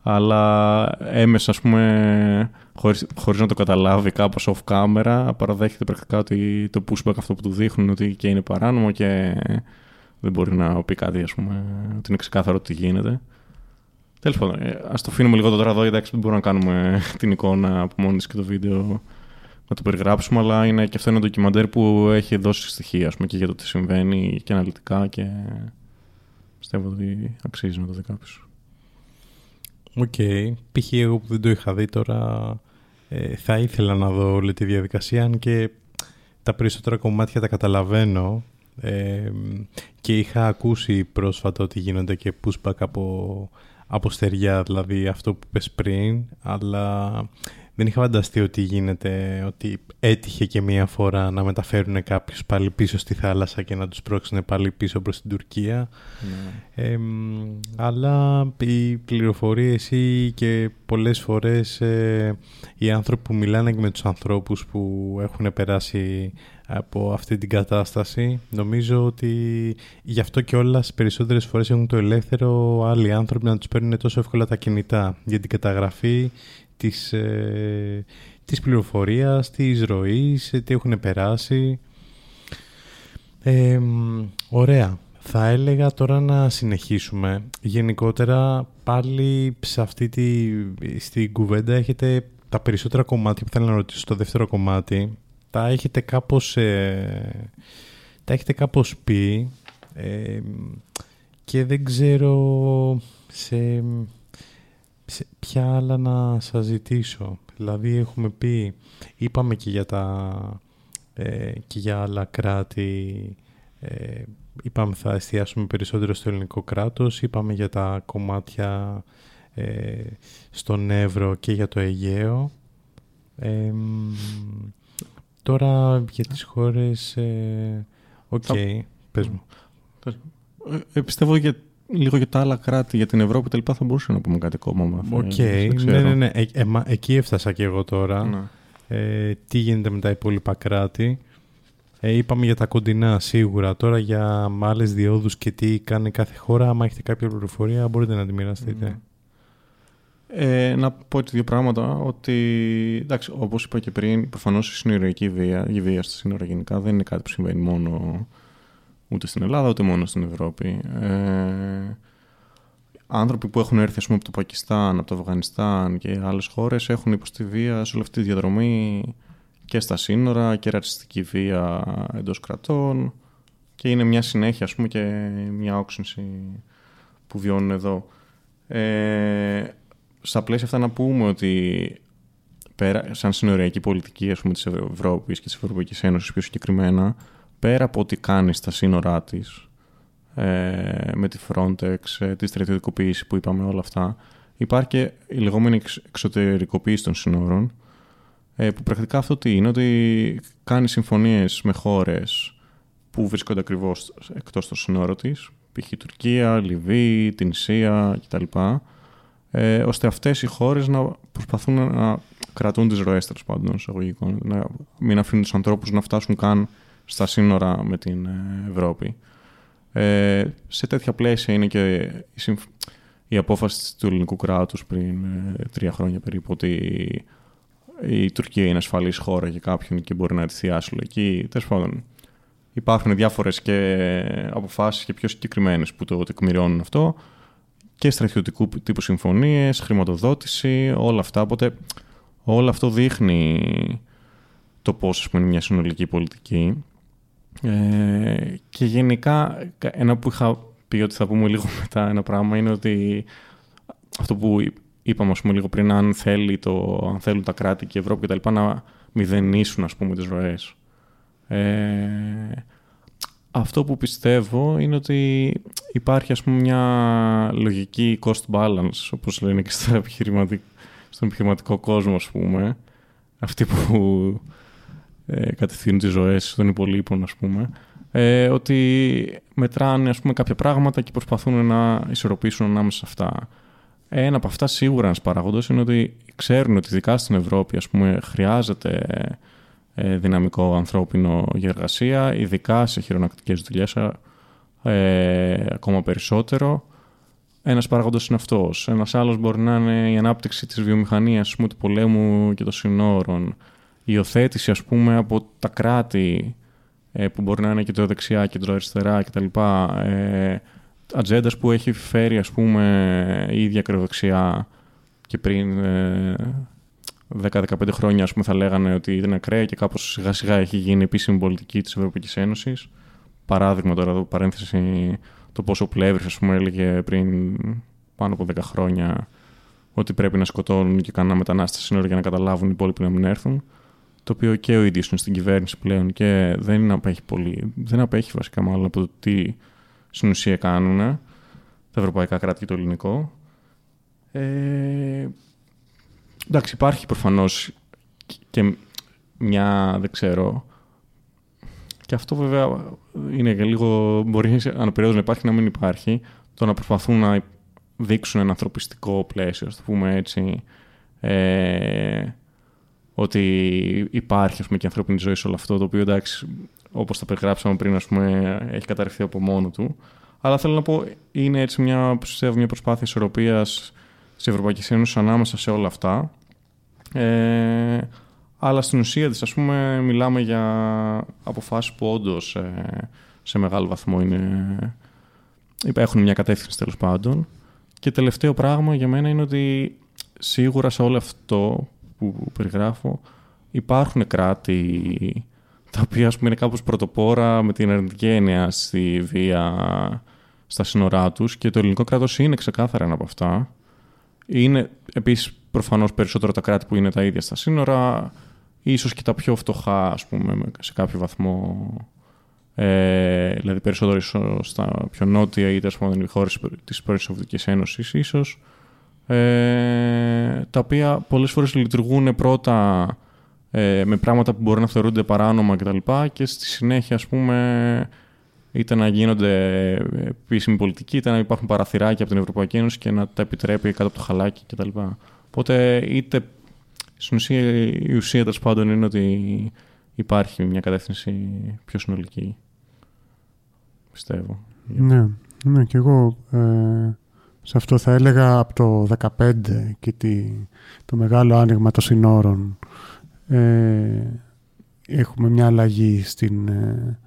Αλλά έμεσα, ας πούμε, χωρίς, χωρίς να το καταλάβει κάπως off camera, παραδέχεται πρακτικά ότι το pushback αυτό που του δείχνουν ότι και είναι παράνομο και δεν μπορεί να πει κάτι, ας πούμε, ότι είναι ξεκάθαρο τι γίνεται. Τέλος πάντων, ε, ας το αφήνουμε λίγο τώρα εδώ, εντάξει, δεν μπορούμε να κάνουμε [laughs] την εικόνα από μόνη της και το βίντεο να το περιγράψουμε, αλλά είναι και αυτό ένα ντοκιμαντέρ που έχει δώσει στοιχεία ας πούμε, και για το τι συμβαίνει και αναλυτικά και πιστεύω ότι αξίζει να το δει κάποιος. Οκ. Π.χ. εγώ που δεν το είχα δει τώρα ε, θα ήθελα να δω όλη τη διαδικασία αν και τα περισσότερα κομμάτια τα καταλαβαίνω ε, και είχα ακούσει πρόσφατα ότι γίνονται και pushback από, από στεριά, δηλαδή αυτό που πες πριν, αλλά δεν είχα φανταστεί ότι γίνεται, ότι έτυχε και μία φορά να μεταφέρουν κάποιους πάλι πίσω στη θάλασσα και να τους πρόξουν πάλι πίσω προς την Τουρκία. Ε, αλλά οι πληροφορίες ή και πολλές φορές ε, οι άνθρωποι που μιλάνε και με τους ανθρώπους που έχουν περάσει από αυτή την κατάσταση νομίζω ότι γι' αυτό και όλα περισσότερες φορές έχουν το ελεύθερο άλλοι άνθρωποι να τους παίρνουν τόσο εύκολα τα κινητά για την καταγραφή της, ε, της πληροφορίας, της ροής, ε, τι έχουν περάσει. Ε, ωραία. Θα έλεγα τώρα να συνεχίσουμε. Γενικότερα πάλι σε αυτή τη στην κουβέντα έχετε τα περισσότερα κομμάτια που θέλω να ρωτήσω στο δεύτερο κομμάτι. Τα έχετε κάπως, ε, τα έχετε κάπως πει ε, και δεν ξέρω σε, σε ποια άλλα να σας ζητήσω; Δηλαδή έχουμε πει, είπαμε και για τα ε, και για άλλα κράτη ε, είπαμε θα εστιάσουμε περισσότερο στο ελληνικό κράτος είπαμε για τα κομμάτια ε, στον Εύρο και για το Αιγαίο Ε, μ, τώρα για τις χώρες ε, οκ, πες μου Ε, πιστεύω για, λίγο για τα άλλα κράτη, για την Ευρώπη τα λοιπά θα μπορούσαμε να πούμε κάτι ακόμα. με αυτό. Οκ, Δεν ναι, ξέρω. ναι, ναι. Ε, ε, μα- εκεί έφτασα και εγώ τώρα. Ναι. Ε, τι γίνεται με τα υπόλοιπα κράτη. Ε, είπαμε για τα κοντινά σίγουρα. Τώρα για άλλες διόδους και τι κάνει κάθε χώρα. Άμα έχετε κάποια πληροφορία, μπορείτε να τη μοιραστείτε. Ε, να πω έτσι δύο πράγματα. Ότι εντάξει, όπως είπα και πριν, προφανώς η συνοριακή βία, η βία στα σύνορα γενικά δεν είναι κάτι που συμβαίνει μόνο ούτε στην Ελλάδα ούτε μόνο στην Ευρώπη. Ε, άνθρωποι που έχουν έρθει ας πούμε, από το Πακιστάν, από το Αφγανιστάν και άλλες χώρες έχουν υποστεί βία σε όλη αυτή τη διαδρομή και στα σύνορα και ρατσιστική βία εντός κρατών και είναι μια συνέχεια ας πούμε, και μια όξυνση που βιώνουν εδώ. Ε, στα πλαίσια αυτά να πούμε ότι πέρα, σαν συνοριακή πολιτική ας πούμε, της Ευρώπης και της Ευρωπαϊκής Ένωσης πιο συγκεκριμένα πέρα από ό,τι κάνεις στα σύνορά της ε, με τη Frontex, ε, τη στρατιωτικοποίηση που είπαμε όλα αυτά υπάρχει και η λεγόμενη εξ- εξωτερικοποίηση των σύνορων ε, που πρακτικά αυτό τι είναι ότι κάνει συμφωνίες με χώρες που βρίσκονται ακριβώς εκτός των σύνορων της π.χ. Τουρκία, Λιβύη, την Ισία κτλ ε, ώστε αυτές οι χώρες να προσπαθούν να, να κρατούν τις ροές τέλος πάντων εισαγωγικών, να μην αφήνουν τους ανθρώπους να φτάσουν καν στα σύνορα με την ε, Ευρώπη. Ε, σε τέτοια πλαίσια είναι και η, συμφ- η απόφαση του ελληνικού κράτους πριν ε, τρία χρόνια περίπου ότι η Τουρκία είναι ασφαλής χώρα για κάποιον και μπορεί να τη θειάσει εκεί. Τέλος πάντων, υπάρχουν διάφορες και αποφάσεις και πιο συγκεκριμένες που το τεκμηριώνουν αυτό και στρατιωτικού τύπου συμφωνίες, χρηματοδότηση, όλα αυτά. Οπότε όλο αυτό δείχνει το πώς ας πούμε, είναι μια συνολική πολιτική. Ε, και γενικά ένα που είχα πει ότι θα πούμε λίγο [laughs] μετά ένα πράγμα είναι ότι αυτό που είπαμε ας πούμε, λίγο πριν αν, θέλει το, αν θέλουν τα κράτη και η Ευρώπη και τα λοιπά να μηδενίσουν ας πούμε τις ροές. Ε, αυτό που πιστεύω είναι ότι υπάρχει ας πούμε μια λογική cost balance όπως λένε και στα [laughs] επιχειρηματικά στον επιχειρηματικό κόσμο, ας πούμε, αυτοί που ε, κατευθύνουν τις ζωές των υπολείπων, ας πούμε, ε, ότι μετράνε ας πούμε, κάποια πράγματα και προσπαθούν να ισορροπήσουν ανάμεσα σε αυτά. Ένα από αυτά σίγουρα ένας παράγοντας είναι ότι ξέρουν ότι ειδικά στην Ευρώπη ας πούμε, χρειάζεται ε, δυναμικό ανθρώπινο για εργασία, ειδικά σε χειρονακτικές δουλειές ε, ακόμα περισσότερο. Ένας παράγοντας είναι αυτός. Ένας άλλος μπορεί να είναι η ανάπτυξη της βιομηχανίας, πούμε, του πολέμου και των συνόρων. Η υιοθέτηση, ας πούμε, από τα κράτη ε, που μπορεί να είναι κεντροδεξιά, κεντροαριστερά κτλ. Ε, ατζέντας που έχει φέρει, ας πούμε, η ίδια ακροδεξιά και πριν ε, 10-15 χρόνια, ας πούμε, θα λέγανε ότι ήταν ακραία και κάπως σιγά σιγά έχει γίνει επίσημη πολιτική της Ευρωπαϊκής Ένωσης. Παράδειγμα τώρα εδώ, παρένθεση, το πόσο πλεύρης, ας πούμε, έλεγε πριν πάνω από 10 χρόνια ότι πρέπει να σκοτώνουν και κανένα μετανάστε σύνορα για να καταλάβουν οι υπόλοιποι να μην έρθουν το οποίο και ο ίδιος είναι στην κυβέρνηση πλέον και δεν απέχει πολύ, δεν απέχει βασικά μάλλον από το τι στην ουσία κάνουν τα ευρωπαϊκά κράτη και το ελληνικό. Ε, εντάξει, υπάρχει προφανώς και μια, δεν ξέρω, και αυτό βέβαια είναι και λίγο, μπορεί αναπηρέως να υπάρχει να μην υπάρχει, το να προσπαθούν να δείξουν ένα ανθρωπιστικό πλαίσιο, ας το πούμε έτσι, ε, ότι υπάρχει ας πούμε, και ανθρώπινη ζωή σε όλο αυτό, το οποίο εντάξει, όπως τα περιγράψαμε πριν, ας πούμε, έχει καταρριφθεί από μόνο του. Αλλά θέλω να πω, είναι έτσι μια, μια προσπάθεια ισορροπίας της Ευρωπαϊκής Ένωσης ανάμεσα σε όλα αυτά. Ε, αλλά στην ουσία της, ας πούμε, μιλάμε για αποφάσεις που όντως ε, σε μεγάλο βαθμό είναι, έχουν μια κατεύθυνση τέλος πάντων. Και τελευταίο πράγμα για μένα είναι ότι σίγουρα σε όλο αυτό που περιγράφω, υπάρχουν κράτη τα οποία ας πούμε, είναι κάπως πρωτοπόρα με την αρνητική έννοια στη βία στα σύνορά τους και το ελληνικό κράτος είναι ξεκάθαρα ένα από αυτά. Είναι επίσης προφανώς περισσότερο τα κράτη που είναι τα ίδια στα σύνορα, ίσως και τα πιο φτωχά ας πούμε, σε κάποιο βαθμό ε, δηλαδή περισσότερο στα πιο νότια ή τέλο πάντων οι χώρες της πρώην Σοβιετικής Ένωσης, ίσως ε, τα οποία πολλές φορές λειτουργούν πρώτα ε, με πράγματα που μπορεί να θεωρούνται παράνομα κτλ. Και, και στη συνέχεια, ας πούμε, είτε να γίνονται επίσημη πολιτική, είτε να υπάρχουν παραθυράκια από την Ευρωπαϊκή Ένωση και να τα επιτρέπει κάτω από το χαλάκι κτλ. Οπότε, είτε στην ουσία, η ουσία τέλος πάντων είναι ότι υπάρχει μια κατεύθυνση πιο συνολική. Πιστεύω. Ναι, ναι και εγώ ε, σε αυτό θα έλεγα από το 2015 και τη, το μεγάλο άνοιγμα των συνόρων ε, έχουμε μια αλλαγή στην, ε,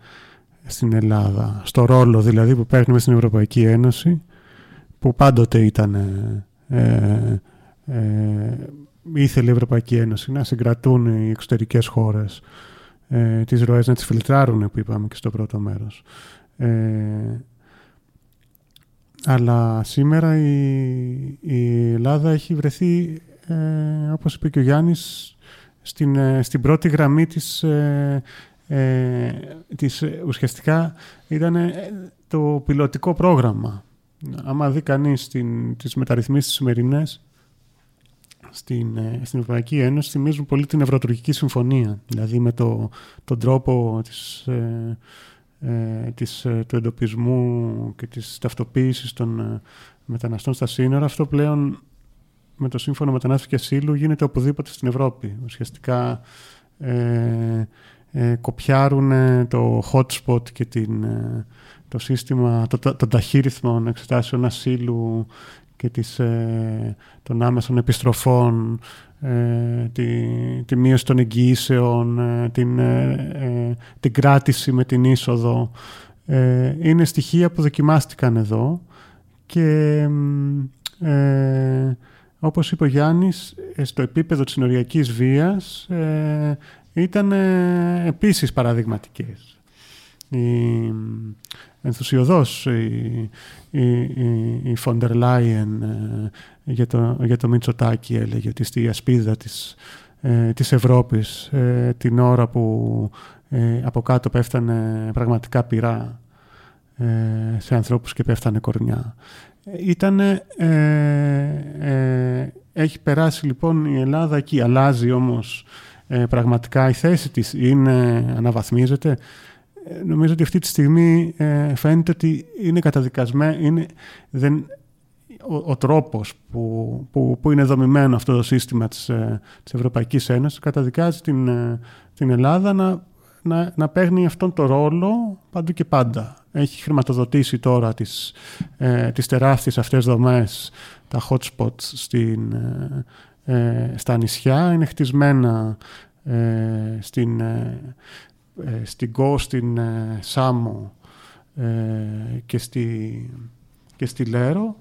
στην Ελλάδα. Στο ρόλο δηλαδή που παίρνουμε στην Ευρωπαϊκή Ένωση που πάντοτε ήταν ε, ε, ήθελε η Ευρωπαϊκή Ένωση να συγκρατούν οι εξωτερικές χώρες ε, τις ροές να τις φιλτράρουν που είπαμε και στο πρώτο μέρος. Ε, αλλά σήμερα η, η Ελλάδα έχει βρεθεί, ε, όπως είπε και ο Γιάννης, στην, ε, στην πρώτη γραμμή της, ε, ε της ουσιαστικά ήταν το πιλωτικό πρόγραμμα. Άμα δει κανείς την, τις μεταρρυθμίσεις σημερινές στην, στην Ευρωπαϊκή Ένωση θυμίζουν πολύ την Ευρωτουρκική Συμφωνία. Δηλαδή με το, τον τρόπο της ε, της, ε, του εντοπισμού και της ταυτοποίησης των ε, μεταναστών στα σύνορα, αυτό πλέον με το Σύμφωνο Μετανάστευσης και Ασύλου γίνεται οπουδήποτε στην Ευρώπη. Ουσιαστικά ε, ε, κοπιάρουν το hotspot και την, το σύστημα, το, το, το ταχύρυθμο εξετάσεων ασύλου και της, των άμεσων επιστροφών ε, τη, τη μείωση των εγγυήσεων, ε, την, ε, την κράτηση με την είσοδο. είναι στοιχεία που δοκιμάστηκαν εδώ και όπως είπε ο Γιάννης, στο επίπεδο της νοριακής βίας ήταν επίσης παραδειγματικές. Η, ενθουσιοδός η, η, η Φόντερ Λάιεν για το, για το Μητσοτάκι έλεγε ότι στη ασπίδα της, ε, της Ευρώπης ε, την ώρα που ε, από κάτω πέφτανε πραγματικά πυρά ε, σε ανθρώπους και πέφτανε κορνιά. Ήταν έχει περάσει λοιπόν η Ελλάδα εκεί. Αλλάζει όμως ε, πραγματικά η θέση της, είναι, αναβαθμίζεται. Ε, νομίζω ότι αυτή τη στιγμή ε, φαίνεται ότι είναι καταδικασμένο, είναι, δεν, ο, ο τρόπος που, που, που είναι δομημένο αυτό το σύστημα της, ε, της Ευρωπαϊκής Ένωσης καταδικάζει την, την Ελλάδα να, να, να παίρνει αυτόν τον ρόλο παντού και πάντα. Έχει χρηματοδοτήσει τώρα τις, ε, τις τεράστιες αυτές δομές, τα hot spots στην, ε, στα νησιά, είναι χτισμένα ε, στην, ε, ε, στην Κο, στην Σάμο και στη, και στη Λέρο.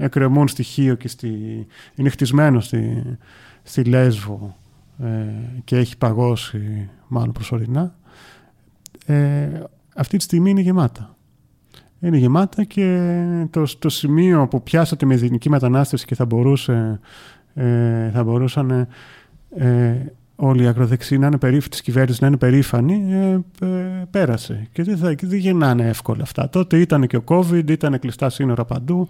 Εκκρεμούν στη Χίο και στη... είναι χτισμένο στη, στη Λέσβο και έχει παγώσει μάλλον προσωρινά. αυτή τη στιγμή είναι γεμάτα. Είναι γεμάτα και το, το σημείο που πιάσατε με εθνική μετανάστευση και θα μπορούσε ε, θα μπορούσαν ε, όλοι οι ακροδεξιοί να είναι περίφανοι, της κυβέρνησης να είναι περήφανοι, ε, ε, πέρασε. Και δεν, θα, δεν γεννάνε εύκολα αυτά. Τότε ήταν και ο COVID, ήταν κλειστά σύνορα παντού,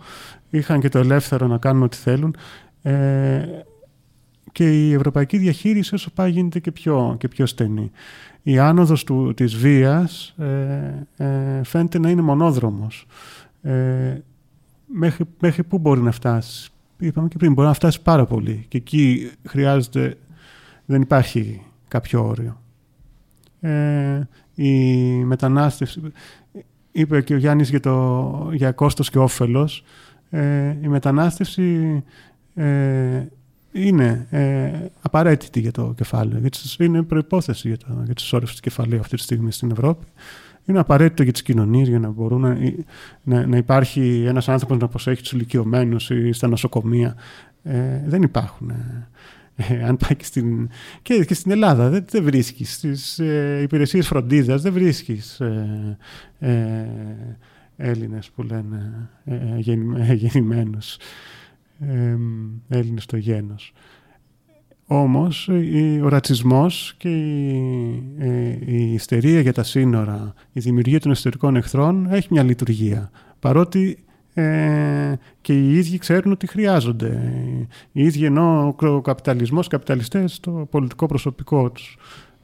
είχαν και το ελεύθερο να κάνουν ό,τι θέλουν. Ε, και η ευρωπαϊκή διαχείριση όσο πάει γίνεται και πιο, και πιο στενή. Η άνοδος του, της βίας ε, φαίνεται να είναι μονόδρομος. μέχρι, μέχρι πού μπορεί να φτάσεις; Είπαμε και πριν, μπορεί να φτάσεις πάρα πολύ. Και εκεί χρειάζεται, δεν υπάρχει κάποιο όριο. Ε, η μετανάστευση, είπε και ο Γιάννης για, το, για κόστος και όφελος, ε, η μετανάστευση ε, είναι ε, απαραίτητη για το κεφάλαιο. Είναι προϋπόθεση για, το, για τη σώρευση του κεφαλαίου αυτή τη στιγμή στην Ευρώπη είναι απαραίτητο για τις κοινωνίες για να μπορούν να, να, να υπάρχει ένας άνθρωπος να προσέχει τους ηλικιωμένους ή στα νοσοκομεία. Ε, δεν υπάρχουν. Ε, ε, αν πάει και στην, και, και στην Ελλάδα δεν, δεν βρίσκεις. Στις ε, υπηρεσίες φροντίδας δεν βρίσκεις ε, ε, Έλληνες που λένε ε, ε γεννημένους. Ε, Έλληνες στο γένος. Όμως ο ρατσισμός και ε, η ιστερία για τα σύνορα, η δημιουργία των εσωτερικών εχθρών έχει μια λειτουργία. Παρότι ε, και οι ίδιοι ξέρουν ότι χρειάζονται. Οι ίδιοι ενώ ο καπιταλισμός, οι καπιταλιστές, το πολιτικό προσωπικό τους,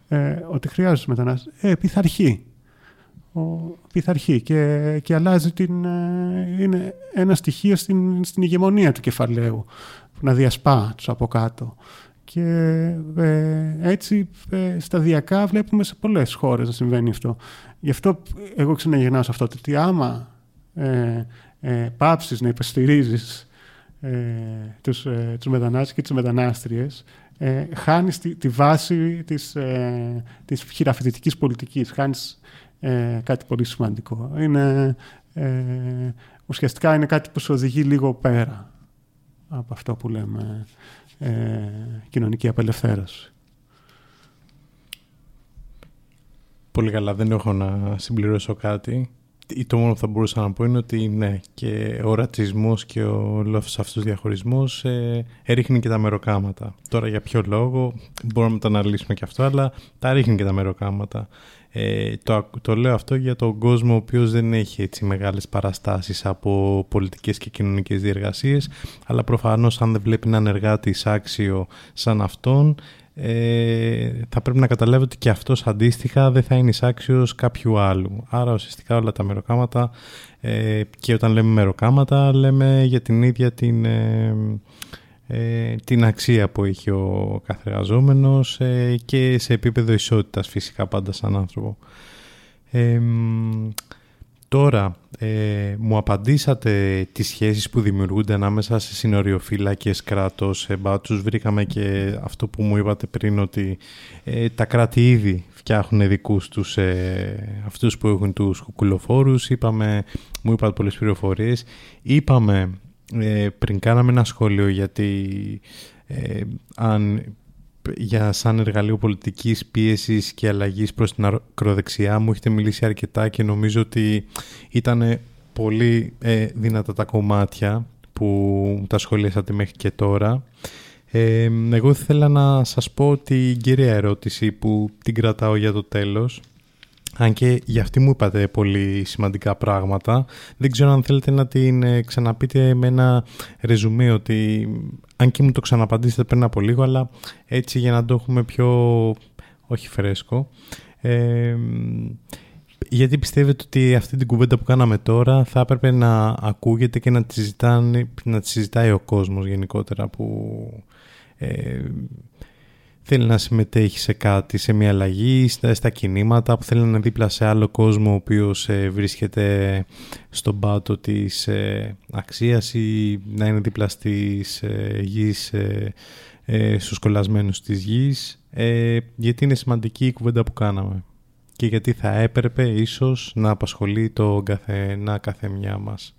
ε, ότι χρειάζεται μετανάστες. Ε, πειθαρχεί. Ο, πειθαρχεί και, και αλλάζει την, ε, είναι ένα στοιχείο στην, στην ηγεμονία του κεφαλαίου να διασπά τους από κάτω. Και ε, έτσι ε, σταδιακά βλέπουμε σε πολλές χώρες να συμβαίνει αυτό. Γι' αυτό εγώ ξαναγυρνάω σε αυτό, ότι άμα ε, ε, πάψεις να υποστηρίζεις ε, τους, ε, τους μετανάστες και τις μετανάστριες, ε, χάνεις τη, τη βάση της, ε, της χειραφετητικής πολιτικής, χάνεις ε, κάτι πολύ σημαντικό. Είναι, ε, ουσιαστικά είναι κάτι που σε οδηγεί λίγο πέρα από αυτό που λέμε ε, κοινωνική απελευθέρωση. Πολύ καλά, δεν έχω να συμπληρώσω κάτι. Το μόνο που θα μπορούσα να πω είναι ότι ναι, και ο ρατσισμός και ο λόγος αυτός διαχωρισμός ε, ρίχνει και τα μεροκάματα. Τώρα για ποιο λόγο μπορούμε να το αναλύσουμε και αυτό, αλλά τα ρίχνει και τα μεροκάματα. Ε, το, το λέω αυτό για τον κόσμο ο οποίος δεν έχει έτσι μεγάλες παραστάσεις από πολιτικές και κοινωνικές διεργασίες αλλά προφανώς αν δεν βλέπει έναν εργάτη άξιο σαν αυτόν ε, θα πρέπει να καταλάβει ότι και αυτός αντίστοιχα δεν θα είναι εισάξιος κάποιου άλλου. Άρα ουσιαστικά όλα τα μεροκάματα ε, και όταν λέμε μεροκάματα λέμε για την ίδια την... Ε, ε, την αξία που έχει ο κάθε ε, και σε επίπεδο ισότητας φυσικά πάντα σαν άνθρωπο. Τώρα, ε, μου απαντήσατε τις σχέσεις που δημιουργούνται ανάμεσα σε συνοριοφύλακες κράτος, εμπάτσους. Βρήκαμε και αυτό που μου είπατε πριν ότι τα κράτη ήδη φτιάχνουν δικούς τους αυτούς που έχουν τους κουκουλοφόρους. Είπαμε, μου είπατε πολλές πληροφορίες. Είπαμε ε, πριν κάναμε ένα σχόλιο γιατί ε, αν για σαν εργαλείο πολιτικής πίεσης και αλλαγής προς την ακροδεξιά μου έχετε μιλήσει αρκετά και νομίζω ότι ήταν πολύ ε, δυνατά τα κομμάτια που τα σχολιάσατε μέχρι και τώρα. Ε, εγώ ήθελα να σας πω την κυρία ερώτηση που την κρατάω για το τέλος αν και για αυτή μου είπατε πολύ σημαντικά πράγματα. Δεν ξέρω αν θέλετε να την ε, ξαναπείτε με ένα ρεζουμί ότι αν και μου το ξαναπαντήσετε πριν από λίγο, αλλά έτσι για να το έχουμε πιο όχι φρέσκο. Ε, γιατί πιστεύετε ότι αυτή την κουβέντα που κάναμε τώρα θα έπρεπε να ακούγεται και να τη, συζητάνε, να τη συζητάει ο κόσμος γενικότερα που ε, θέλει να συμμετέχει σε κάτι, σε μια αλλαγή, στα, στα κινήματα, που θέλει να είναι δίπλα σε άλλο κόσμο ο οποίος ε, βρίσκεται στον πάτο της ε, αξίας ή να είναι δίπλα στις ε, γης, ε, ε, στους κολλασμένους της γης, ε, γιατί είναι σημαντική η κουβέντα που κάναμε και γιατί θα έπρεπε ίσως να απασχολεί το καθένα καθεμιά μας.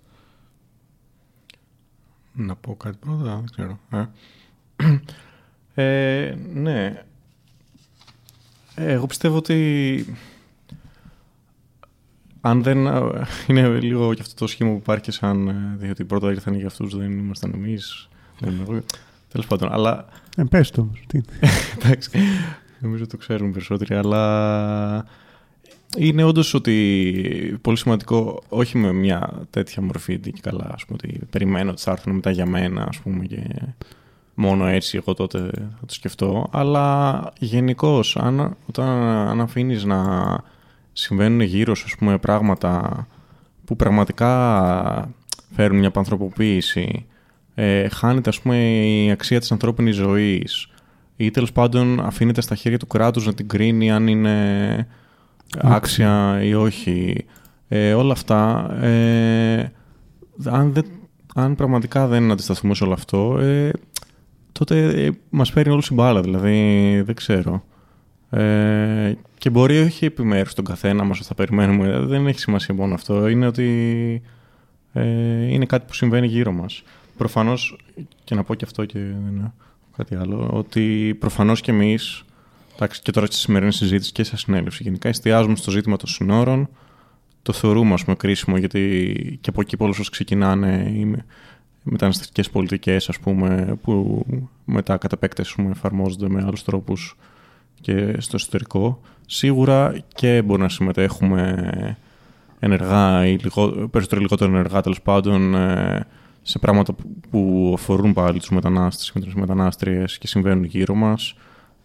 Να πω κάτι πρώτα, δεν ξέρω. Ε, ναι. Ε, εγώ πιστεύω ότι αν δεν. Είναι λίγο και αυτό το σχήμα που υπάρχει και σαν. Ε, διότι πρώτα ήρθαν για αυτούς, δεν ήμασταν εμείς. Τέλος πάντων. Αλλά. Ε, πες το όμως. [laughs] Εντάξει. Νομίζω το ξέρουν περισσότεροι, αλλά είναι όντως ότι πολύ σημαντικό, όχι με μια τέτοια μορφή και καλά, ας πούμε, ότι περιμένω ότι θα έρθουν μετά για μένα, ας πούμε, και μόνο έτσι εγώ τότε θα το σκεφτώ, αλλά γενικώς αν, όταν αν αφήνει να συμβαίνουν γύρω σου, ας πούμε, πράγματα που πραγματικά φέρουν μια πανθρωποποίηση, ε, χάνεται, ας πούμε, η αξία της ανθρώπινης ζωής ή τέλος πάντων αφήνεται στα χέρια του κράτους να την κρίνει αν είναι άξια ή όχι. Ε, όλα αυτά, ε, αν, δεν, αν πραγματικά δεν αντισταθούμε σε όλο αυτό, ε, τότε ε, μας παίρνει όλο η μπάλα, δηλαδή δεν ξέρω. Ε, και μπορεί όχι επιμέρους τον καθένα μας θα περιμένουμε, δεν έχει σημασία μόνο αυτό, είναι ότι ε, είναι κάτι που συμβαίνει γύρω μας. Προφανώς, και να πω και αυτό και δεν κάτι άλλο, ότι προφανώς και εμείς, εντάξει, και τώρα στη σημερινή συζήτηση και σε συνέλευση γενικά, εστιάζουμε στο ζήτημα των συνόρων, το θεωρούμε ας πούμε κρίσιμο γιατί και από εκεί πολλούς ξεκινάνε μεταναστευτικές πολιτικές ας πούμε που μετά κατά επέκταση εφαρμόζονται με άλλους τρόπους και στο εσωτερικό. Σίγουρα και μπορεί να συμμετέχουμε ενεργά ή λιγό, περισσότερο ή λιγότερο ενεργά τέλος πάντων ε, σε πράγματα που αφορούν πάλι τους μετανάστες και τις μετανάστριες και συμβαίνουν γύρω μας.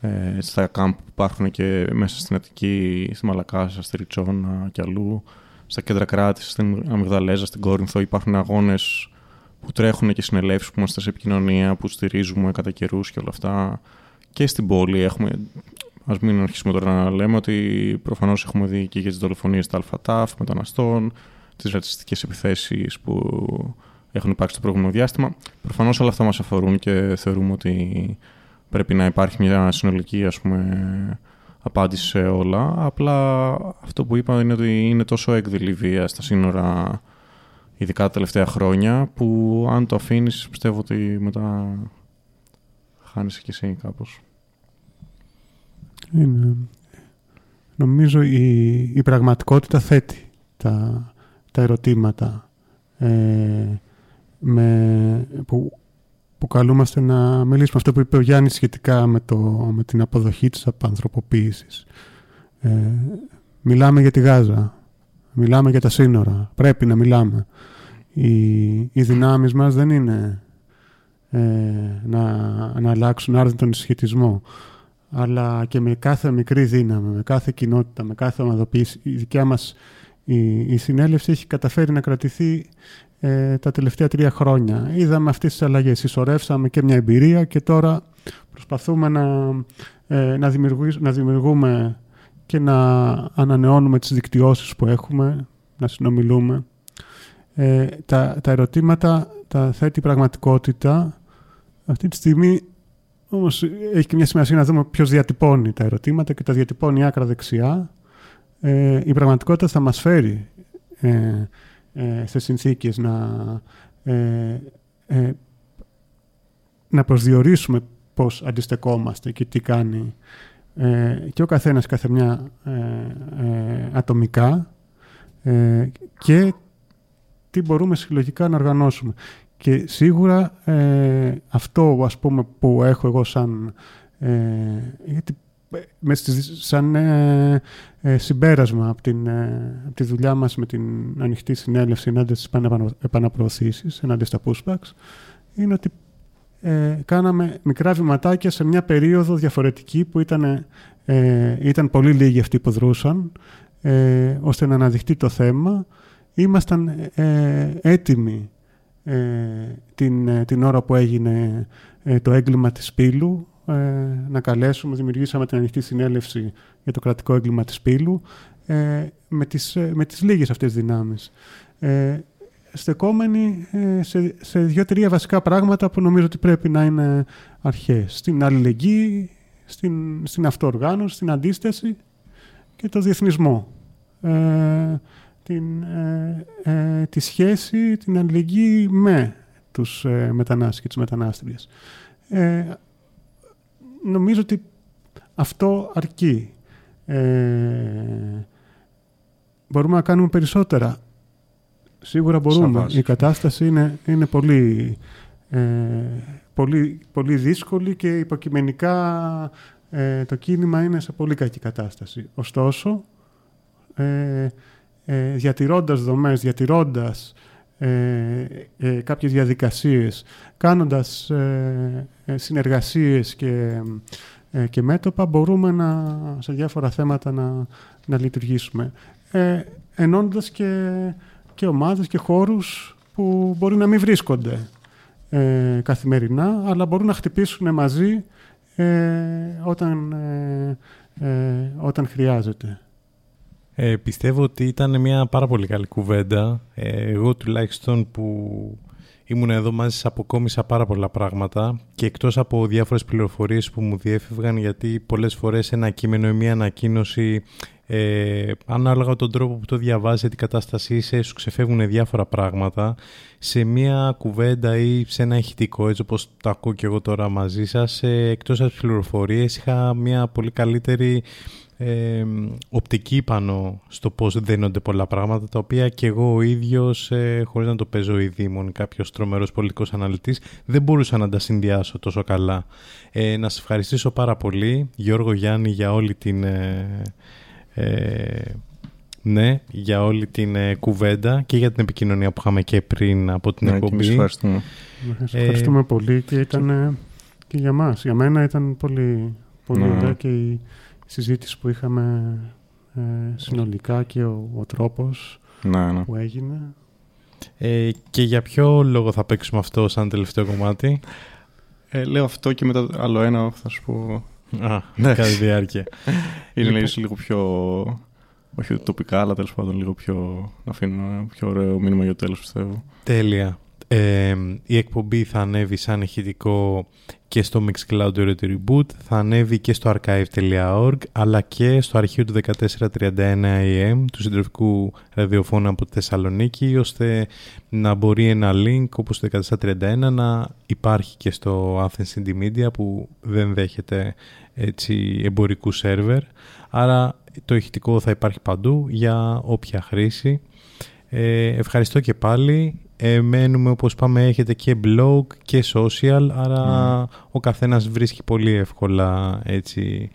Ε, στα κάμπ που υπάρχουν και μέσα στην Αττική, στη Μαλακάσα, στη Ριτσόνα και αλλού. Στα κέντρα κράτησης, στην Αμυγδαλέζα, στην Κόρινθο υπάρχουν αγώνες που τρέχουν και συνελεύσεις που είμαστε σε επικοινωνία, που στηρίζουμε κατά καιρούς και όλα αυτά. Και στην πόλη έχουμε. Α μην αρχίσουμε τώρα να λέμε ότι προφανώς έχουμε δει και για τις δολοφονίες στα ΑΛΦΑΤΑΦ, μεταναστών, τις ρατσιστικές επιθέσεις που έχουν υπάρξει το προηγούμενο διάστημα. Προφανώς όλα αυτά μας αφορούν και θεωρούμε ότι πρέπει να υπάρχει μια συνολική ας πούμε, απάντηση σε όλα. Απλά αυτό που είπα είναι ότι είναι τόσο έκδηλη βία στα σύνορα ειδικά τα τελευταία χρόνια, που αν το αφήνεις πιστεύω ότι μετά χάνεις και εσύ κάπως. Είναι. Νομίζω η, η πραγματικότητα θέτει τα, τα ερωτήματα ε, με, που, που καλούμαστε να μιλήσουμε αυτό που είπε ο Γιάννης σχετικά με, το, με την αποδοχή της απανθρωποποίησης. Ε, μιλάμε για τη Γάζα, μιλάμε για τα σύνορα, πρέπει να μιλάμε οι, οι δυνάμεις μας δεν είναι ε, να, να αλλάξουν, να τον συσχετισμό. Αλλά και με κάθε μικρή δύναμη, με κάθε κοινότητα, με κάθε ομαδοποίηση, η δικιά μας η, η συνέλευση έχει καταφέρει να κρατηθεί ε, τα τελευταία τρία χρόνια. Είδαμε αυτές τις αλλαγές, συσσωρεύσαμε και μια εμπειρία και τώρα προσπαθούμε να, ε, να, να δημιουργούμε και να ανανεώνουμε τις δικτυώσεις που έχουμε, να συνομιλούμε ε, τα, τα ερωτήματα τα θέτει η πραγματικότητα. Αυτή τη στιγμή όμως έχει και μια σημασία να δούμε ποιος διατυπώνει τα ερωτήματα και τα διατυπώνει άκρα δεξιά. Ε, η πραγματικότητα θα μας φέρει ε, ε, σε συνθήκες να, ε, ε, να προσδιορίσουμε πώς αντιστεκόμαστε και τι κάνει ε, και ο καθένας κάθε μια ατομικά και τι μπορούμε συλλογικά να οργανώσουμε. Και σίγουρα ε, αυτό ας πούμε, που έχω εγώ σαν... Ε, γιατί με σαν ε, ε, συμπέρασμα από, την, ε, από τη δουλειά μας με την ανοιχτή συνέλευση ενάντια στις επαναπροωθήσεις, ενάντια στα pushbacks, είναι ότι ε, κάναμε μικρά βηματάκια σε μια περίοδο διαφορετική που ήταν, ε, ήταν πολύ λίγοι αυτοί που δρούσαν, ε, ώστε να αναδειχτεί το θέμα. Ήμασταν ε, έτοιμοι ε, την, την ώρα που έγινε το έγκλημα της Πύλου, να καλέσουμε, δημιουργήσαμε την ανοιχτή συνέλευση για το κρατικό έγκλημα της Πύλου, με τις, με τις λίγες αυτές δυνάμεις στεκόμενοι ε, σε, σε δύο-τρία βασικά πράγματα που νομίζω ότι πρέπει να είναι αρχές. Στην αλληλεγγύη, στην, στην αυτοοργάνωση, στην αντίσταση και το διεθνισμό. Ε, την, ε, ε, τη σχέση, την αλληλεγγύη με τους ε, μετανάστες και τις μετανάστριες. Ε, νομίζω ότι αυτό αρκεί. μπορούμε να κάνουμε περισσότερα Σίγουρα μπορούμε. Η κατάσταση είναι, είναι πολύ, ε, πολύ, πολύ δύσκολη και υποκειμενικά ε, το κίνημα είναι σε πολύ κακή κατάσταση. Ωστόσο, ε, ε, διατηρώντας δομές, διατηρώντας ε, ε, κάποιες διαδικασίες, κάνοντας ε, συνεργασίες και, και μέτωπα, μπορούμε να, σε διάφορα θέματα να, να λειτουργήσουμε. Ε, ενώντας και και ομάδες και χώρους που μπορεί να μην βρίσκονται ε, καθημερινά, αλλά μπορούν να χτυπήσουν μαζί ε, όταν, ε, ε, όταν χρειάζεται. Ε, πιστεύω ότι ήταν μια πάρα πολύ καλή κουβέντα. εγώ τουλάχιστον που ήμουν εδώ μαζί σας αποκόμισα πάρα πολλά πράγματα και εκτός από διάφορες πληροφορίες που μου διέφευγαν γιατί πολλές φορές ένα κείμενο ή μια ανακοίνωση ε, ανάλογα τον τρόπο που το διαβάζεις την κατάστασή είσαι, σου ξεφεύγουν διάφορα πράγματα. Σε μία κουβέντα ή σε ένα ηχητικό, έτσι όπως το ακούω και εγώ τώρα μαζί σας, ε, εκτός από τις πληροφορίες είχα μία πολύ καλύτερη ε, οπτική πάνω στο πώς δένονται πολλά πράγματα, τα οποία και εγώ ο ίδιος, ε, χωρίς να το παίζω ήδη ήμουν κάποιος τρομερός πολιτικός αναλυτής, δεν μπορούσα να τα συνδυάσω τόσο καλά. Ε, να σας ευχαριστήσω πάρα πολύ, Γιώργο Γιάννη, για όλη την... Ε, ε, ναι, για όλη την ε, κουβέντα και για την επικοινωνία που είχαμε και πριν από την ναι, εκπομπή. Και ευχαριστούμε. ευχαριστούμε πολύ και ήταν και για μας. Για μένα ήταν πολύ, πολύ ναι. ωραία και η συζήτηση που είχαμε ε, συνολικά και ο, ο τρόπος ναι, ναι. που έγινε. Ε, και για ποιο λόγο θα παίξουμε αυτό σαν τελευταίο κομμάτι; Ε, λέω αυτό και μετά άλλο ένα θα σου πω Α, ναι. Κάτι διάρκεια. Είναι λοιπόν... λίγο πιο. Όχι τοπικά, αλλά τέλος πάντων λίγο πιο. να αφήνω ένα πιο ωραίο μήνυμα για το τέλος, πιστεύω. Τέλεια. Ε, η εκπομπή θα ανέβει σαν ηχητικό και στο Mixcloud Audio Reboot, θα ανέβει και στο archive.org αλλά και στο αρχείο του 1431 AM του συντροφικού ραδιοφώνου από τη Θεσσαλονίκη ώστε να μπορεί ένα link όπως το 1431 να υπάρχει και στο Athens Indie Media που δεν δέχεται έτσι, εμπορικού σερβερ άρα το ηχητικό θα υπάρχει παντού για όποια χρήση. Ε, ευχαριστώ και πάλι ε, μένουμε όπως πάμε έχετε και blog και social άρα mm. ο καθένας βρίσκει πολύ εύκολα έτσι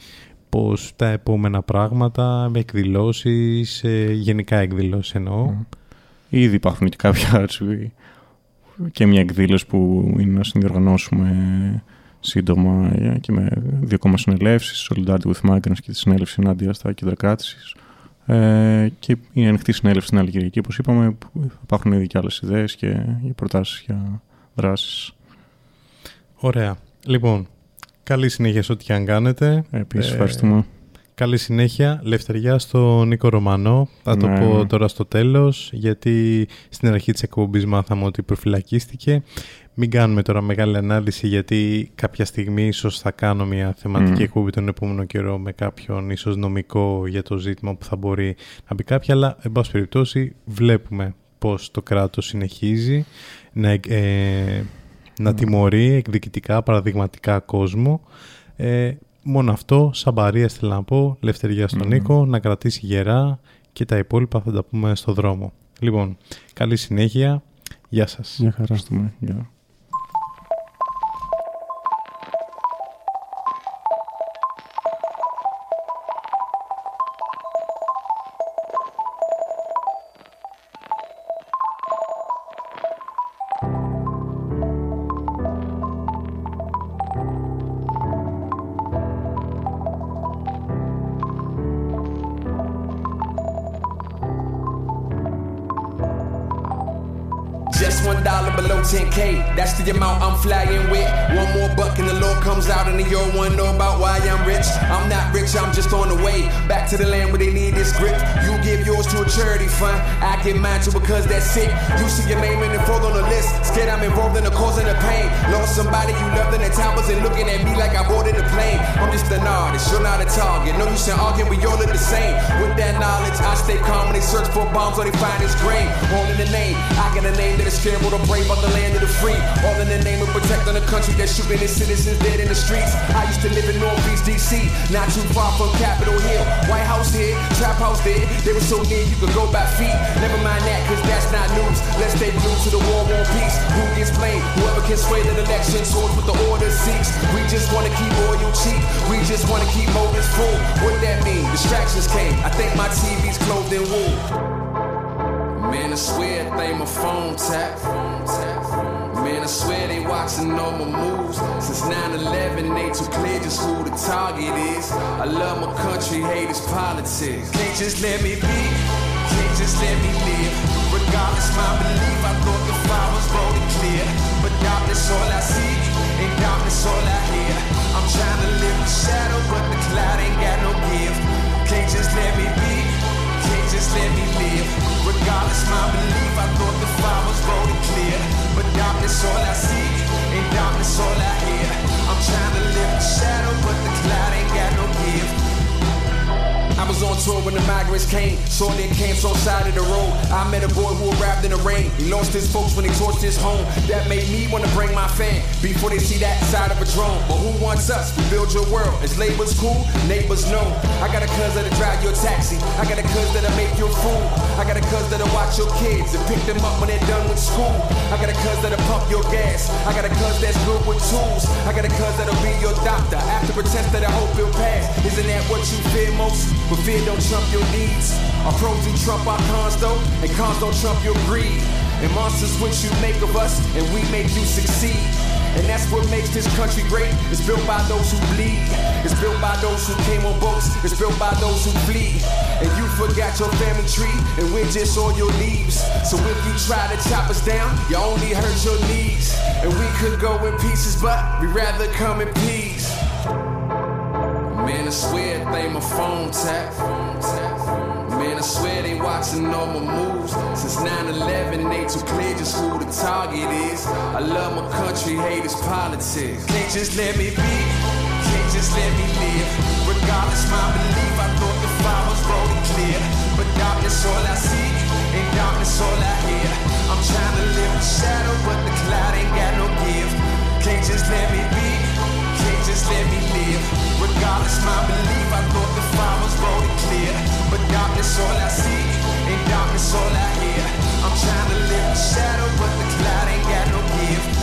πως τα επόμενα πράγματα με εκδηλώσεις, ε, γενικά εκδηλώσεις εννοώ. Mm. Ήδη υπάρχουν και κάποια έτσι, και μια εκδήλωση που είναι να συνδιοργανώσουμε σύντομα και με δύο κόμμα συνελεύσεις, Solidarity with Migrants και τη συνέλευση ενάντια στα κέντρα κράτησης. Ε, και είναι ανοιχτή συνέλευση στην άλλη Κυριακή, όπως είπαμε, που υπάρχουν ήδη και άλλες ιδέες και προτάσεις για δράσεις. Ωραία. Λοιπόν, καλή συνέχεια σε ό,τι και αν κάνετε. Επίσης, ε, ευχαριστούμε. Καλή συνέχεια. Λευτεριά στο Νίκο Ρωμανό. Θα το ναι, πω ναι. τώρα στο τέλος, γιατί στην αρχή της εκπομπής μάθαμε ότι προφυλακίστηκε. Μην κάνουμε τώρα μεγάλη ανάλυση γιατί κάποια στιγμή ίσως θα κάνω μια θεματική mm. εκπομπή τον επόμενο καιρό με κάποιον ίσως νομικό για το ζήτημα που θα μπορεί να μπει κάποια αλλά εν πάση περιπτώσει βλέπουμε πως το κράτος συνεχίζει να, ε, να τιμωρεί εκδικητικά παραδειγματικά κόσμο ε, μόνο αυτό, σαμπαρία θέλω να πω, λευτεριά στον Νίκο, να κρατήσει γερά και τα υπόλοιπα θα τα πούμε στο δρόμο. Λοιπόν, καλή συνέχεια. Γεια σας. Γεια χαρά. Γεια. Give mine to because that's it. You see your name in the fourth on the list. Scared involved in the cause and the pain. Lost somebody you loved in the town wasn't looking at me like I boarded the plane. I'm just an artist, you're not a target. No use in arguing, we all look the same. With that knowledge, I stay calm when they search for bombs or they find his grave. All in the name, I got a name that is to brave on the land of the free. All in the name of protecting the country that's shooting its citizens dead in the streets. I used to live in Northeast DC, not too far from Capitol Hill. White House here, Trap House there. They were so near you could go by feet. Never mind that, cause that's not news. Let's stay glued to the war, on peace. Who gets blamed? Whoever can sway the election towards what the order seeks. We just wanna keep oil cheap. We just wanna keep motives full. What that mean? Distractions came. I think my TV's clothed in wool. Man, I swear they my phone tap. Man, I swear they watching all my moves. Since 9-11, they too clear just who the target is. I love my country, hate its politics. Can't just let me be, can't just let me live. Regardless my belief, I thought the fire was voted clear. But darkness all I see, and darkness all I hear. I'm trying to live in shadow, but the cloud ain't got no gift. Can't just let me be, can't just let me live. Regardless my belief, I thought the fire was voted clear. But darkness all I see, and darkness all I hear. I'm trying to live in shadow, but the cloud ain't got no gift. I was on tour when the migrants came. Saw their camps on side of the road. I met a boy who arrived in the rain. He lost his folks when he torched his home. That made me wanna bring my fan before they see that side of a drone. But who wants us? We build your world. Is labels cool? Neighbors know. I got a cuz that'll drive your taxi. I got a cuz that'll make your food. I got a cuz that'll watch your kids and pick them up when they're done with school. I got a cuz that'll pump your gas. I got a cuz that's good with tools. I got a cuz that'll be your doctor. After a test that I hope you'll pass. Isn't that what you fear most? But fear don't trump your needs. Our pros do trump our cons though, and cons don't trump your greed. And monsters what you make of us, and we make you succeed. And that's what makes this country great. It's built by those who bleed. It's built by those who came on boats. It's built by those who flee. And you forgot your family tree, and we're just all your leaves. So if you try to chop us down, you only hurt your knees. And we could go in pieces, but we'd rather come in peace. Man, I swear they my phone tap. Man, I swear they watching all my moves. Since 9-11, they too clear just who the target is. I love my country, hate its politics. Can't just let me be, can't just let me live. Regardless my belief, I thought the was voted clear. But darkness all I see, and darkness all I hear. I'm trying to live in shadow, but the cloud ain't got no gift. Can't just let me be, just let me live. Regardless my belief, I thought the fire was voted clear. But darkness all I see, and darkness all I hear. I'm trying to live in shadow, but the cloud ain't got no gift.